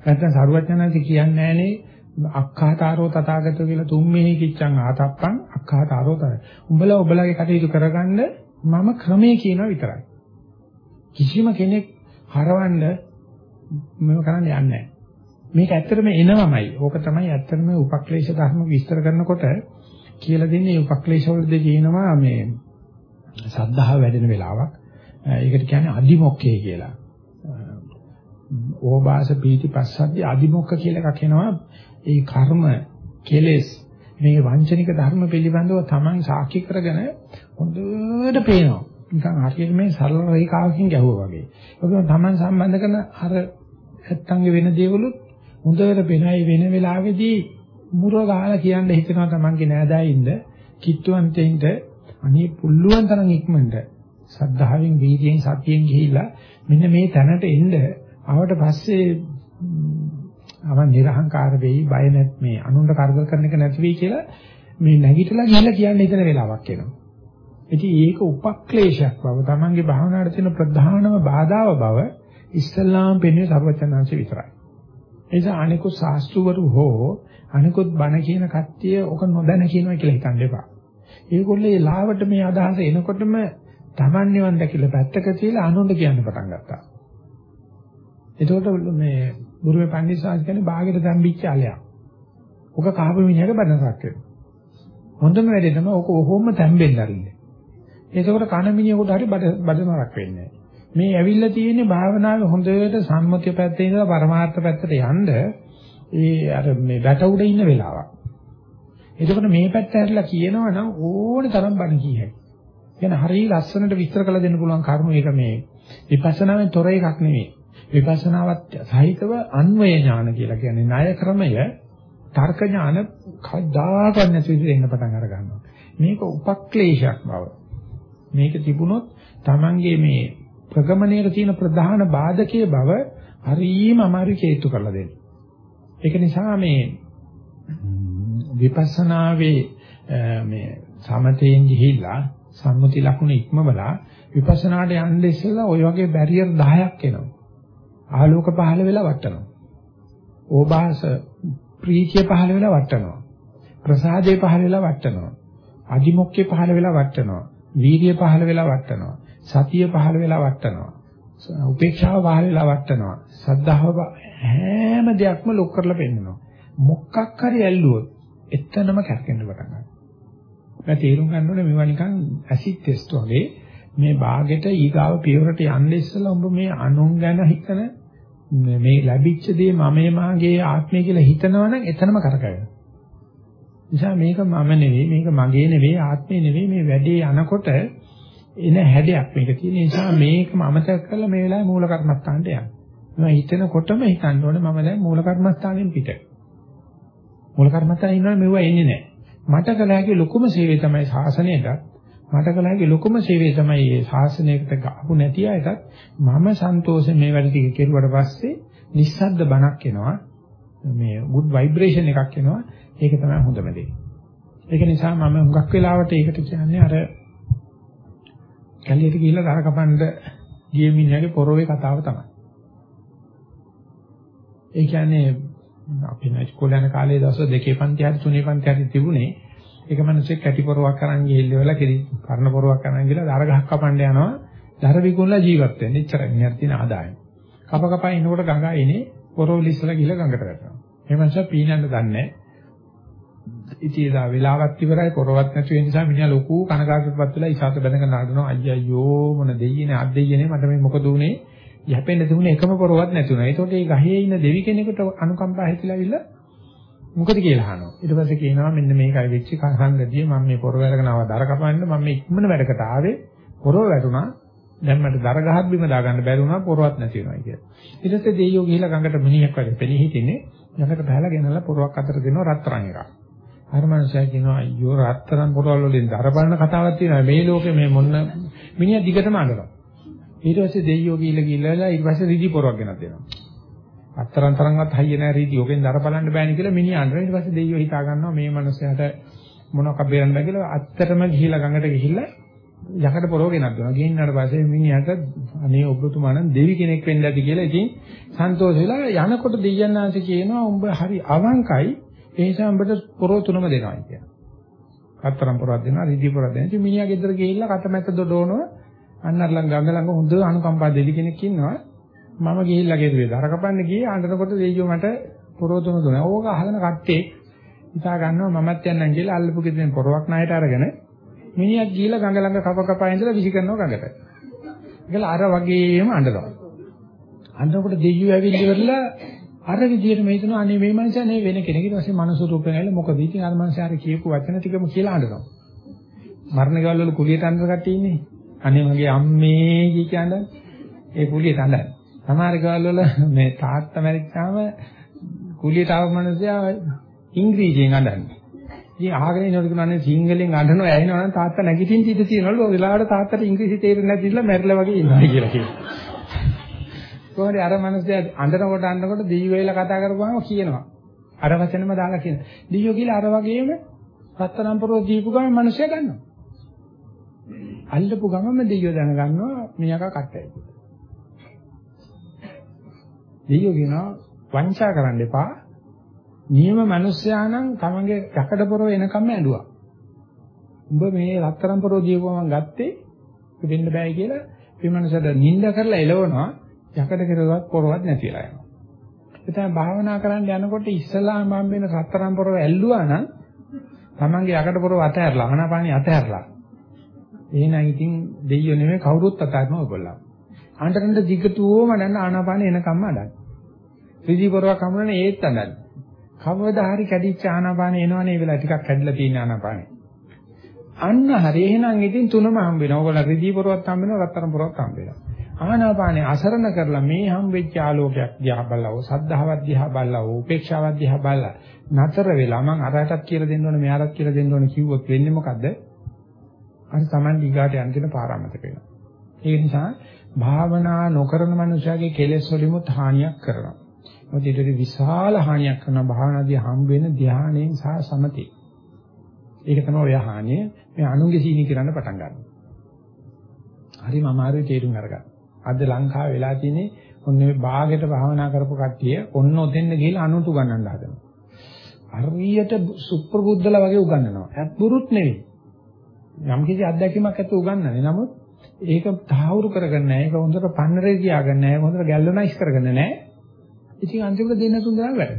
නැත්නම් සරුවචනන්සේ කියන්නේ නැහනේ අක්ඛාතාරෝ තථාගතෝ කියලා තුම්මෙහි කිච්ඡං ආතප්පං අක්ඛාතාරෝ තය. උඹලා ඔබලාගේ කටයුතු කරගන්න මම ක්‍රමයේ කියනවා විතරයි. කිසිම කෙනෙක් හරවන්න මම කරන්න යන්නේ නැහැ. මේක ඇත්තටම එනවමයි. ඕක තමයි ඇත්තටම උපක්ලේශ ධර්ම විස්තර කරනකොට කියලා දෙන්නේ උපක්ලේශවලදී කියනවා මේ සද්ධාව වැඩෙන වෙලාවක්. ඒකට කියන්නේ අදිමොක්කේ කියලා. ඕබාස පීති පස්සද්ධි අදිමොක්ක කියලා එකක් එනවා. ඒ කර්ම කෙලෙස් මේ වංචනික ධර්ම පිළිබඳව Taman සාක්ෂි කරගෙන හොඳට පේනවා. නිකන් හරියට මේ සරල රේඛාවකින් ගැහුවා වගේ. ඒකම Taman සම්බන්ධ කරන අර ඇත්තන්ගේ වෙන දේවලුත් හොඳට පේනයි වෙන වෙලාවෙදී මුර ගහලා කියන්න හිතනවා Tamanගේ නෑදෑයින්ද කිට්ටුවන්තෙන්ද අනේ පුල්ලුවන් තරම් ඉක්මනට සද්ධාවෙන් වීර්යයෙන් සතියෙන් ගිහිල්ලා මෙන්න මේ තැනට එන්න ආවට පස්සේ අවන් නිර්හංකාර වෙයි බය නැත් මේ අනුන්ට කරදර කරන එක නැති වෙයි කියලා මේ නැගිටලා ගිහලා කියන්න හිතන වෙලාවක් එනවා. ඉතින් ඒක උපක්ලේශයක් බව තමන්ගේ භාවනාවට තියෙන ප්‍රධානම බාධාව බව ඉස්ලාම් පෙන්වන්නේ සර්වචනාංශ විතරයි. ඒ නිසා අනිකුත් ශාස්ත්‍රවරු හෝ අනිකුත් බණ කියන කට්ටිය ඔක නොදැන කියනවා කියලා හිතන්න එපා. ඒගොල්ලෝ ඒ ලාවට මේ අදහස එනකොටම තමන් නිවන් දැකලා පැත්තක තියලා අනුන්ට කියන්න පටන් ගත්තා. එතකොට මේ බුරුමේ පන්දිසාස් කියන්නේ බාගෙට තම්බිච්ච අලයක්. ඔක කහප මිනිහක බඩනසක් වෙනවා. හොඳම වැඩේ තමයි ඔක ඔහොම තැම්බෙන්න අරින්නේ. එතකොට කන මිනිහෙකුට හරි බඩ බඩනරක් වෙන්නේ මේ ඇවිල්ලා තියෙන්නේ භාවනාවේ හොඳට සම්මුතිය පැත්තේ ඉඳලා පරමාර්ථ පැත්තට යන්න ඒ අර මේ වැට උඩ ඉන්න වෙලාවක්. එතකොට මේ පැත්ත හැරිලා කියනවා නම් ඕනේ තරම් බණ කීයයි. කියන හරිය ලස්සනට විස්තර කළ දෙන්න පුළුවන් කර්ම ඒක මේ විපස්සනාවෙන් තොර එකක් නෙවෙයි. විපස්සනාවත් සහිතව අන්වය ඥාන කියලා කියන්නේ ණය ක්‍රමය තර්ක ඥාන කවදාකවත් නැති විදිහට එන්න පටන් අර ගන්නවා. මේක උපක්ලේශයක් බව. මේක තිබුණොත් Tamange මේ ප්‍රගමණයට තියෙන ප්‍රධාන බාධකයේ බව හරිම අමාරු හේතු කරලා දෙන්න. ඒක නිසා මේ විපස්සනාවේ මේ සමතේන් ගිහිල්ලා සම්මුති ලකුණු ඉක්මවලා විපස්සනාට යන්න ඉස්සෙල්ලා ওই වගේ බැරියර් 10ක් එනවා. ආලෝක පහළ වෙලා වටනවා. ඕභාස ප්‍රීතිය පහළ වෙලා වටනවා. ප්‍රසාදේ පහළ වෙලා වටනවා. අදිමොක්කේ පහළ වෙලා වටනවා. වීර්ය පහළ වෙලා වටනවා. සතිය පහළ වෙලා වටනවා. උපේක්ෂාව පහළ වෙලා වටනවා. සද්ධාව හැම දෙයක්ම ලොක් කරලා පෙන්නනවා. මොකක් හරි ඇල්ලුවොත් එතනම කැරකෙන්න පටන් ගන්නවා. මම තේරුම් ගන්න ඕනේ මේවා නිකන් ඇසිඩ් ටෙස්ට් වගේ මේ බාගෙට ඊගාව පියවරට යන්න ඉස්සෙල්ලා උඹ මේ අනුන් ගැන හිතන මේ ලැබිච්ච දේ මමේ මාගේ ආත්මය කියලා හිතනවනම් එතනම කරකැවෙනවා. නිසා මේක මම නෙවෙයි මේක මගේ නෙවෙයි ආත්මේ නෙවෙයි මේ වැඩේ යනකොට එන හැඩයක් මේක තියෙන නිසා මේක මමතක කරලා මේ වෙලාවේ මූල කර්මස්ථානට යන්න. මම හිතනකොටම හිතන්න ඕනේ මම දැන් මූල කර්මස්ථානෙන් පිට. මූල කර්මස්ථානේ ඉන්නවා මෙව එන්නේ නැහැ. මට කළ හැකි ලොකුම සේවය තමයි ශාසනයට. මට කළ හැකි ලොකුම සේවය තමයි මේ ශාසනයකට ගහපු නැති අයටත් මම සන්තෝෂයෙන් මේ වැඩ ටික කෙරුවට පස්සේ නිස්සද්ද බණක් එනවා. මේ good vibration එකක් එනවා. ඒක තමයි හොඳම දේ. ඒක නිසා මම හුඟක් වෙලාවට ඒකට කියන්නේ අර කැලියට ගිහිල්ලා දර කපන්න ගිය මිනිහගේ පොරොවේ කතාව තමයි. ඒ කියන්නේ අපි ඉස්කෝලේ යන කාලේ දවස් දෙකේ පන්ති හරි තුනේ පන්ති හරි තිබුණේ ඒක මිනිස්සෙක් කැටි පොරවක් කරන් ගිහිල්ලා කෙලි පරණ පොරවක් කරන් ගිහලා දර ගහක් කපන්න යනවා දර විකුණලා ජීවත් වෙන්න. එච්චරයි මෙයාට තියෙන ආදායම. කප කපා ඉනකොට ගඟා එනේ පොරොව ලිස්සලා ගිහලා ගඟට වැටෙනවා. මේ මිනිස්සු පීනන්න දන්නේ නැහැ. ඉතින් ඒ වෙලාවක් ඉවරයි පොරවත් නැති වෙන නිසා මිනිහා ලොකු කනකාටටපත් වෙලා ඉසాత බැඳගෙන නඩනවා අයියෝ මොන දෙයියනේ අත් දෙයියනේ මට මේ මොකද උනේ යැපෙන්න තිබුණේ එකම පොරවත් නැති වුණා. ඒතකොට ඒ ගහේ ඉන්න දෙවි කෙනෙකුට අනුකම්පා හිතිලා ඇවිල්ලා මොකද කියලා අහනවා. ඊට පස්සේ කියනවා මෙන්න මේකයි වෙච්ච සංගතිය මම මේ පොරව අරගෙන ආවා දර කපන්න මම මේ ඉක්මන වැඩකට ආවේ පොරව වැටුණා. දැන් මට දර ගහක් බිම දාගන්න බැරි වුණා පොරවත් නැති වෙනවා කියලා. ඊට පස්සේ දෙයියෝ ගිහිල්ලා ගඟට මිනිහෙක් වගේ පෙනී හිටින්නේ යකට බහලා ගෙනලා පොරවක් අතර දෙනවා රත්තරන් එකක්. අර මනුස්සයා කියනවා අයියෝ රත්තරන් පොරවල් වලින් දර බලන කතාවක් තියෙනවා මේ ලෝකේ මේ මොන්න මිනිහා දිගටම අඬනවා. ඊට පස්සේ දෙයියෝ ගිහිල්ලා ගිහිල්ලා ඊට පස්සේ රිදි පොරවක් ගෙනත් දෙනවා. අත්තරන් තරම්වත් හයිය නැහැ රීති. ඔකෙන් දර බලන්න බෑනේ කියලා මිනිහා අඬනවා. ඊට පස්සේ දෙයියෝ හිතා ගන්නවා මේ මනුස්සයාට මොනවක් බේරන්න බෑ කියලා අත්තරම ගිහිලා ගඟට ගිහිල්ලා යකට පොරව ගෙනත් දෙනවා. ගෙන්නට පස්සේ මිනිහට අනේ ඔබතුමා නම් දෙවි කෙනෙක් වෙන්න ඇති කියලා ඉතින් සන්තෝෂ වෙලා යනකොට දෙයයන් ආංශ කියනවා උඹ හරි අවංකයි. ඒ නිසා උඹට පොරව තුනම දෙනවා කියලා. අත්තරම් පොරවක් දෙනවා, රීති පොරවක් දෙනවා. ඉතින් මිනිහා ගෙදර ගිහිල්ලා කටමැත දොඩවනවා. අන්න අර ළඟ ගඟ ළඟ හොඳ අනුකම්පා දෙවි කෙනෙක් ඉන්නවා. මම ගිහිල්ලා ගෙදුවේ දර කපන්න ගියේ අඬනකොට දෙයියෝ මට පොරොතුන දුන්නා. ඕක අහගෙන කට්ටේ හිතා ගන්නවා මමත් යන්නම් කියලා අල්ලපු ගෙදෙන් පොරවක් ණයට අරගෙන මිනිහක් ගිහිල්ලා ගඟ ළඟ කප කපා ඉඳලා විසි කරනවා ගඟට. ඒකල අර වගේම අඬනවා. අඬනකොට දෙයියෝ ඇවිල්ලි ඉවරලා අර විදියට මේ හිතනවා අනේ මේ මනුස්සයා නේ වෙන කෙනෙක්. ඊට පස්සේ මනුස්ස රූපෙන් ඇවිල්ලා මොකද ඉතින් අර මනුස්සයා අර කියපු වචන ටිකම කියලා අඬනවා. මරණ ගෙවල් වල කුලියට අඬන කට්ටිය ඉන්නේ. අනේ මගේ අම්මේ කී කියන්නේ ඒ කුලියට අඬන. සමහර ගෙවල් වල මේ තාත්තා මැරිච්චාම කුලියට ආව මනුස්සයා ඉංග්‍රීසියෙන් අඬන්නේ. ඉතින් අහගෙන ඉන්නකොට කියනවානේ සිංහලෙන් අඬනවා ඇහෙනවා නම් තාත්තා නැගිටින්න ඉඳ තියෙනවලු ඔය වෙලාවට තාත්තට ඉංග්‍රීසි තේරෙන්නේ නැතිලා මැරිලා වගේ ඉන්නවා කියලා කියනවා. කොහොමද අර මනුස්සයා අඬනකොට අඬනකොට දීව වේලා කතා කරපුවාම කියනවා. අර වචනම දාලා කියනවා. දීයෝ කියලා අර වගේම රත්තරන් පොරව දීපු ගමන් මනුස්සයා ගන්නවා. අල්ලපු ගමන්ම දීයෝ දැනගන්නවා මියාකා කට්ටයි කියලා. දීයෝ කියනවා වංචා කරන්න එපා. නියම මිනිස්යා නම් තමන්ගේ යකඩ පොරව එනකම්ම ඇඬුවා. උඹ මේ රත්තරන් පොරව දීපුවා මං ගත්තේ වෙන්න බෑ කියලා මේ මනුස්සයාට නිඳ කරලා එලවනවා යකඩ කෙරුවත් පොරවත් නැතිලා යනවා. ඒ තමයි භාවනා කරන්න යනකොට ඉස්සලාම මම වෙන රත්තරන් පොරව ඇල්ලුවා නම් තමන්ගේ යකඩ පොරව අතහැරලා ආනාපානිය අතහැරලා එහෙනම් ඉතින් දෙයියෝ නෙමෙයි කවුරුත් අතාරිනවා ඔයගොල්ලෝ. අන්තරන්ට දිගටම නන්න ආනාපානෙ එනකම්ම අඩන. ත්‍රිජී පොරවක් හමුනනේ ඒත් අඩන. කවදා හරි කැඩිච්ච ආනාපානෙ එනවනේ ඒ වෙලාව ටිකක් කැඩිලා තියෙන ආනාපානෙ. අන්න හරි එහෙනම් ඉතින් තුනම හම්බ වෙනවා. ඔයගොල්ලෝ ත්‍රිජී පොරවත් හම්බ වෙනවා රත්තරන් පොරවත් හම්බ වෙනවා. ආනාපානේ අසරණ කරලා මේ හම්බෙච්ච ආලෝකයක් දිහා බලව, සද්ධාවක් දිහා බලව, උපේක්ෂාවක් දිහා බලලා නතර වෙලා මං අරයටත් කියලා දෙන්න ඕනේ, මෙයාටත් කියලා දෙන්න ඕනේ කිව්වොත් වෙන්නේ මොකද්ද? අර Taman ඊගාට යන කියන පාරාමතක වෙනවා. ඒ නිසා භාවනා නොකරන මනුස්සයගේ කෙලෙස් වලිමුත් හානියක් කරනවා. මොකද ඊට විශාල හානියක් කරන භාවනාදී හම් වෙන ධානයෙන් සහ සමතේ. ඒක තමයි ඔය හානිය. මේ අනුන්ගේ සීනි කරන්න පටන් ගන්නවා. හරිම අමාරුයි තේරුම් අරගන්න. අද ලංකාවේ වෙලා තියෙන්නේ ඔන්න මේ ਬਾගෙට භාවනා කරපු කට්ටිය ඔන්න ඔතෙන්ද ගිහලා අනුන්ට උගන්වන්න හදනවා. හරියට සුප්‍රබුද්ධලා වගේ උගන්වනවා. ඒත් බුරුත් නෙවෙයි. යම් කිසි අත්දැකීමක් ඇතුව උගන්වන්නේ. නමුත් ඒක තහවුරු කරගන්නේ නැහැ. ඒක හොඳට පන්නරේ තියාගන්නේ නැහැ. හොඳට ගැල්වනයිස් කරගන්නේ නැහැ. ඉතින් අන්තිමට දෙන්න තුන් දෙනා වැඩ.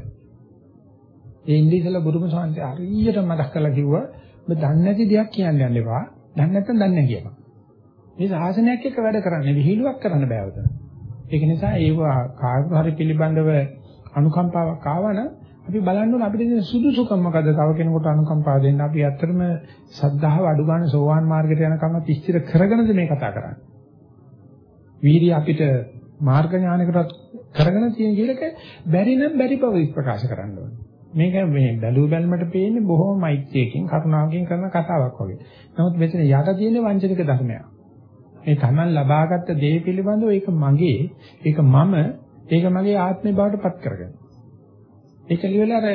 ඒ ඉන්දිය ඉතලා බුදුම සාන්ති හරියට මතක් කරලා කිව්වා ඔබ දන්නේ නැති දෙයක් කියන්න යන්න එපා. දන්නේ නැත්නම් දන්නේ නැහැ කියපන්. මේ ශාසනයක් එක්ක වැඩ කරන්නේ විහිළුවක් කරන්න බෑ උතන. ඒක නිසා ඒව කාර්ය හරි පිළිබඳව අනුකම්පාවක් ආවනම් අපි බලන්න ඕන අපිට තියෙන සුදුසුකම් මොකද තව කෙනෙකුට අනුකම්පාව දෙන්න අපි ඇත්තටම සද්ධාව අඩු ගන්න සෝවාන් මාර්ගයට යනකම් ස්ථිර කරගෙනද මේ කතා කරන්නේ. වීර්ය අපිට මාර්ග ඥානයකටත් කරගෙන තියෙන කියලක බැරි නම් බැරි බව ප්‍රකාශ කරන්න ඕනේ. මේක මේ බැලු බැලමට පේන්නේ බොහොම මෛත්‍රියකින් කරුණාවකින් කරන කතාවක් වගේ. නමුත් මෙතන යට තියෙන වංචනික ධර්මයක්. මේ Taman ලබාගත් දේ පිළිබඳව ඒක මගේ, ඒක මම, ඒක මගේ ආත්මේ බවට පත් කරගන්න. ඒක ලියලා අර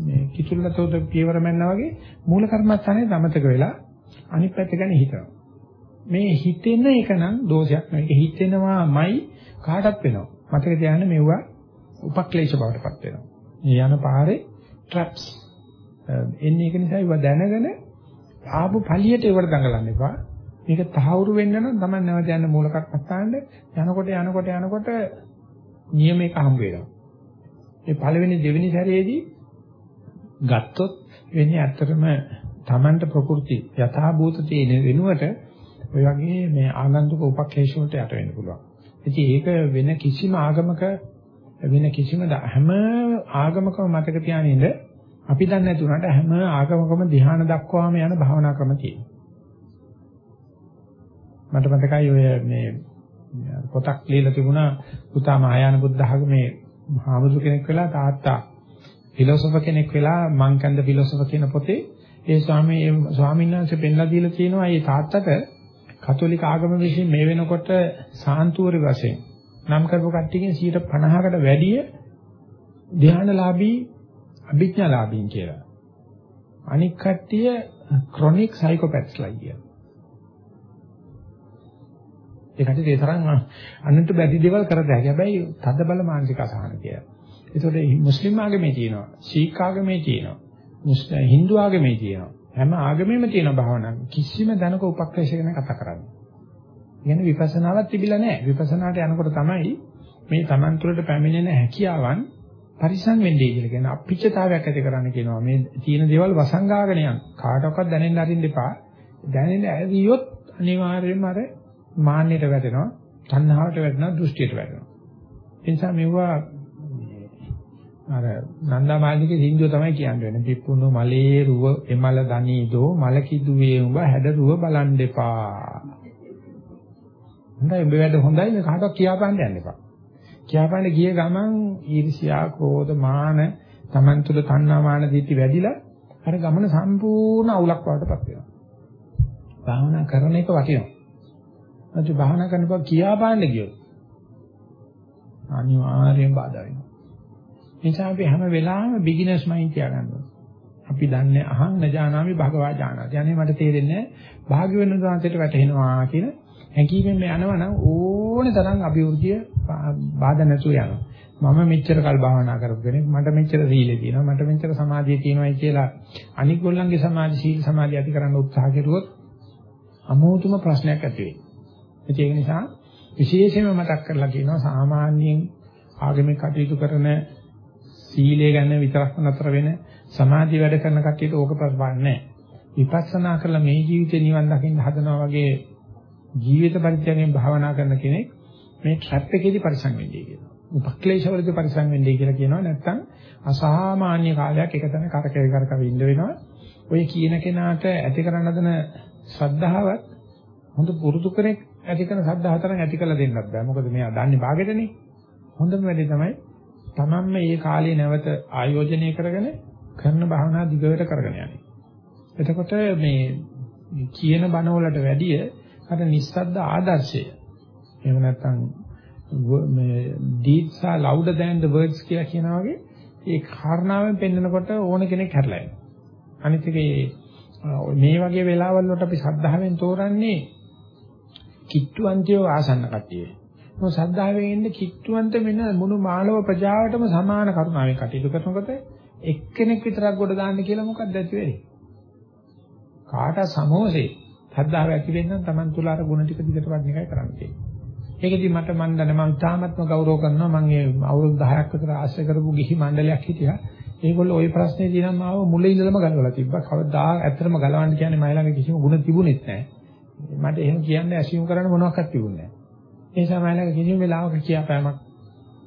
මේ කිතුල්ලතෝද පියවර මැන්නා වගේ මූල කර්මස්ථානේ තමතක වෙලා අනිත් පැත්ත ගැන හිතනවා. මේ හිතෙන එක නම් දෝෂයක් නෙවෙයි. ඒක හිතෙනවාමයි කාටත් වෙනවා. මතක තියාගන්න මෙවුවා උපක්ලේශ බවට පත් වෙනවා. මේ යන පාරේ traps එන්නේ ඒක නිසා ඒව දැනගෙන ආපු පළියට ඒවට දඟලන්න එපා. මේක තහවුරු වෙන්න නම් තමයි නැවත යන්න මූල කර්මස්ථානෙ යනකොට යනකොට යනකොට නියමයක හම්බ වෙනවා. මේ පළවෙනි දෙවෙනි සැරේදී ගත්තොත් වෙන්නේ ඇත්තටම Tamanට ප්‍රകൃති යථාභූත තියෙන වෙනුවට ඔය වගේ මේ ආගන්තුක උපක්ලේශ වලට යට වෙන්න පුළුවන්. ඉතින් ඒක වෙන කිසිම ආගමක වෙන කිසිම හැම ආගමකම මතක තියානින්ද අපි දන්නේ නැති උනට හැම ආගමකම ධ්‍යාන දක්වාම යන භාවනා ක්‍රම තියෙනවා. මට මතකයි ඔය මේ පොතක් ලියලා තිබුණා පුතා මහායාන බුද්ධ ආගමේ හාමුදුර කෙනෙක් වෙලා තාත්තා ෆිලොසොෆර් කෙනෙක් වෙලා මං කන්ද ෆිලොසොෆර් කියන පොතේ ඒ ස්වාමී ස්වාමීන් වහන්සේ පෙන්ලා දීලා තියෙනවා මේ තාත්තට කතෝලික ආගම විසින් මේ වෙනකොට සාන්තුවරි වශයෙන් නම් කරපු කට්ටියකින් 50කට වැඩිය ධානලාභී අභිඥාලාභීන් කියලා. අනික් කට්ටිය ක්‍රොනික් සයිකෝපැත්ස්ලා කියනවා. ඒකට ඒ තරම් අනන්ත බැරි දේවල් කරද හැකි. හැබැයි තද බල මානසික අසහන කියලා. ඒතකොට මුස්ලිම් ආගමේ තියෙනවා, ශීඛ ආගමේ තියෙනවා, මුස්ලිම් හින්දු ආගමේ තියෙනවා. හැම ආගමෙම තියෙන භාවනාවක්. කිසිම දැනක උපක්‍රේෂ ගැන කතා කරන්නේ. කියන්නේ විපස්සනාවක් තිබිලා නැහැ. විපස්සනාට යනකොට තමයි මේ Taman තුළට පැමිණෙන හැකියාවන් පරිසම් වෙන්නේ කියලා කියන අපිච්චතාවයක් ඇති කරන්න කියනවා. මේ තියෙන දේවල් වසංගාගෙන යන කාටවත් දැනෙන්න අරින්න එපා. දැනෙන්න ඇරියොත් අනිවාර්යයෙන්ම අර මාන්නයට වැටෙනවා, තණ්හාවට වැටෙනවා, දෘෂ්ටියට වැටෙනවා. ඒ නිසා මෙවුවා අර නන්දා මාළිකේ සින්දුව තමයි කියන්නේ. පිප්පුණු මලේ රුව එමල දනීදෝ මල කිදුවේ උඹ හැඩරුව බලන් දෙපා. හොඳයි උඹ වැඩ හොඳයි මේ කාටවත් කියාපාන්න යන්න එපා. කියාපාන්න ගිය ගමන් ඊර්ෂ්‍යා, ක්‍රෝධ, මාන, Taman තුල තණ්හා මාන දිටි වැඩිලා අර ගමන සම්පූර්ණ අවුලක් වඩටපත් වෙනවා. භාවනා කරන එක වටිනවා. නැත්නම් භාවනා කරනකොට කියාපාන්න ගියොත් අනිවාර්යෙන් බාධා වෙනවා. නිසා අපි හැම වෙලාවෙම බිග්ිනර්ස් මයින්ඩ් තියාගන්න ඕනේ. අපි දන්නේ අහං නජානාමි භගවා ජානාති. අනේ මට තේරෙන්නේ නැහැ භාග්‍යවෙන දාන්තයට වැටෙනවා කියන හැඟීමෙන් මේ යනවා නම් ඕනේ තරම් අභිවෘද්ධිය බාධා නැතුව යනවා. මම මෙච්චර කල් භාවනා කරපු කෙනෙක් මට මෙච්චර සීලෙ තියෙනවා මට මෙච්චර සමාධිය තියෙනවායි කියලා අනික් ගොල්ලන්ගේ සමාධි සීල සමාධිය ඇති කරන්න උත්සාහ කෙරුවොත් අමෝතුම ප්‍රශ්නයක් ඇති වෙයි. ඒක නිසා විශේෂයෙන්ම මතක් කරලා කියනවා සාමාන්‍යයෙන් ආගමික කටයුතු කරන සීලය ගැන විතරක් නතර වෙන සමාධිය වැඩ කරන කට්ටියට ඕක ප්‍රශ්න නැහැ. විපස්සනා කරලා මේ ජීවිතේ නිවන් දකින්න හදනවා වගේ ජීවිත පරිත්‍යාගයෙන් භාවනා කරන කෙනෙක් මේ ට්‍රැප් එකේදී පරිසං වෙන්නේ කියලා. උපක්ලේශවලදී පරිසං වෙන්නේ කියලා කියනවා නැත්නම් අසාමාන්‍ය කාලයක් එක තැන කරකැවි කරකැවි ඉන්න වෙනවා. ඔය කියන කෙනාට ඇති කරන්න හදන ශ්‍රද්ධාවත් හොඳ පුරුදු කෙනෙක් ඇති කරන සද්ද හතරක් ඇති කරලා දෙන්නත් බෑ. මොකද මෙයා දන්නේ භාගෙටනේ. හොඳම වැඩේ තමයි තමන්ම මේ කාලේ නැවත ආයෝජනය කරගෙන කරන භාවනා දිගට කරගෙන යන්නේ. එතකොට මේ කියන බණ වලට වැඩිය අර නිස්සද්ද ආදර්ශය. එහෙම නැත්නම් මේ deeds are louder than the words කියලා කියනවා වගේ ඒ කාරණාවෙන් පෙන්නකොට ඕන කෙනෙක් හැරලා යනවා. අනිත් එක මේ වගේ වෙලාවල් වලට අපි සද්ධාවෙන් තෝරන්නේ කිට්ටුවන්තයෝ ආසන්න කට්ටිය. මොකද සද්ධාවෙන් ඉන්නේ කිට්ටුවන්ත වෙන මුළු මානව ප්‍රජාවටම සමාන කරුණාවෙන් කටයුතු කරනකොට එක්කෙනෙක් විතරක් ගොඩ දාන්න කියලා මොකක්ද ඇති වෙන්නේ? කාට සමෝසේ සද්ධාව ඇති වෙන්න තමන් තුල අර ගුණ ටික දිගට වඩන එකයි කරන්න තියෙන්නේ. ඒකදී මට මන් දන්නේ මම තාමත්ම ගෞරව කරනවා මම ඒ අවුරුදු 10ක් විතර ආශ්‍රය කරපු ගිහි මණ්ඩලයක් හිටියා. ඒගොල්ලෝ ওই ප්‍රශ්නේ දිනම් මාව මුල ඉඳලම ගලවලා තිබ්බා. කවදා ඇත්තටම ගලවන්න කියන්නේ මයි ළඟ කිසිම ಗುಣ තිබුණෙත් නැහැ. මට එහෙම කියන්න ඇසියුම් කරන්න මොනවක්වත් තිබුණේ නැහැ. ඒ නිසා මයි ළඟ කිසිම වෙලාවක කියාපෑමක්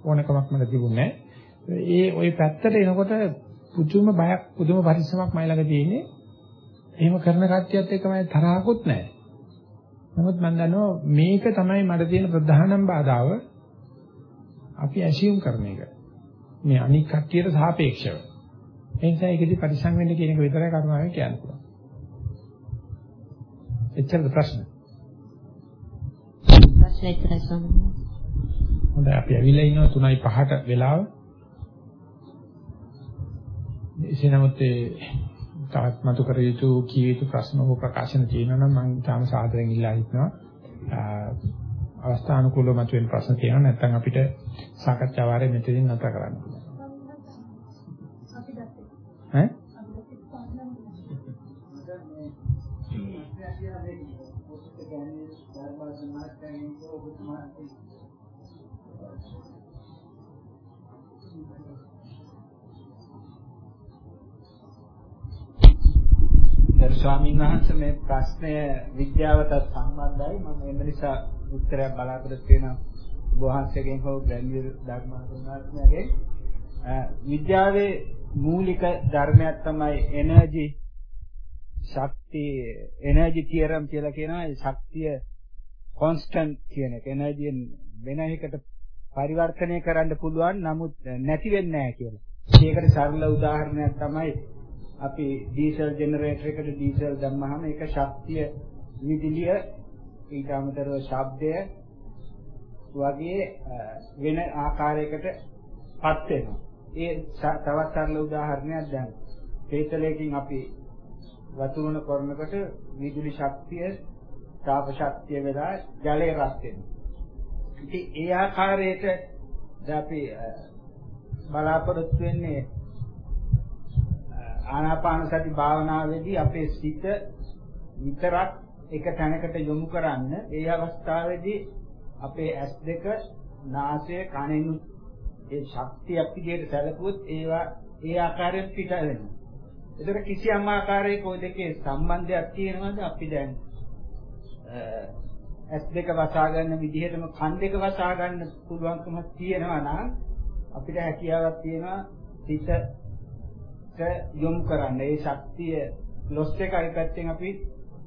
ඕනකමක් මට තිබුණේ නැහැ. ඒ ওই පැත්තට එනකොට පුදුම බයක් පුදුම පරිස්සමක් මයි ළඟ තියෙන්නේ. එහෙම කරන කට්ටියත් එක්ක මම තරහකුත් නැහැ. නමුත් මම දන්නවා මේක තමයි මට තියෙන ප්‍රධානම බාධාව. අපි ඇසියුම් කරන එක. මේ අනික් කට්ටියට සාපේක්ෂව. ඒ නිසා ඒකෙදි පරිසං වෙන්න කියන එක විතරයි කරුණාවෙන් කියන්න පුළුවන්. එච්චරද ප්‍රශ්න? ප්‍රශ්න එච්චරයි ස්වාමීනි. හොඳයි අපි ඇවිල්ලා ඉන්නවා 3යි 5ට වෙලාව. එසේ නමුත් තවත් මතු කර යුතු කිය යුතු ප්‍රශ්න හෝ ප්‍රකාශන තියෙනවා නම් මම තාම සාදරයෙන් ඉල්ලා හිටනවා. අවස්ථානුකූලව මතුවෙන ප්‍රශ්න තියෙනවා නැත්නම් අපිට සාකච්ඡා වාරය මෙතනින් නැතර කරන්න පුළුවන්. ඈ? ස්වාමීන් වහන්සේ මේ ප්‍රශ්නය විද්‍යාවටත් සම්බන්ධයි. මම ඒ නිසා උත්තරයක් බලාපොරොත්තු වෙනවා. ඔබ වහන්සේගෙන් හෝ ග්‍රැන්විල් ධර්මාතුනාත්මයගෙන් විද්‍යාවේ මූලික ධර්මයක් තමයි එනර්ජි ශක්තිය එනර්ජි තියරම් කියලා කියනවා. ඒ ශක්තිය කොන්ස්ටන්ට් කියන එක. එනර්ජියෙන් වෙන එකකට පරිවර්තනය කරන්න පුළුවන්. නමුත් නැති වෙන්නේ නැහැ කියලා. ඒකට සරල උදාහරණයක් තමයි අපි ඩීසල් ජෙනරේටර් එකට ඩීසල් දැම්මහම ඒක ශක්තිය විදුලිය ඊට අමතරව ශබ්දය වගේ වෙන ආකාරයකට පත් වෙනවා. ඒ තවත් සරල උදාහරණයක් දැන් හේතලයකින් අපි වතුරන කරනකොට විදුලි ශක්තිය තාප ශක්තිය වෙලා ජලය රත් වෙනවා. ඉතින් ඒ ආකාරයට අපි බලාපොරොත්තු වෙන්නේ ආනාපාන සති භාවනාවේදී අපේ සිත විතරක් එක තැනකට යොමු කරන්න ඒ අවස්ථාවේදී අපේ ඇස් දෙක නාසය කනෙන් ඒ ශක්තියක් විදිහට සැලකුවොත් ඒවා ඒ ආකාරයෙන් පිට වෙනවා. ඒතර කිසියම් ආකාරයක ওই දෙකේ සම්බන්ධයක් තියෙනවද අපි දැන් ඇස් දෙක වසා ගන්න විදිහටම කන් දෙක වසා ගන්න පුළුවන්කමක් තියෙනවා නම් අපිට හැකියාවක් තියෙනවා සිත යොමු කරන්න. ඒ ශක්තිය ලොස් එක අයි පැත්තෙන් අපි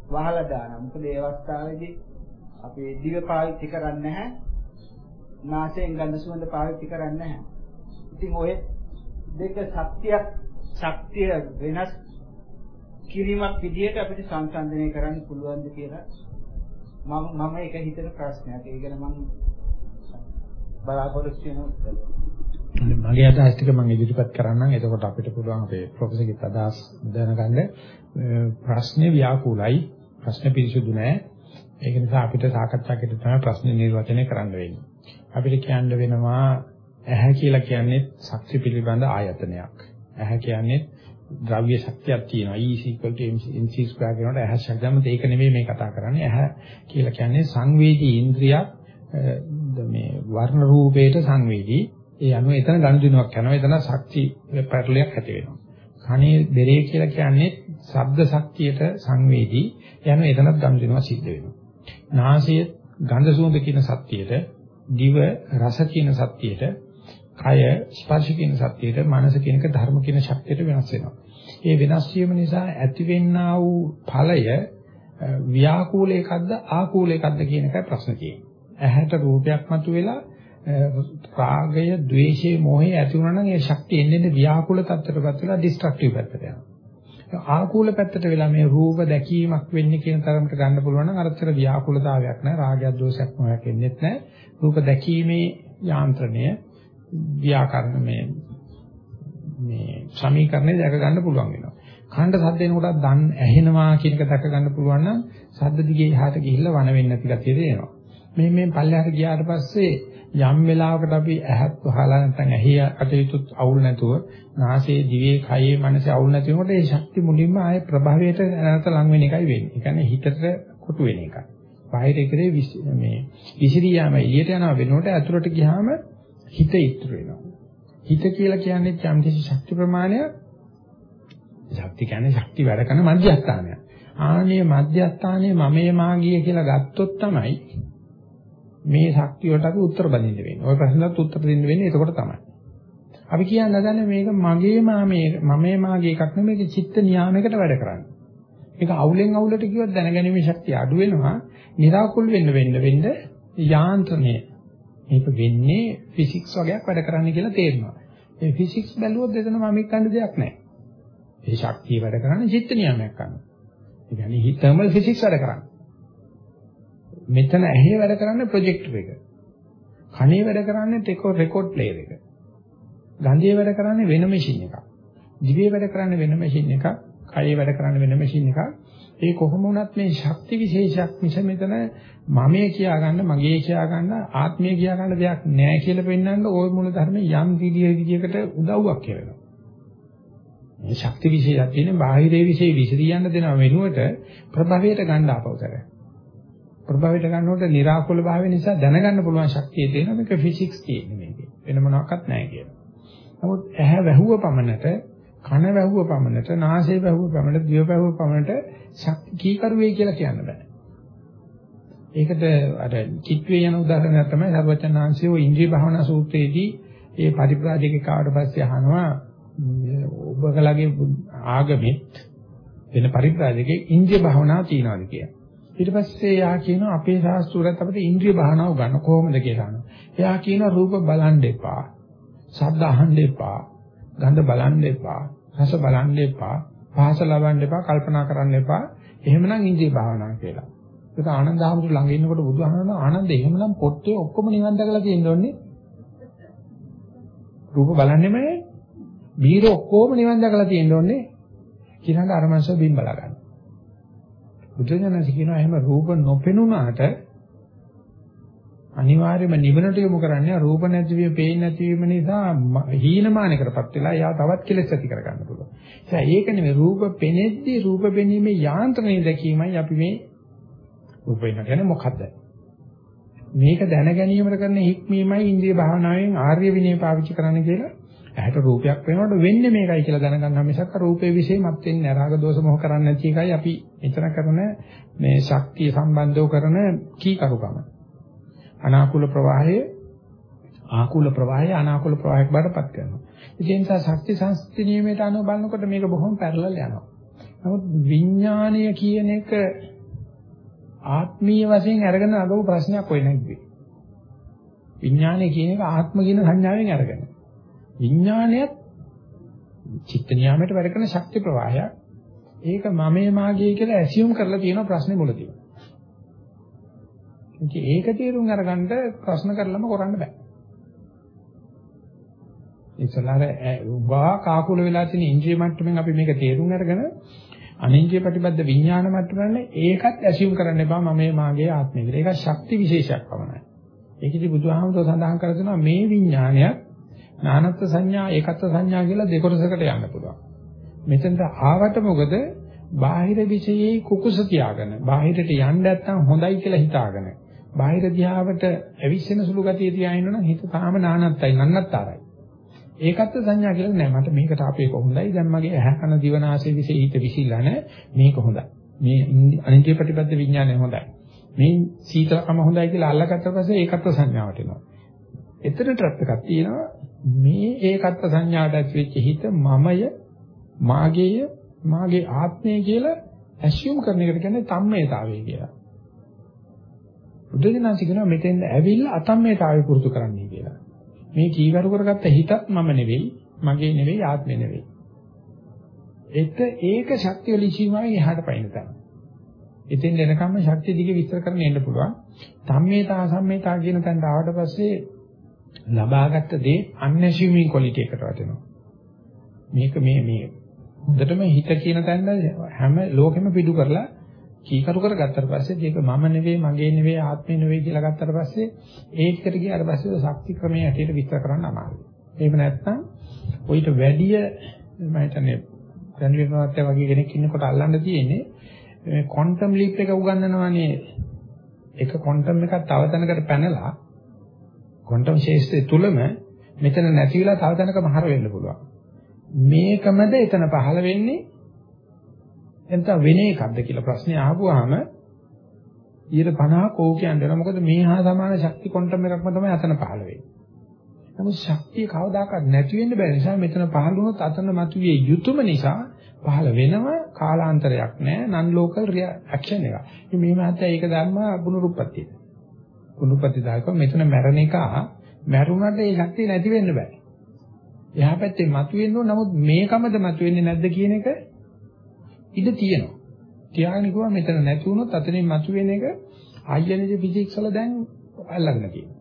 වහලා දානවා. මොකද ඒ අවස්ථාවේදී අපි දිව පාවිච්චි කරන්නේ නැහැ. නාසයෙන් ගඳ සුවඳ පාවිච්චි කරන්නේ නැහැ. ඉතින් ඔය දෙක සත්‍යයක් ශක්තිය වෙනස් කිරීමක් විදිහට අපිට සංසන්දනය කරන්න පුළුවන්ද කියලා මම මම ඒක හිතන ප්‍රශ්නයක්. ඒ ගැන මම බලාපොරොත්තු වෙනවා. මගේ අදහස් ටික මම ඉදිරිපත් කරන්නම්. එතකොට අපිට පුළුවන් අපේ ප්‍රොෆෙසර්ගෙත් අදහස් දැනගන්න. ප්‍රශ්නේ ව්‍යාකූලයි. ප්‍රශ්න පිළිසුදු නෑ. ඒක නිසා අපිට සාකච්ඡාකට තමයි ප්‍රශ්න නිර්වචනය කරන්න වෙන්නේ. අපිට කියන්න වෙනවා ඇහැ කියලා කියන්නේ ශක්ති පිළිබඳ ආයතනයක්. ඇහැ කියන්නේ ද්‍රව්‍ය ශක්තියක් තියෙනවා. E mc2 කියනකොට ඇහැ ශක්තියම ඒක නෙමෙයි මේ කතා කරන්නේ. ඇහැ කියලා කියන්නේ සංවේදී ඉන්ද්‍රියක් මේ වර්ණ රූපේට සංවේදී. ඒ අනුව එතන ගනුදෙනුවක් කරනවා. එතන ශක්ති පැටලයක් ඇති වෙනවා. කනේ බෙරේ කියලා කියන්නේ ශබ්ද ශක්තියට සංවේදී. ඒ අනුව එතනත් ගනුදෙනුවක් සිද්ධ වෙනවා. නාසය ගන්ධ සුවඳ කියන සත්‍යයට, දිව රස කියන සත්‍යයට කය ස්පර්ශ කියන සත්‍යයට මනස කියනක ධර්ම කියන ශක්තියට වෙනස් වෙනවා. ඒ වෙනස් වීම නිසා ඇතිවෙනා වූ ඵලය ව්‍යාකූල එකක්ද ආකූල එකක්ද කියන එකයි ප්‍රශ්න තියෙන්නේ. ඇහැට රූපයක් මතුවෙලා රාගය, ద్వේෂය, මෝහය ඇති වුණා නම් ඒ ශක්තිය එන්නේ ව්‍යාකූල තත්ත්වයටපත් වෙලා ඩිස්ට්‍රක්ටිව් පැත්තට යනවා. ආකූල පැත්තට වෙලා මේ රූප දැකීමක් වෙන්නේ කියන තරමට ගන්න පුළුවන් නම් අරතර ව්‍යාකූලතාවයක් නැහැ රාගයක් දෝෂයක් මොහයක් එන්නේත් නැහැ රූප දැකීමේ යාන්ත්‍රණය ව්‍යාකරණ මේ මේ සමීකරණය දැක ගන්න පුළුවන් වෙනවා. කණ්ඩ සද්ද එනකොට දන් ඇහෙනවා කියන එක දැක ගන්න පුළුවන් නම් සද්ද දිගේ එහාට ගිහිල්ලා වන වෙන්නේ නැති ගැතිය දෙනවා මේ මේ පල්ලෙහාට ගියාට පස්සේ යම් වෙලාවකට අපි ඇහත් වහලා නැත්නම් ඇහි අතයුතුත් අවුල් නැතුව නාසයේ දිවේ කයේ මනසේ අවුල් නැති වෙනකොට ඒ ශක්ති මුලින්ම ආයේ ප්‍රභවයට නැවත ලං වෙන එකයි වෙන්නේ. ඒ කියන්නේ හිතට කොටු වෙන එකයි. බාහිර එකේ මේ විසිරී යාම එළියට යනවා වෙනකොට ඇතුළට ගියාම හිත ඉතුරු වෙනවා. හිත කියලා කියන්නේ යම් කිසි ශක්ති ප්‍රමාණයක් ශක්ති කියන්නේ ශක්ති වැඩ කරන මධ්‍යස්ථානයක්. ආනේ මධ්‍යස්ථානයේ මමයේ මාගිය කියලා ගත්තොත් තමයි මේ ශක්තිය වලට අපි උත්තර බඳින්න වෙන්නේ. ওই ප්‍රශ්නට උත්තර දෙන්න වෙන්නේ එතකොට තමයි. අපි කියන්න හදන්නේ මේක මගේ මාමේ මමේ මාගේ එකක් නෙමෙයි මේක චිත්ත නියාමයකට වැඩ කරන්නේ. මේක අවුලෙන් අවුලට කිව්වොත් දැනගැනීමේ ශක්තිය අඩු වෙනවා. निराකුල් වෙන්න වෙන්න වෙන්න යාන්ත්‍රණය. මේක වෙන්නේ ෆිසික්ස් වගේක් වැඩ කරන්නේ කියලා තේරෙනවා. මේ ෆිසික්ස් බැලුවොත් එතන මම කියන්න දෙයක් නැහැ. මේ ශක්තිය වැඩ කරන්නේ චිත්ත නියාමයක් අනුව. ඒ කියන්නේ හිතම ෆිසික්ස් වැඩ කරන්නේ. මෙතන ඇහි වැඩ කරන්නේ ප්‍රොජෙක්ටර් එක. කනේ වැඩ කරන්නේ ටෙකෝ රෙකෝඩ් ප්ලේයර් එක. ගන්ධයේ වැඩ කරන්නේ වෙන මැෂින් එකක්. දිවේ වැඩ කරන්නේ වෙන මැෂින් එකක්. කයේ වැඩ කරන්නේ වෙන මැෂින් එකක්. ඒ කොහොම වුණත් මේ ශක්ති විශේෂයක් මිස මෙතන මමයේ කියා ගන්න, මගේ කියා ගන්න, ආත්මය කියා ගන්න දෙයක් නැහැ කියලා පෙන්වන්න ওই මූල ධර්මයේ යම් විදිය විදියකට උදව්වක් කරනවා. මේ ශක්ති විශේෂයක් තියෙන බාහිරේ විශේෂ විසිරියන්න දෙනව වෙනුවට ප්‍රභවයට ගන්න ආපෞතරය. ප්‍රභවයට ගන්නකොට निराකුල භාවය නිසා දැනගන්න පුළුවන් ශක්තිය තියෙනවා මේක ෆිසික්ස් කියන්නේ මේකේ. වෙන මොනවත් නැහැ කියලා. නමුත් ඇහැ වැහුව පමණට, කන වැහුව පමණට, නාසය වැහුව පමණට, දිව වැහුව පමණට ශක්ති කීකරු වෙයි කියලා කියන්න බෑ. ඒකට අර චිත්වේ යන උදාහරණයක් තමයි සර්වචනාංශයේ ඔය ඉන්ද්‍රිය භාවනා සූත්‍රයේදී ඒ පරිප්‍රාජිකකාවට පස්සේ අහනවා ඔබගලගේ ආගමෙත් වෙන පරිප්‍රාජකේ ඉන්ද්‍රිය භාවනාව තියනවාද කියලා. ඊට පස්සේ එයා කියනවා අපේ ශාස්ත්‍රයත් අපිට ඉන්ද්‍රිය භාවනාව ගන්න කොහොමද කියලා අහනවා. එයා කියනවා රූප බලන්න එපා. ශබ්ද අහන්න එපා. ගන්ධ බලන්න එපා. රස බලන්න එපා. පහස ලබන්න එපා. කල්පනා කරන්න එපා. එහෙමනම් ඉන්ද්‍රිය භාවනාව කියලා. ඒක ආනන්ද ආමතු ළඟ ඉන්නකොට බුදුහාමන ආනන්ද එහෙමනම් පොට්ටේ ඔක්කොම නිවන් දැකලා තියෙනෝන්නේ. රූප බලන්නෙම නේ. බීර ඔක්කොම නිවන් දැකලා තියෙනෝන්නේ. කියනහට අර මනස බිම් බලා ගන්න. බුදුජානක කියනවා එහෙම රූප නොපෙනුනාට අනිවාර්යයෙන්ම නිවනට යොමු කරන්නේ රූප නැතිවීම, පේන්නේ නැතිවීම නිසා හීනමානයකටපත් වෙලා යා තවත් කෙලෙස් ඇති කර ගන්න පුළුවන්. ඒ ඒක නෙමෙයි රූප පෙනෙද්දී රූප පෙනීමේ යාන්ත්‍රණය දැකීමයි අපි මේ රූප වෙන කියන්නේ මොකද්ද? මේක දැන ගැනීමකට කරන හික්මීමයි ඉන්ද්‍රිය භාවනාවෙන් ආර්ය විනය පාවිච්චි කරන්න කියලා ඇහැට රූපයක් වෙනකොට වෙන්නේ මේකයි කියලා දැනගන්න මිසක් රූපේ વિશે මත් වෙන්නේ රාග දෝෂ මොහ කරන්නේ නැති එකයි අපි මෙතන කරන මේ ශක්තිය සම්බන්ධව කරන කීකරුකම. අනාකූල ප්‍රවාහයේ ආකූල ප්‍රවාහය අනාකූල ප්‍රවාහයක් බාටපත් කරනවා. ඒ නිසා ශක්ති සංස්කෘති නියමයට අනුව බලනකොට මේක බොහොම පැරලල් යනවා. නමුත් විඥානීය කියන එක ආත්මීය වශයෙන් අරගෙන අගව ප්‍රශ්නයක් වෙන්නේ නැද්ද? විඥානය කියන එක ආත්ම කියන සංඥාවෙන් අරගෙන. විඥානයත් චිත්ත නියාමයට වැඩ කරන ශක්ති ප්‍රවාහයක්. ඒක මමයේ මාගේ කියලා ඇසියුම් කරලා තියෙන ප්‍රශ්නේ මුලදී. ඉතින් ඒක තේරුම් අරගන්න ප්‍රශ්න කරලම කරන්න බෑ. ඉතලාර උගා කාකුල වෙලා තියෙන ඉන්ද්‍රිය මට්ටමින් අපි මේක තේරුම් අරගෙන අනින්ද්‍රිය ප්‍රතිබද්ධ විඥාන මට්ටමනේ ඒකත් ඇසියුම් කරන්න එපා මමයේ මාගේ ආත්මය කියලා. ඒක ශක්ති විශේෂයක් පමණයි. ඒකෙදි බුදුහාමුදුරුවෝ සඳහන් කර දෙනවා මේ විඥානයත් නානත්ත් සංඥා ඒකත්ව සංඥා කියලා දෙකොටසකට යන්න පුළුවන්. මෙතනට ආවට මොකද බාහිර විෂයේ කුකුස තියාගෙන බාහිරට යන්න නැත්නම් හොඳයි කියලා හිතාගෙන බාහිර දිහාවට ඇවිස්සෙන සුළු ගතිය තියා ඉන්නවනම් හිත තාම නානත්තයි නන්නත්තරයි. ඒකත්ව සංඥා කියලා නෑ මට මේකට අපේ කොහොඳයි දැන් මගේ ඇහැ කන දිව නාසය විෂේ හිත විසිලා නෑ මේක හොඳයි. මේ අනිත්‍ය ප්‍රතිපද විඥානය හොඳයි. මේ සීතලකම හොඳයි කියලා අල්ලගත්ත පස්සේ ඒකත්ව සංඥාවට එනවා. එතන ට්‍රැප් එකක් තියෙනවා මේ ඒකත්ව සංඥාට ඇතිවෙච්ච හිත මමය මාගේය මාගේ ආත්මය කියලා ඇසියුම් කරන එකට කියන්නේ තම්මේතාවය කියලා. බුදුදහම කියනවා මෙතෙන් ඇවිල්ලා අතම්මේතාවය පුරුදු කරන්නයි කියලා. මේ කීකරු කරගත්ත හිතත් මම නෙවෙයි, මගේ නෙවෙයි, ආත්මෙ නෙවෙයි. ඒත් ඒක ශක්තිය ලිචීමයි එහාට පයින් තමයි. ඉතින් එනකම්ම ශක්තිය දිගේ විස්තර කරන්න එන්න පුළුවන්. ධම්මේතා සම්මේතා කියන තැනට ආවට පස්සේ ලබාගත් දේ අන්ඇසියුමින් ක්වොලිටි එකට වටෙනවා. මේක මේ මේ හොඳටම හිත කියන තැන හැම ලෝකෙම පිටු කරලා කීකරු කරගත්තට පස්සේ මේක මම නෙවෙයි මගේ නෙවෙයි ආත්මේ නෙවෙයි කියලා ගත්තට පස්සේ ඒකට ගියාට පස්සේ ශක්ති ක්‍රමයේ හැටියට විස්තර කරන්න අමාරුයි. එහෙම නැත්නම් ඔయిత වැඩිය මම හිතන්නේ දැනුමත් වගේ කෙනෙක් ඉන්නකොට අල්ලන්න තියෙන්නේ මේ ක්වොන්ටම් ලීප් එක උගන්වනවානේ එක ක්වොන්ටම් එකක් තව තැනකට පැනලා ක්වොන්ටම් ශේෂ්ත්‍රය තුලම මෙතන නැති වෙලා තව තැනක මහර වෙන්න පුළුවන්. මේකමද එතන පහළ වෙන්නේ එතන වෙන එකක්ද කියලා ප්‍රශ්නේ අහපුවාම 50 කෝ කියන්නේ මොකද මේ හා සමාන ශක්ති ක්වොන්ටම් එකක්ම තමයි අතන පහළ වෙන්නේ. නමුත් ශක්තිය කවදාකවත් නැති වෙන්න බැරි නිසා මෙතන පහළ වුණොත් අතන මතුවේ යුතුයම නිසා පහළ වෙනවා කාලාන්තරයක් නෑ නන් ලෝකල් රියැක්ෂන් එක. ඉතින් මේ මාත්‍ය ඒක ධර්ම පුනරුත්පත්තිය. පුනරුත්පත්ති දායක මෙතන මැරණ එක මැරුණාට ඒ ශක්තිය නැති වෙන්න බෑ. එහා පැත්තේ මතුවෙන්න ඕන නමුත් මේකමද මතුවෙන්නේ නැද්ද කියන එක ඉඩ තියෙනවා. තියාගෙන කිව්වා මෙතන නැති වුණොත් අතනින් මතුවෙන එක ආයනික ෆිසික්ස් වල දැන් අල්ලගෙන තියෙනවා.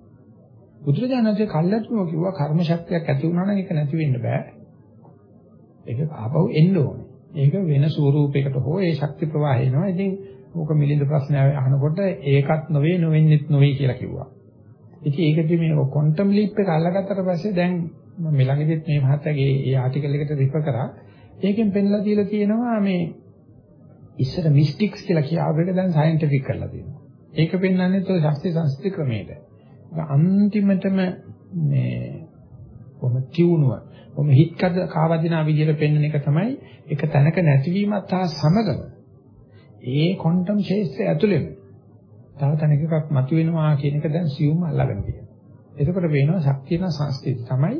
බුදුරජාණන්සේ කල්ලාතුම කිව්වා කර්ම ශක්තියක් ඇති වුණා නම් ඒක නැති වෙන්න බෑ. ඒක ආපහු එන්න ඕනේ. ඒක වෙන ස්වරූපයකට හෝ ඒ ශක්ති ප්‍රවාහය එනවා. ඉතින් ඕක මිලින්ද ප්‍රශ්න අහනකොට ඒකත් නොවේ නොවෙන්නෙත් නොවේ කියලා කිව්වා. ඉතින් ඒකදී මේ ක්වොන්ටම් ලීප් එක අල්ලගත්තට පස්සේ දැන් මම ළඟදිත් මේ මහත්තයාගේ ඒ ආටිකල් එකට රිෆර් කරා. ඒකෙන් පෙන්ලා තියලා තියෙනවා මේ ඉස්සර මිස්ටික්ස් කියලා කියාව එක දැන් සයන්ටිෆික් කරලා තියෙනවා. ඒක පෙන්වන්නේ તો ශාස්ත්‍රීය සංස්කෘතික ක්‍රමයට. අන්තිමටම මේ කොහොම තියුණුව කොහොම හිත් කාවදිනා විදියට පෙන්වන එක තමයි එක තැනක නැතිවීමත් හා සමගම ඒ ක්වොන්ටම් ශේෂ්ත්‍රය ඇතුළෙම තව තැනක එකක් මතුවෙනවා කියන එක දැන් සියුම් අල්ලගෙන තියෙනවා. එතකොට වෙනවා ශක්තියන සංස්කෘතිය තමයි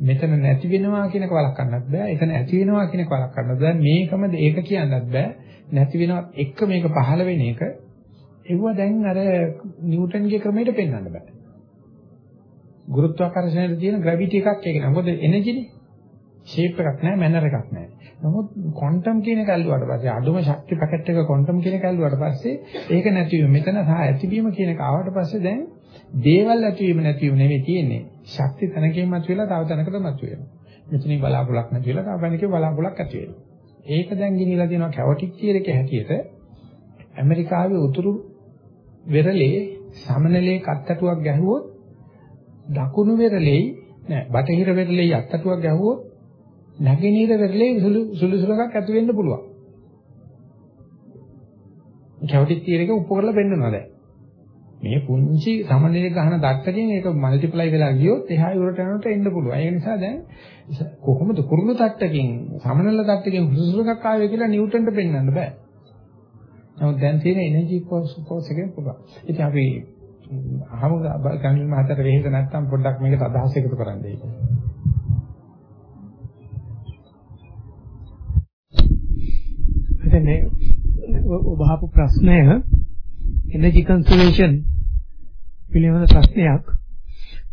මෙතන නැති වෙනවා කියන එක වළක්වන්නත් බෑ. එතන ඇති වෙනවා කියන එක වළක්වන්නත් බෑ. මේකමද ඒක කියන්නත් බෑ. නැති වෙනවා එක මේක පහළ වෙන එක ඒව දැන් අර නිව්ටන්ගේ ක්‍රමයට පෙන්වන්න බෑ. ගුරුත්වාකර්ෂණයට තියෙන ග්‍රැවිටි එකක් ඒක නෑ. මොකද එනර්ජිනේ. ෂේප් එකක් නෑ, මැනර් එකක් නෑ. නමුත් ක්වොන්ටම් කියන එක ඇල්ලුවාට පස්සේ අඩුම ශක්ති පැකට් එක ක්වොන්ටම් කියන එක ඇල්ලුවාට පස්සේ ඒක නැතිවීම මෙතන සහ ඇතිවීම කියන එක ආවට පස්සේ දැන් දේවල් ඇතිවීම නැතිවීම නෙවෙයි තියෙන්නේ. ශක්ති තැනකින් මතුවෙලා තව තැනකට මතුවෙනවා. මෙතනින් බලාපොරොත්තුක් නැතිවලා තව තැනකින් බලාපොරොත්තුක් ඇති වෙනවා. ඒක දැන් ගිනිලා තියෙනවා කැවටික් තියරක හැටියට ඇමරිකාවේ උතුරු වෙරළේ සමනලේ කත්තටුවක් ගැහුවොත් දකුණු වෙරළේ නෑ බටහිර වෙරළේ අත්තටුවක් ගැහුවොත් නැගෙනහිර වෙරළේ සුළු සුළු සුලකක් ඇති වෙන්න පුළුවන්. කැවටික් තියරක උප කරලා පෙන්නනවා දැන්. මේ පුංචි සමනලේ ගහන දත්තකින් ඒක මල්ටිප්ලයි වෙලා ගියොත් එහා යුරට යනකොට එන්න පුළුවන්. ඒ නිසා දැන් කොහොමද කුරුළු තට්ටකින් සමනල තට්ටකින් සුළුසුලකක් ආවේ කියලා නිව්ටන්ට පෙන්වන්න බෑ. නමුත් දැන් තියෙන එනර්ජි ෆෝස් එකෙන් පුළුවන්. ඉතින් අපි අහමු ගංගල් මහත්තයාට වෙහෙස නැත්තම් පොඩ්ඩක් මේකට අදහස් එකතු කරන්න ඒක. එතනේ ඔබ අහපු ප්‍රශ්නය එනර්ජි කන්සර්වේෂන් පිළිබඳ ප්‍රශ්නයක්.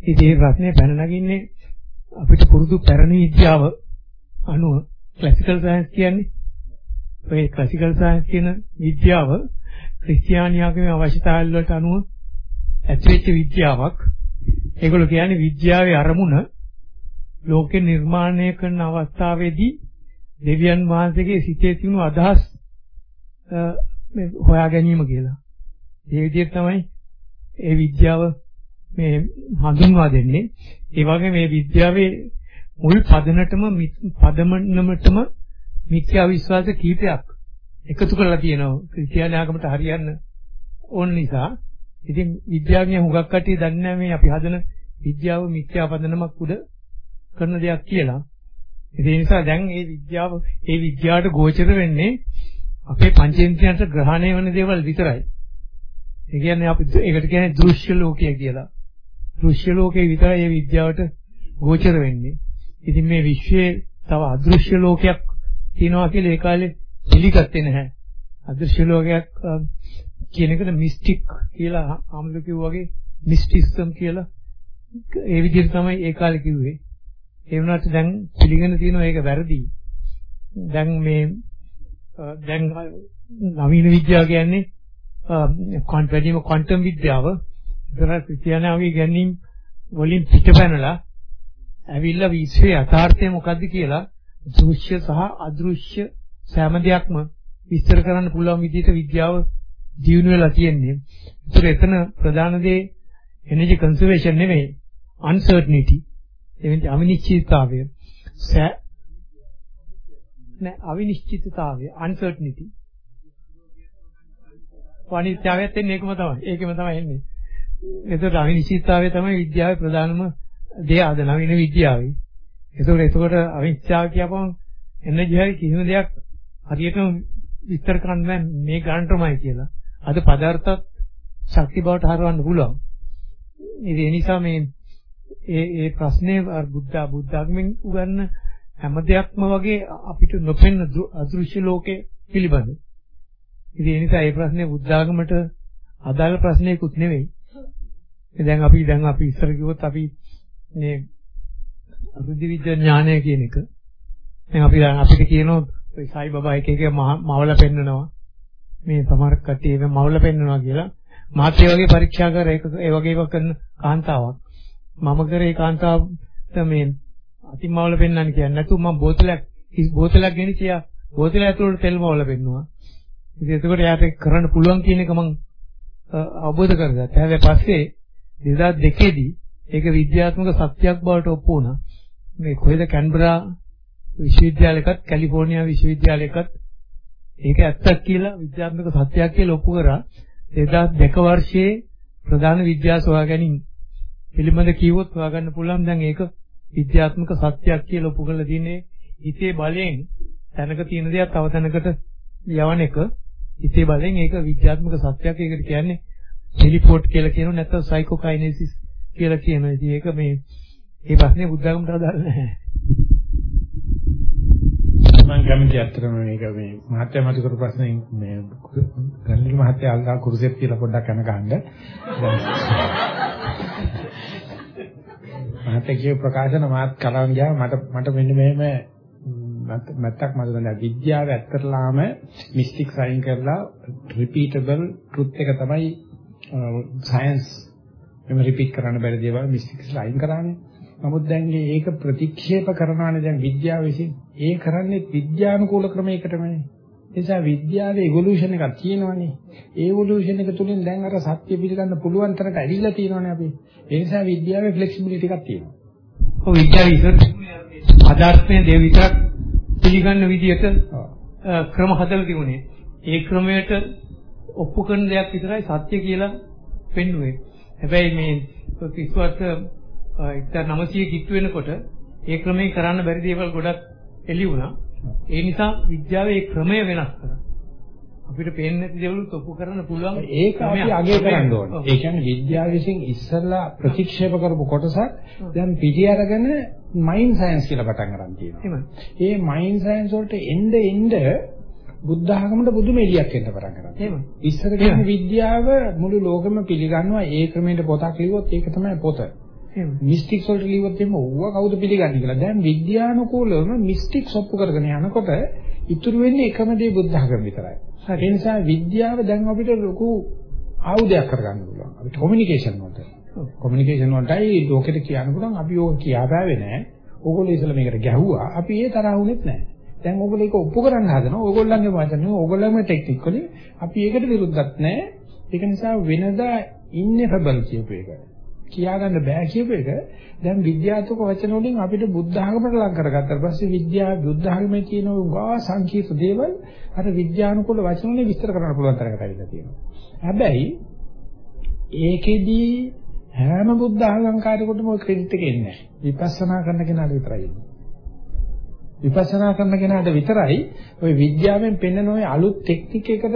ඉතින් මේ ප්‍රශ්නේ පැන නගින්නේ අපිට පුරුදු පැරණි විද්‍යාව අනුව ක්ලාසිකල් සයන්ස් කියන්නේ ඔය ක්ලාසිකල් සයන්ස් කියන විද්‍යාව ක්‍රිස්තියානි ආගමේ අවශ්‍යතාවල් වලට අනුව ඇතිවෙච්ච විද්‍යාවක්. ඒගොල්ලෝ කියන්නේ විද්‍යාවේ අරමුණ ලෝකේ නිර්මාණය කරන අවස්ථාවේදී දෙවියන් වහන්සේගේ සිතේ තිබුණු අදහස් මේ හොයා ගැනීම කියලා. ඒ විදිහට තමයි ඒ විද්‍යාව මේ හඳුන්වා දෙන්නේ. ඒ වගේ මේ විද්‍යාවේ මුල් පදනටම පදමනමටම මිත්‍යා විශ්වාස කීපයක් එකතු කරලා තියෙනවා. ක්‍රිස්තියානි ආගමට හරියන්න ඕන නිසා ඉතින් විද්‍යාඥයන් හුඟක් කට්ටිය දන්නේ නැහැ මේ අපි හදන විද්‍යාව මිත්‍යා පදනමක් උඩ කරන දෙයක් කියලා. ඒ නිසා දැන් මේ විද්‍යාව මේ විද්‍යාවට ගෝචර වෙන්නේ අපේ පංචේන්ද්‍රයන්ට ග්‍රහණය වෙන දේවල් විතරයි. ඒ කියන්නේ අපි ඒකට කියන්නේ දෘශ්‍ය ලෝකය කියලා. දෘශ්‍ය ලෝකේ විතරයි මේ විද්‍යාවට ගෝචර වෙන්නේ. ඉතින් මේ විශ්වයේ තව අදෘශ්‍ය ලෝකයක් තියෙනවා කියලා ඒ කාලේ පිළිගත්තේ නැහැ. අදෘශ්‍ය ලෝකයක් අ, කියන එකට මිස්ටික් කියලා ආමුදු කිව්වා වගේ මිස්ටිසම් කියලා ඒ විදිහට තමයි ඒ කාලේ කිව්වේ. ඒ වුණාට දැන් පිළිගෙන තියෙනවා ඒක වැරදි. දැන් මේ අ, දැන් නවීන විද්‍යාව කියන්නේ ක්වන්ටම් වැඩිම ක්වන්ටම් විද්‍යාව. ඒතර ක්‍රිස්තියානාගේ ගැනීම වලින් පිටපැනලා ඇවිල්ලා විශ්වයේ යථාර්ථය මොකද්ද කියලා දෘශ්‍ය සහ අදෘශ්‍ය සෑම දෙයක්ම විස්තර කරන්න පුළුවන් විදිහට විද්‍යාව දියුණු වෙලා තියෙන්නේ. ඒතර එතන ප්‍රධාන දේ එනර්ජි කන්සර්වේෂන් නෙමෙයි uncertainty. එවෙන්ට අවිනිශ්චිතතාවය. සෑ නෑ අවිනිශ්චිතතාවය uncertainty. වනිත්‍යාවෙත් එන්නේ ඒකම තමයි. ඒකම තමයි එන්නේ. ඒතකොට අවිනිශ්චිතතාවය තමයි විද්‍යාවේ ප්‍රධානම දේ අද නවීන විද්‍යාවේ. ඒතකොට ඒතකොට අවිනිශ්චිතතාව කියපම එනර්ජි හරි කිසිම දෙයක් හරියටම විස්තර කරන්න බෑ මේ ගන්නටමයි කියලා. අද පදාර්ථත් ශක්ති බවට හරවන්න පුළුවන්. ඒ නිසා මේ ඒ ඒ ප්‍රශ්නේ බුද්ධ බුද්ධ ආගමෙන් උගන්න හැම දෙයක්ම වගේ අපිට නොපෙන්න අදෘශ්‍ය ලෝකේ පිළිබඳ. ඉතින් ඒ නිසා මේ ප්‍රශ්නේ බුද්ධ ආගමට අදාළ ප්‍රශ්නයකුත් නෙවෙයි. දැන් අපි දැන් අපි ඉස්සර කිව්වොත් අපි මේ අරුද්ධ විඥානය කියන එක දැන් අපි අපිට කියනවා ඔය සයි බබා එක එක මවල පෙන්නනවා මේ සමහර කට්ටිය ඒක මවල පෙන්නනවා කියලා මාත් ඒ වගේ පරීක්ෂා කර ඒක ඒ වගේ ඒවා කරන කාන්තාවක් මම කරේ කාන්තාවට මේ අතින් මවල පෙන්නන්න කියන්නේ නැතු මම බෝතලයක් බෝතලයක් ගෙනිච්චා බෝතලය ඇතුළට තෙල් මවල පෙන්නුවා. ඉතින් එතකොට යාට කරන්න පුළුවන් කියන එක මම අවබෝධ කරගත්තා. හැබැයි පස්සේ 2002 දී ඒක විද්‍යාත්මක සත්‍යයක් බවට ඔප්පු වුණා. මේ කොහෙද කැන්බරා විශ්වවිද්‍යාලයකත් කැලිෆෝනියා විශ්වවිද්‍යාලයකත් ඒක ඇත්තක් කියලා විද්‍යාත්මක සත්‍යයක් කියලා ඔප්පු කරා. 2002 වර්ෂයේ ප්‍රධාන විද්‍යා සොයාගැනීම් පිළිබඳ කිව්වොත් හොයාගන්න පුළුවන් දැන් ඒක විද්‍යාත්මක සත්‍යයක් කියලා ඔප්පු කරලා දින්නේ හිතේ බලයෙන් තැනක තියෙන දේක් තව තැනකට යවන එක හිතේ බලයෙන් ඒක විද්‍යාත්මක සත්‍යයක් ඒකට කියන්නේ ටෙලිපෝට් කියලා කියනවා නැත්නම් සයිකෝකයිනෙසිස් කියලා කියනවා. ඉතින් ඒක මේ මේ ප්‍රශ්නේ බුද්ධාගමට අදාළ නැහැ. මම කැමති අත්‍තරම මේක මේ මහත්ය මතු කරපු ප්‍රශ්නේ මේ ගන්නිල මහත්ය අල්ලා කුරුසෙත් කියලා පොඩ්ඩක් අන ගන්න. මහත්ය කිය ප්‍රකාශන මාත් කලවන් ගියා මට මට මෙන්න මෙහෙම මත්තක් මට දැන් විද්‍යාව ඇත්තටලාම මිස්ටික් සයින් කරලා රිපීටබල් ට්‍රුත් එක තමයි සයන්ස් එම රිපීට් කරන්න බැරි දේවල් මිස්ටික්ස් ලයින් කරන්නේ. නමුත් දැන් ඒක ප්‍රතික්ෂේප කරනවානේ දැන් විද්‍යාව විසින්. ඒ කරන්නේ විද්‍යානුකූල ක්‍රමයකටමනේ. නිසා විද්‍යාවේ ඉවොලුෂන් එකක් තියෙනවානේ. ඒ ඉවොලුෂන් එක තුලින් දැන් අර සත්‍ය පිළිගන්න පුළුවන් තරමට ඇවිල්ලා තියෙනවානේ අපි. ඒ නිසා විද්‍යාවේ ෆ්ලෙක්සිබිලිටි එකක් තියෙනවා. ඔව් විද්‍යාව ඉස්සර අදාර්ථයේ දේ විතරක් පිළිගන්න විදිහට ක්‍රම හදලා තිබුණේ. ඒ ක්‍රමයට ඔප්පු කරන දෙයක් විතරයි සත්‍ය කියලා පෙන්වුවේ. හැබැයි මේ කිසිවක් 1900 කිට්ටු වෙනකොට ඒ ක්‍රමයෙන් කරන්න බැරි දේවල් ගොඩක් එළි වුණා. ඒ නිසා විද්‍යාවේ ක්‍රමය වෙනස් කරා. අපිට පේන්නේ නැති දේවල් ඔප්පු කරන්න පුළුවන්. ඒක අපි අගය කරන්න ඕනේ. ඒ කියන්නේ විද්‍යාව විසින් ඉස්සල්ලා ප්‍රතික්ෂේප කරපු කොටසක් දැන් පිටි අරගෙන මයින්ඩ් සයන්ස් කියලා පටන් ගන්න තියෙනවා. ඒ මයින්ඩ් සයන්ස් වලට එන්න එන්න බුද්ධ ආගමට බුදුම එළියක් එන්න පටන් ගන්නවා. එහෙම. ඉස්සර කියන විද්‍යාව මුළු ලෝකෙම පිළිගන්නවා ඒ ක්‍රමයට පොතක් ලියුවොත් ඒක තමයි පොත. මිස්ටික්ස් වලට ලියුවොත් එහෙම ඌව කවුද පිළිගන්නේ කියලා. දැන් විද්‍යානුකූලවම මිස්ටික්ස් ඔප්පු කරගෙන යනකොට ඉතුරු වෙන්නේ එකම දේ බුද්ධ ආගම විතරයි. ඒ නිසා විද්‍යාව දැන් අපිට ලොකු ආයුධයක් කරගන්න පුළුවන්. අපිට කොමියුනිකේෂන් වලට. කොමියුනිකේෂන් වලටයි ලෝකෙට කියන්න පුළුවන් අපි ඕක කියාපෑවේ නැහැ. ඕගොල්ලෝ ඉතල මේකට ගැහුවා. අපි ඒ තරහ වුණෙත් නැහැ. දැන් ඕගොල්ලෝ ඒක ඔප්පු කරන්න හදනවා. ඕගොල්ලන්ගේ වචන ඕගොල්ලන්ගේ ටෙක්නික් වලින් අපි ඒකට විරුද්ධත් නැහැ. ඒක නිසා වෙනදා ඉන්නේබල් කියපු එක. කියාගන්න බෑ කියපු එක දැන් විද්‍යාත්මක වචන වලින් අපිට බුද්ධ ආගමට ලං කරගත්තා. ඊපස්සේ විද්‍යාව බුද්ධ ආගමේ තියෙන උගා සංකීර්ණ දේවල් අර විද්‍යානුකූල වචන වලින් විස්තර කරන්න පුළුවන් තරකට ඇවිල්ලා තියෙනවා. හැබැයි ඒකෙදී හැම බුද්ධ ආගම්කාරයෙකුටම ඔය ක්‍රෙඩිට් එක එන්නේ නැහැ. විපස්සනා කරන කෙනාට විතරයි එන්නේ. විපස්සනා කරන කෙනාට විතරයි ওই විද්‍යාවෙන් පෙන්වන ওই අලුත් ටෙක්නික් එකට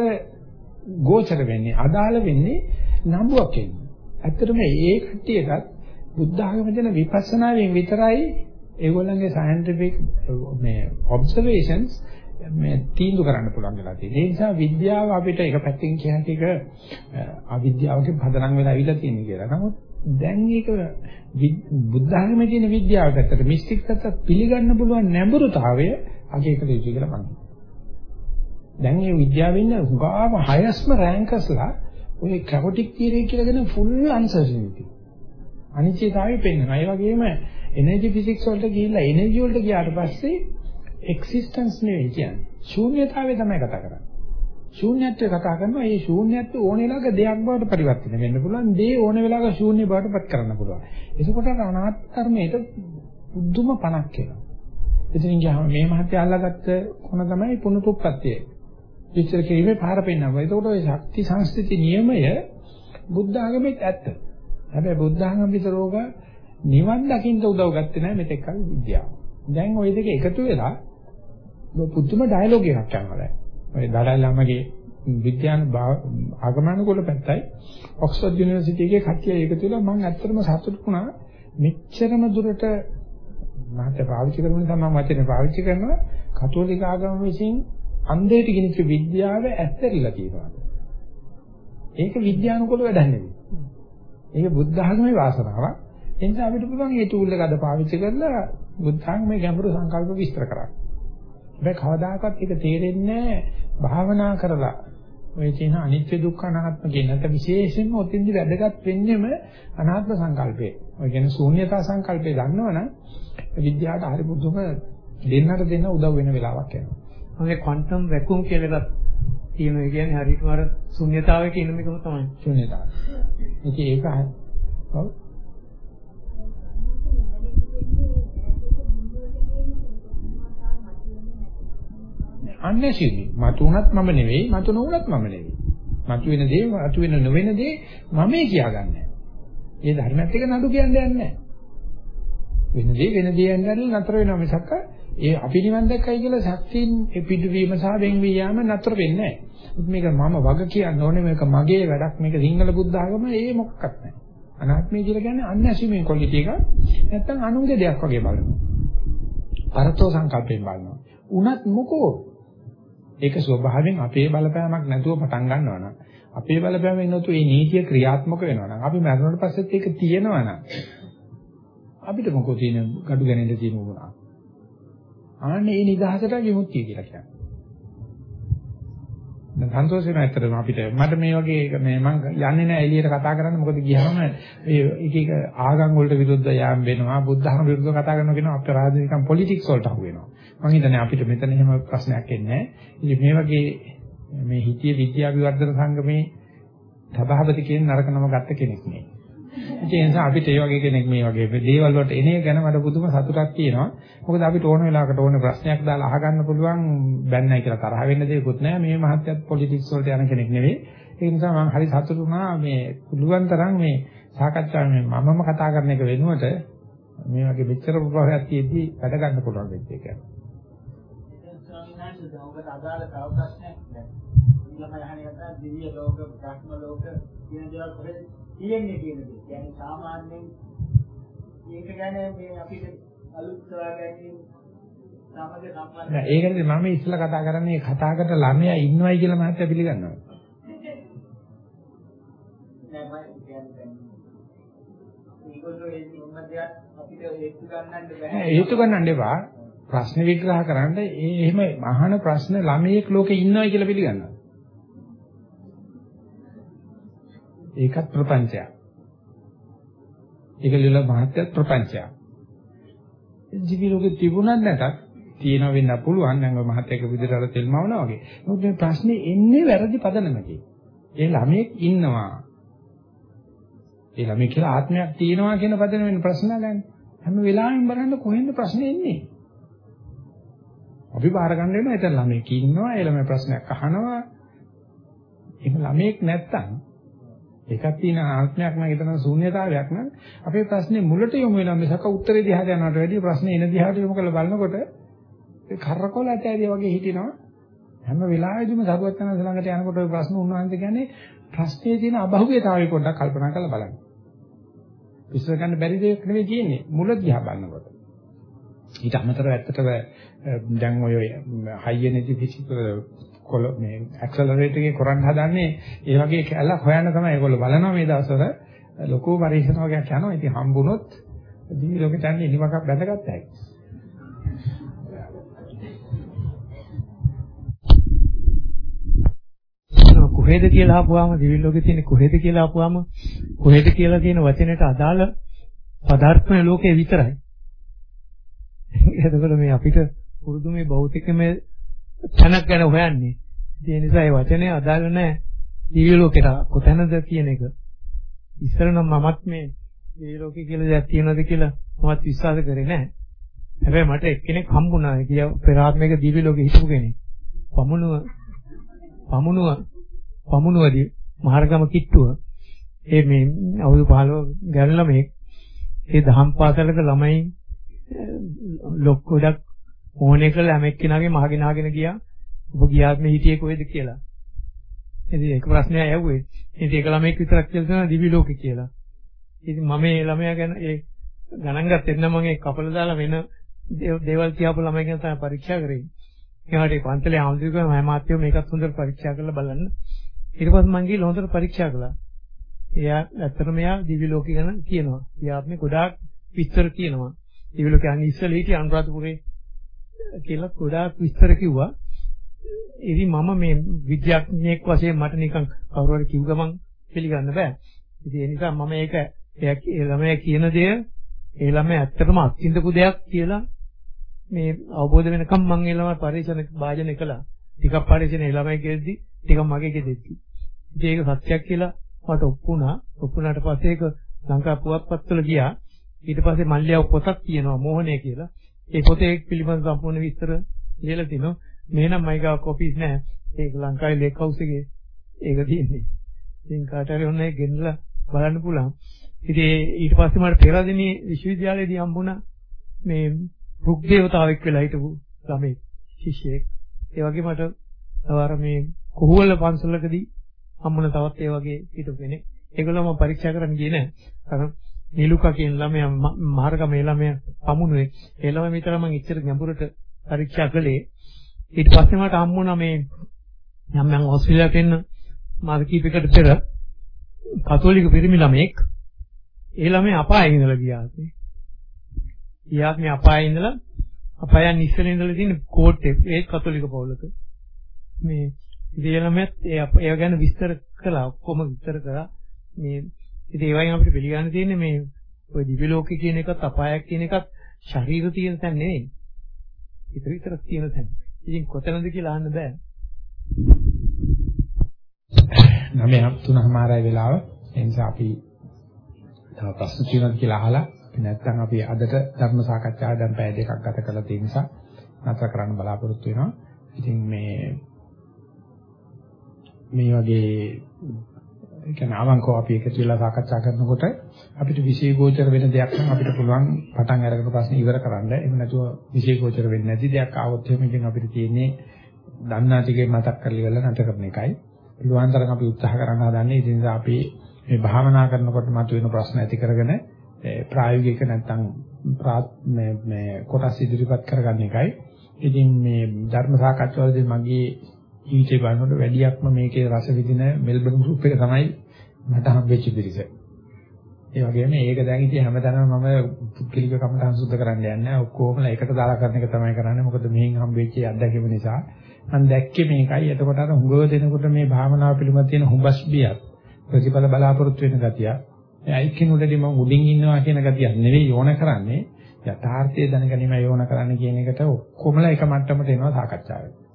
ගෝචර වෙන්නේ අදාළ වෙන්නේ නම්බුවක් එන්නේ. ඇත්තටම ඒ කට්ටියටත් බුද්ධ ආගමේ දෙන විපස්සනාවෙන් විතරයි ඒගොල්ලන්ගේ සයන්ටිෆික් මේ ඔබ්සර්වේෂන්ස් මේ තීන්දුව කරන්න පුළුවන් වෙලා තියෙනවා. ඒ නිසා විද්‍යාව අපිට එක පැත්තකින් කියන එක අවිද්‍යාවගේ පදනම් වෙලා අවිලා තියෙන කියලා. නමුත් දැන් මේක බුද්ධ ධර්මයේ තියෙන විද්‍යාව පැත්තට මිස්ටික් පැත්තට පිළිගන්න පුළුවන් නැඹුරුතාවය අගයකට යුතු කියලා මම දැන් මේ විද්‍යාවෙන් උගාව හයස්ම රෑන්කස්ලා ඔය කැපොටික් තියරේ කියලා කියන ෆුල් අන්සර්ටිනිටි. අනිශ්චිතතාවය පෙන්වනවා. ඒ වගේම එනර්ජි ෆිසික්ස් වලට ගිහිල්ලා එනර්ජි වලට ගියාට පස්සේ එක්සිස්ටන්ස් නෙවෙයි කියන්නේ. ශූන්‍යතාවය තමයි කතා කරන්නේ. ශූන්‍යත්වය කතා කරනවා. මේ ශූන්‍යත්වය ඕන වෙලාවක දෙයක් බවට පරිවර්තනය වෙන්න පුළුවන්. දේ ඕන වෙලාවක ශූන්‍ය බවට පත් කරන්න පුළුවන්. ඒකකොට අනාත්ම ධර්මයට බුද්ධම පණක් කියලා. ඉතින් ගියාම මේ මහත්ය අල්ලාගත්ත කොන තමයි පුනුපුප්පත්තිය. විචාර කිරීමේ පාර පෙන්නනවා. ඒකෝට ඔය ශක්ති සංස්කෘති නියමය බුද්ධ ආගමෙත් ඇත්ත. හැබැයි බුද්ධ ආගම විතරෝග නිවන් දකින්න උදව් ගත්තේ නැහැ මෙතෙක් කල විද්‍යාව. දැන් ওই දෙක එකතු වෙලා පුදුම ඩයලොග් එකක් යනවා දැන්. ඔය දලයි ළමගේ විද්‍යාන ආගමනුකූල පැත්තයි ඔක්ස්ෆර්ඩ් යුනිවර්සිටි එකේ කට්ටිය එකතු වෙලා මම ඇත්තටම සතුටු වුණා මෙච්චරම දුරට මහත්ය පාවිච්චි කරන නිසා මම වචනේ පාවිච්චි කරනවා කතෝලික ආගම විසින් අන්ධයට ගෙනිච්ච විද්‍යාව ඇත්තරිලා තියෙනවා. ඒක විද්‍යානුකූල වැඩක් නෙවෙයි. ඒක බුද්ධ ආගමේ වාසනාවක්. ඒ නිසා අපිට පුළුවන් මේ ටූල් එක අද පාවිච්චි කරලා බුද්ධ ආගමේ ගැඹුරු සංකල්ප විස්තර කරන්න. හැබැයි කවදාකවත් ඒක තේරෙන්නේ භාවනා කරලා ඔය කියන අනිත්‍ය දුක්ඛ අනාත්ම කියන නැත්නම් විශේෂයෙන්ම ඔතින්දි වැදගත් වෙන්නේම අනාත්ම සංකල්පේ. ඔය කියන්නේ ශූන්‍යතා සංකල්පේ දන්නවනම් විද්‍යාවට හරි බුදුම දෙන්නට දෙන්න උදව් වෙන වෙලාවක් යනවා. ඔය ක්වොන්ටම් වැකුම් කියලා එකක් තියෙනවා. ඒ කියන්නේ හරියටම අර ශුන්‍යතාවයේ කියන එකම තමයි. ශුන්‍යතාව. ඉතින් ඒක ඔව් අන්නැසිවි. මතු උනත් මම නෙවෙයි, මතු නොඋනත් මම නෙවෙයි. මතු වෙන දේ, මතු වෙන නොවන දේ මමයි කියාගන්නේ. ඒ ධර්මයත් එක නඩු කියන්නේ නැහැ. වෙන දේ වෙන දේ යන්නදල් නතර වෙනවා මිසක් ඒ අපි නිවන් දැක්කයි කියලා ශක්තියින් පිටවීම සහ වෙන්වී යාම නතර වෙන්නේ නැහැ. මේක මම වග කියන්න ඕනේ මේක මගේ වැඩක් මේක සිංහල බුද්ධ ආගම ඒ මොකක්වත් නැහැ. අනාත්මය කියලා කියන්නේ අන්‍යසීමේ ක්වොලිටි එක නැත්තම් අනුන්ගේ දෙයක් වගේ බලනවා. පරතෝ සංකල්පයෙන් බලනවා. උනත් මොකෝ ඒක ස්වභාවයෙන් අපේ බලපෑමක් නැතුව පටන් ගන්නවා නම් අපේ බලපෑමෙන් නැතුව මේ නීතිය ක්‍රියාත්මක වෙනවා නම් අපි මරණයට පස්සෙත් ඒක තියෙනවා නම් අපිට මොකෝ තියෙන gadu ගැනෙන්න තියෙන උනා ආන්නේ මේ නිදහසට විමුක්තිය කියලා කියන්නේ. දැන් සන්තෝෂ වෙනවා ඇත්තටම අපිට මට මේ වගේ මේ මම යන්නේ නැහැ එළියට කතා කරන්න. මොකද ගියාම මේ එක එක ආගම් වලට විරුද්ධ යාම් වෙනවා. බුද්ධ ධර්ම විරුද්ධව කතා කරනවා කියනවා. අපේ රාජනීතිකම් පොලිටික්ස් වලට අහු වෙනවා. මම හිතන්නේ අපිට මෙතන එහෙම ප්‍රශ්නයක් එන්නේ නැහැ. ඉතින් මේ වගේ මේ හිතිය විද්‍යා විවර්ධන සංගමේ සභාපති කියන නරක නම ගත්ත කෙනෙක් නේ. ඒ නිසා අපිට ඒ වගේ කෙනෙක් මේ වගේ දේවල් වලට එන එක ගැන මට පුදුම සතුටක් තියෙනවා. මොකද අපිට ඕන වෙලාවකට ඕන ප්‍රශ්නයක් දාලා අහගන්න පුළුවන් බැන්නයි කියලා තරහ වෙන්න දෙයක්වත් නැහැ. මේ මහත්යත් පොලිටික්ස් වලට යන කෙනෙක් නෙවෙයි. ඒ නිසා මම හරි සතුටු වුණා මේ පුළුවන් තරම් මේ සාකච්ඡාවේ මමම කතා කරන එක වෙනුවට මේ වගේ මෙච්චර ප්‍රභාවයක් තියෙද්දි වැඩ ගන්න පුළුවන් වෙච්ච එක. ස්වාමීන් වහන්සේ තියෙන්නේ කියන දේ. කියන්නේ සාමාන්‍යයෙන් මේක ගැන මේ අපිට අලුත් හොයාගන්නේ සමග සම්බන්ධ නෑ ඒකද මම ඉස්සලා කතා කරන්නේ කතා කරන ළමයා ඉන්නවයි කියලා මහත්තයා පිළිගන්නවා. නෑ මම කියන්නේ ඒගොල්ලෝ ඒ උන්නදයක් අපිට හේතු ගන්නන්න බෑ. හේතු ගන්නන්න එපා. ප්‍රශ්න විග්‍රහ කරන්න ඒ එහෙම අහන ප්‍රශ්න ළමයෙක් ලෝකේ ඉන්නවයි කියලා පිළිගන්නවා. ඒකත් ප්‍රපංචයක්. ඒක ලියලා මහත්යත් ප්‍රපංචයක්. ජීවි ලෝකේ තිබුණත් නැතත් තියෙන වෙන්න පුළුවන් නම් මහත්යක විදිහට අර තෙල්මවනවා වගේ. මොකද මේ ප්‍රශ්නේ එන්නේ වැරදි පදනමකින්. ඒ ළමයෙක් ඉන්නවා. ඒ ළමයි කියලා ආත්මයක් තියෙනවා කියන පදනමෙන් ප්‍රශ්න නෑනේ. හැම වෙලාවෙම බලන්න කොහෙන්ද ප්‍රශ්නේ එන්නේ? අපි බාර ගන්න වෙනවා එතන ළමෙක් ඉන්නවා ඒ ළමයි ප්‍රශ්නයක් අහනවා එහෙම ළමෙක් නැත්තම් එකක් තියෙන ආත්මයක් නම් එතන ශූන්‍යතාවයක් නම් අපේ ප්‍රශ්නේ මුලට යොමු වෙනවා මිසක උත්තරේ දිහාට යනවට වැඩිය ප්‍රශ්නේ එන දිහාට යොමු කරලා බලනකොට ඒ කරකොල ඇතෑරිය වගේ හිටිනවා හැම වෙලාවෙදිම සරුවත් යන ළඟට යනකොට ওই ප්‍රශ්න උන්වහන්සේ කියන්නේ ප්‍රශ්නේ තියෙන අභෞවියතාවය පොඩ්ඩක් කල්පනා කරලා බලන්න. විශ්ල ගන්න බැරි දෙයක් නෙවෙයි තියෙන්නේ මුල දිහා බලනකොට. ඊට අමතරව ඇත්තටම දැන් ඔය හයි එනර්ජි ෆිසිකල් කොල මේ ඇක්සලරේටර් එකේ කරන්න හදන්නේ ඒ වගේ කැලක් හොයන්න තමයි ඒගොල්ලෝ බලනවා මේ දවස්වල ලොකු පරීක්ෂණ වගේක් යනවා. ඉතින් හම්බුනොත් දිවි ලෝකෙට යන්නේ ඉනිමකක් බැඳගත්තා හැකි. කොහෙද කියලා අහපුවාම දිවි ලෝකේ තියෙන කොහෙද කියලා අහපුවාම කොහෙද කියලා කියන වචනෙට අදාළ පදාර්ථමය ලෝකේ විතරයි. එතකොට මේ අපිට පුරුදු මේ භෞතිකමය තැනක් ගැන හොයන්නේ. ඒ නිසා ඒ වචනේ අදාළ නැහැ දිවි ලෝකෙට කොතැනද කියන එක. ඉස්සර නම් මමත් මේ දිවි ලෝකේ කියලා දෙයක් තියෙනවද කියලා මමත් විශ්වාස කරේ නැහැ. හැබැයි මට එක්කෙනෙක් හම්බුණා. කිය පෙර ආත්මයක දිවි ලෝකෙ හිටපු කෙනෙක්. පමුණුව පමුණුව පමුණුවදී මහරගම කිට්ටුව ඒ මේ අවුරුදු 15 ගැන ළමෙක් ඒ දහම් පාසලක ළමයි ලොක් ගොඩක් ඕනේ කළ හැම එක්කෙනාගේ මහගෙනාගෙන ගියා ඔබ ගියාත් මේ හිටියේ කොහෙද කියලා. ඉතින් ඒක ප්‍රශ්නයක් ඇහුවේ. ඉතින් ඒක ළමෙක් විතරක් කියලා තමයි දිවි ලෝකේ කියලා. ඉතින් මම මේ ළමයා ගැන ඒ ගණන් ගත්තේ නම් මම ඒ කපල දාලා වෙන දේවල් කියපු ළමයි ගැන තමයි පරීක්ෂා කරේ. ඒකට ඒ පන්සලේ ආමතුරුකම මම මාත්‍යෝ මේකත් හොඳට පරීක්ෂා කරලා බලන්න. ඊට පස්සේ මම ගිහලා හොඳට පරීක්ෂා කළා. එයා ඇත්තටම එයා දිවි ලෝකේ ගැන කියනවා. එයාත්මේ ගොඩාක් විස්තර කියනවා. දිවි ලෝකේ අනිත් ඉස්සෙල්ලා හිටිය අනුරාධපුරේ කියලා ගොඩාක් විස්තර කිව්වා. ඉතින් මම මේ විද්‍යාඥයෙක් වශයෙන් මට නිකන් කවුරු හරි කිව් ගමන් පිළිගන්න බෑ. ඉතින් ඒ නිසා මම ඒක ඒ ළමයා කියන දේ ඒ ළමයා ඇත්තටම අත්විඳපු දෙයක් කියලා මේ අවබෝධ වෙනකම් මම ඒ ළමයා පරිශන භාජනය කළා. ටිකක් පරිශන ඒ ළමයි ගෙද්දි ටිකක් මගේ ගෙදෙද්දි. ඉතින් ඒක සත්‍යයක් කියලා මට ඔප්පු වුණා. ඔප්පු වුණාට පස්සේ ඒක ලංකා පුවත්පත්වල ගියා. ඊට පස්සේ මල්ලියා පොතක් තියෙනවා මෝහණය කියලා. ඒ පොතේ පිළිබඳ සම්පූර්ණ විස්තර ලියලා තිනවා. මෙහෙනම් මයිගා කොපිස් නැහැ. ඒක ලංකාවේ ලේක් හවුස් එකේ ඒක තියෙන්නේ. ඉතින් කාට හරි ඔන්න ඒක ගෙනලා බලන්න පුළුවන්. ඉතින් ඊට පස්සේ මට පෙරදිනේ විශ්වවිද්‍යාලයේදී හම්බුණා මේ රුක් දේවතාවෙක් වෙලා හිටපු ළමෙක් ශිෂ්‍යෙක්. ඒ වගේ මට තවර මේ කොහුවල පන්සලකදී හම්බුණ තවත් ඒ වගේ හිටපු කෙනෙක්. ඒගොල්ලෝ මම පරීක්ෂා කරන්න ගියේ නැහැ. අර නිලුකා කියන ළමයා මාර්ගම ඒ ළමයා පමුණුවේ. ඒ ළමයා විතර මම ඉච්චර ගැඹුරට පරීක්ෂා කළේ. ඊට පස්සේ මට හම්බුණා මේ යම් මම ඕස්ට්‍රේලියාවට එන්න මාස කිහිපයකට පෙර කතෝලික පිරිමි ළමෙක් ඒ ළමයා අපායේ ඉඳලා ගියා. ඊයාත් මේ අපායේ ඉඳලා අපායන් ඉස්සරේ ඉඳලා තියෙන කෝට් එක ඒ කතෝලික පවුලක. මේ ඉතින් ළමයාත් ඒ ඒ ගැන විස්තර කළා ඔක්කොම විස්තර කරා මේ ඉතින් ඒ වයින් අපිට පිළිගන්න තියෙන්නේ මේ ඔය දිව්‍ය ලෝකේ කියන එකත් අපායක් කියන එකත් ශරීර තියෙන තැන නෙවෙයි. ඊට විතරක් තියෙන තැන. ඉතින් කොතනද කියලා අහන්න බෑ. නමේ තුනමාරයි වෙලාව. ඒ නිසා අපි තව ප්‍රශ්න තියෙනවා කියලා අහලා නැත්නම් අපි අදට ධර්ම සාකච්ඡාව දැන් පැය දෙකක් ගත කරලා තියෙන නිසා නතර කරන්න බලාපොරොත්තු වෙනවා. ඉතින් මේ මේ වගේ ඒ කියන්නේ අවංකව අපි එකතු වෙලා සාකච්ඡා කරනකොට අපිට විශේෂෝචර වෙන දෙයක් නම් අපිට පුළුවන් පටන් අරගෙන ප්‍රශ්න ඉවර කරන්න. එහෙම නැතුව විශේෂෝචර වෙන්නේ නැති දෙයක් ආවොත් එහෙම ඉතින් අපිට තියෙන්නේ දන්නා ටිකේ මතක් කරලා ඉවරලා නැත කරන එකයි. පුළුවන් තරම් අපි උත්සාහ කරන්න හදන්නේ ඉතින් අපි මේ භාවනා කරනකොට මතුවෙන ප්‍රශ්න ඇති කරගෙන ප්‍රායෝගික නැත්තම් මේ මේ කොටස් ඉදිරිපත් කරගන්න එකයි. ඉතින් මේ ධර්ම සාකච්ඡාවලදී මගේ ජීවිතේ බලනකොට වැඩියක්ම මේකේ රස විඳින මෙල්බන් ගෲප් එක තමයි මට හම්බෙච්ච පිරිස. ඒ වගේම ඒක දැන් ඉතින් හැමදාම මම පුද්ගලික කමටහන් සුද්ධ කරන්න යන්නේ ඔක්කොමලා එකට දාලා කරන එක තමයි කරන්නේ. මොකද මෙහෙන් හම්බෙච්ච අත්දැකීම නිසා මම දැක්කේ මේකයි. එතකොට අර හුඟව දෙනකොට මේ භාවනාව පිළිබඳ තියෙන හුඹස් බියක් ප්‍රතිඵල බලාපොරොත්තු වෙන ගතිය. එයි කිනුඩදී මම උඩින් ඉන්නවා කියන ගතිය නෙවෙයි යෝන කරන්නේ. යථාර්ථය දැනගැනීම යෝන කරන්න කියන එකට ඔක්කොමලා එක මට්ටමට එනවා සාකච්ඡාවේ.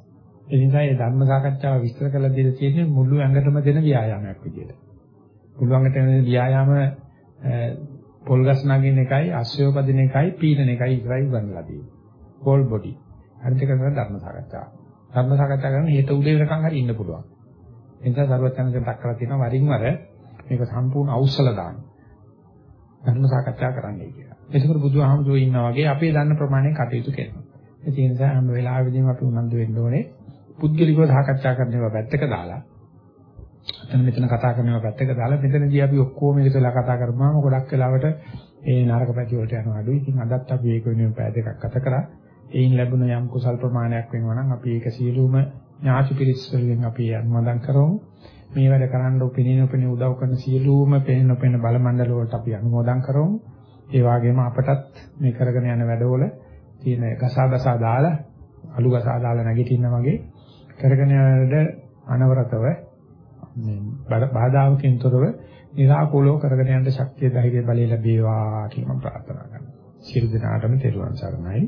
ඒ නිසා මේ ධර්ම සාකච්ඡාව විස්තර කරලා දෙන්න තියෙන්නේ මුළු ඇඟටම දෙන ව්‍යායාමයක් විදියට. මුළු ඇඟට දෙන ව්‍යායාම පොල් ගස් නගින එකයි, අශ්වය පදින එකයි, පීනන එකයි ඉතරයි ගන්නලා තියෙන්නේ. Whole body. අනිත් එක තමයි ධර්ම සාකච්ඡාව. ධර්ම සාකච්ඡා කරන හේතු උදේ වෙනකන් හරි ඉන්න පුළුවන්. ඒ නිසා සර්වඥාන්සේ දක් කරලා තියෙනවා වරින් වර මේක සම්පූර්ණ අවසල දාන්න. ධර්ම සාකච්ඡා කරන්නයි කියලා. ඒකවල බුදුහාමුදුරුවෝ ඉන්නා වගේ අපේ දන්න ප්‍රමාණය කටයුතු කරනවා. ඒ නිසා හැම වෙලාවෙදීම අපි උනන්දු වෙන්න ඕනේ පුද්ගලිකව සාකච්ඡා කරන ඒවා පැත්තක දාලා අතන මෙතන කතා කරන ඒවා පැත්තක දාලා මෙතනදී අපි ඔක්කොම එකතුලා කතා කරපුවාම ගොඩක් වෙලාවට ඒ නරක පැති වලට යනවා අඩුයි. ඉතින් අදත් අපි ඒක වෙනුවෙන් පැය දෙකක් ගත කරා. එයින් ලැබුණ යම් කුසල් ප්‍රමාණයක් වෙනවා නම් අපි ඒක සියලුම ඥාති පිරිස් වලින් අපි අනුමೋದන් කරමු. මේ වැඩ කරන්න උපිනින උපින උදව් කරන සියලුම පේන පේන බල මණ්ඩල වලට අපි අනුමෝදන් කරමු. ඒ වගේම අපටත් මේ කරගෙන යන වැඩවල තියෙන ගසා ගසා දාලා අලු ගසා දාලා නැගිටින්න වගේ කරගෙන යනද අනවරතව මේ බාධාවකින් තොරව निराකූලව කරගෙන යන්න ශක්තිය ධෛර්ය බලය ලැබේවා කියලා මම ප්‍රාර්ථනා කරනවා. සියලු දෙනාටම තෙරුවන් සරණයි.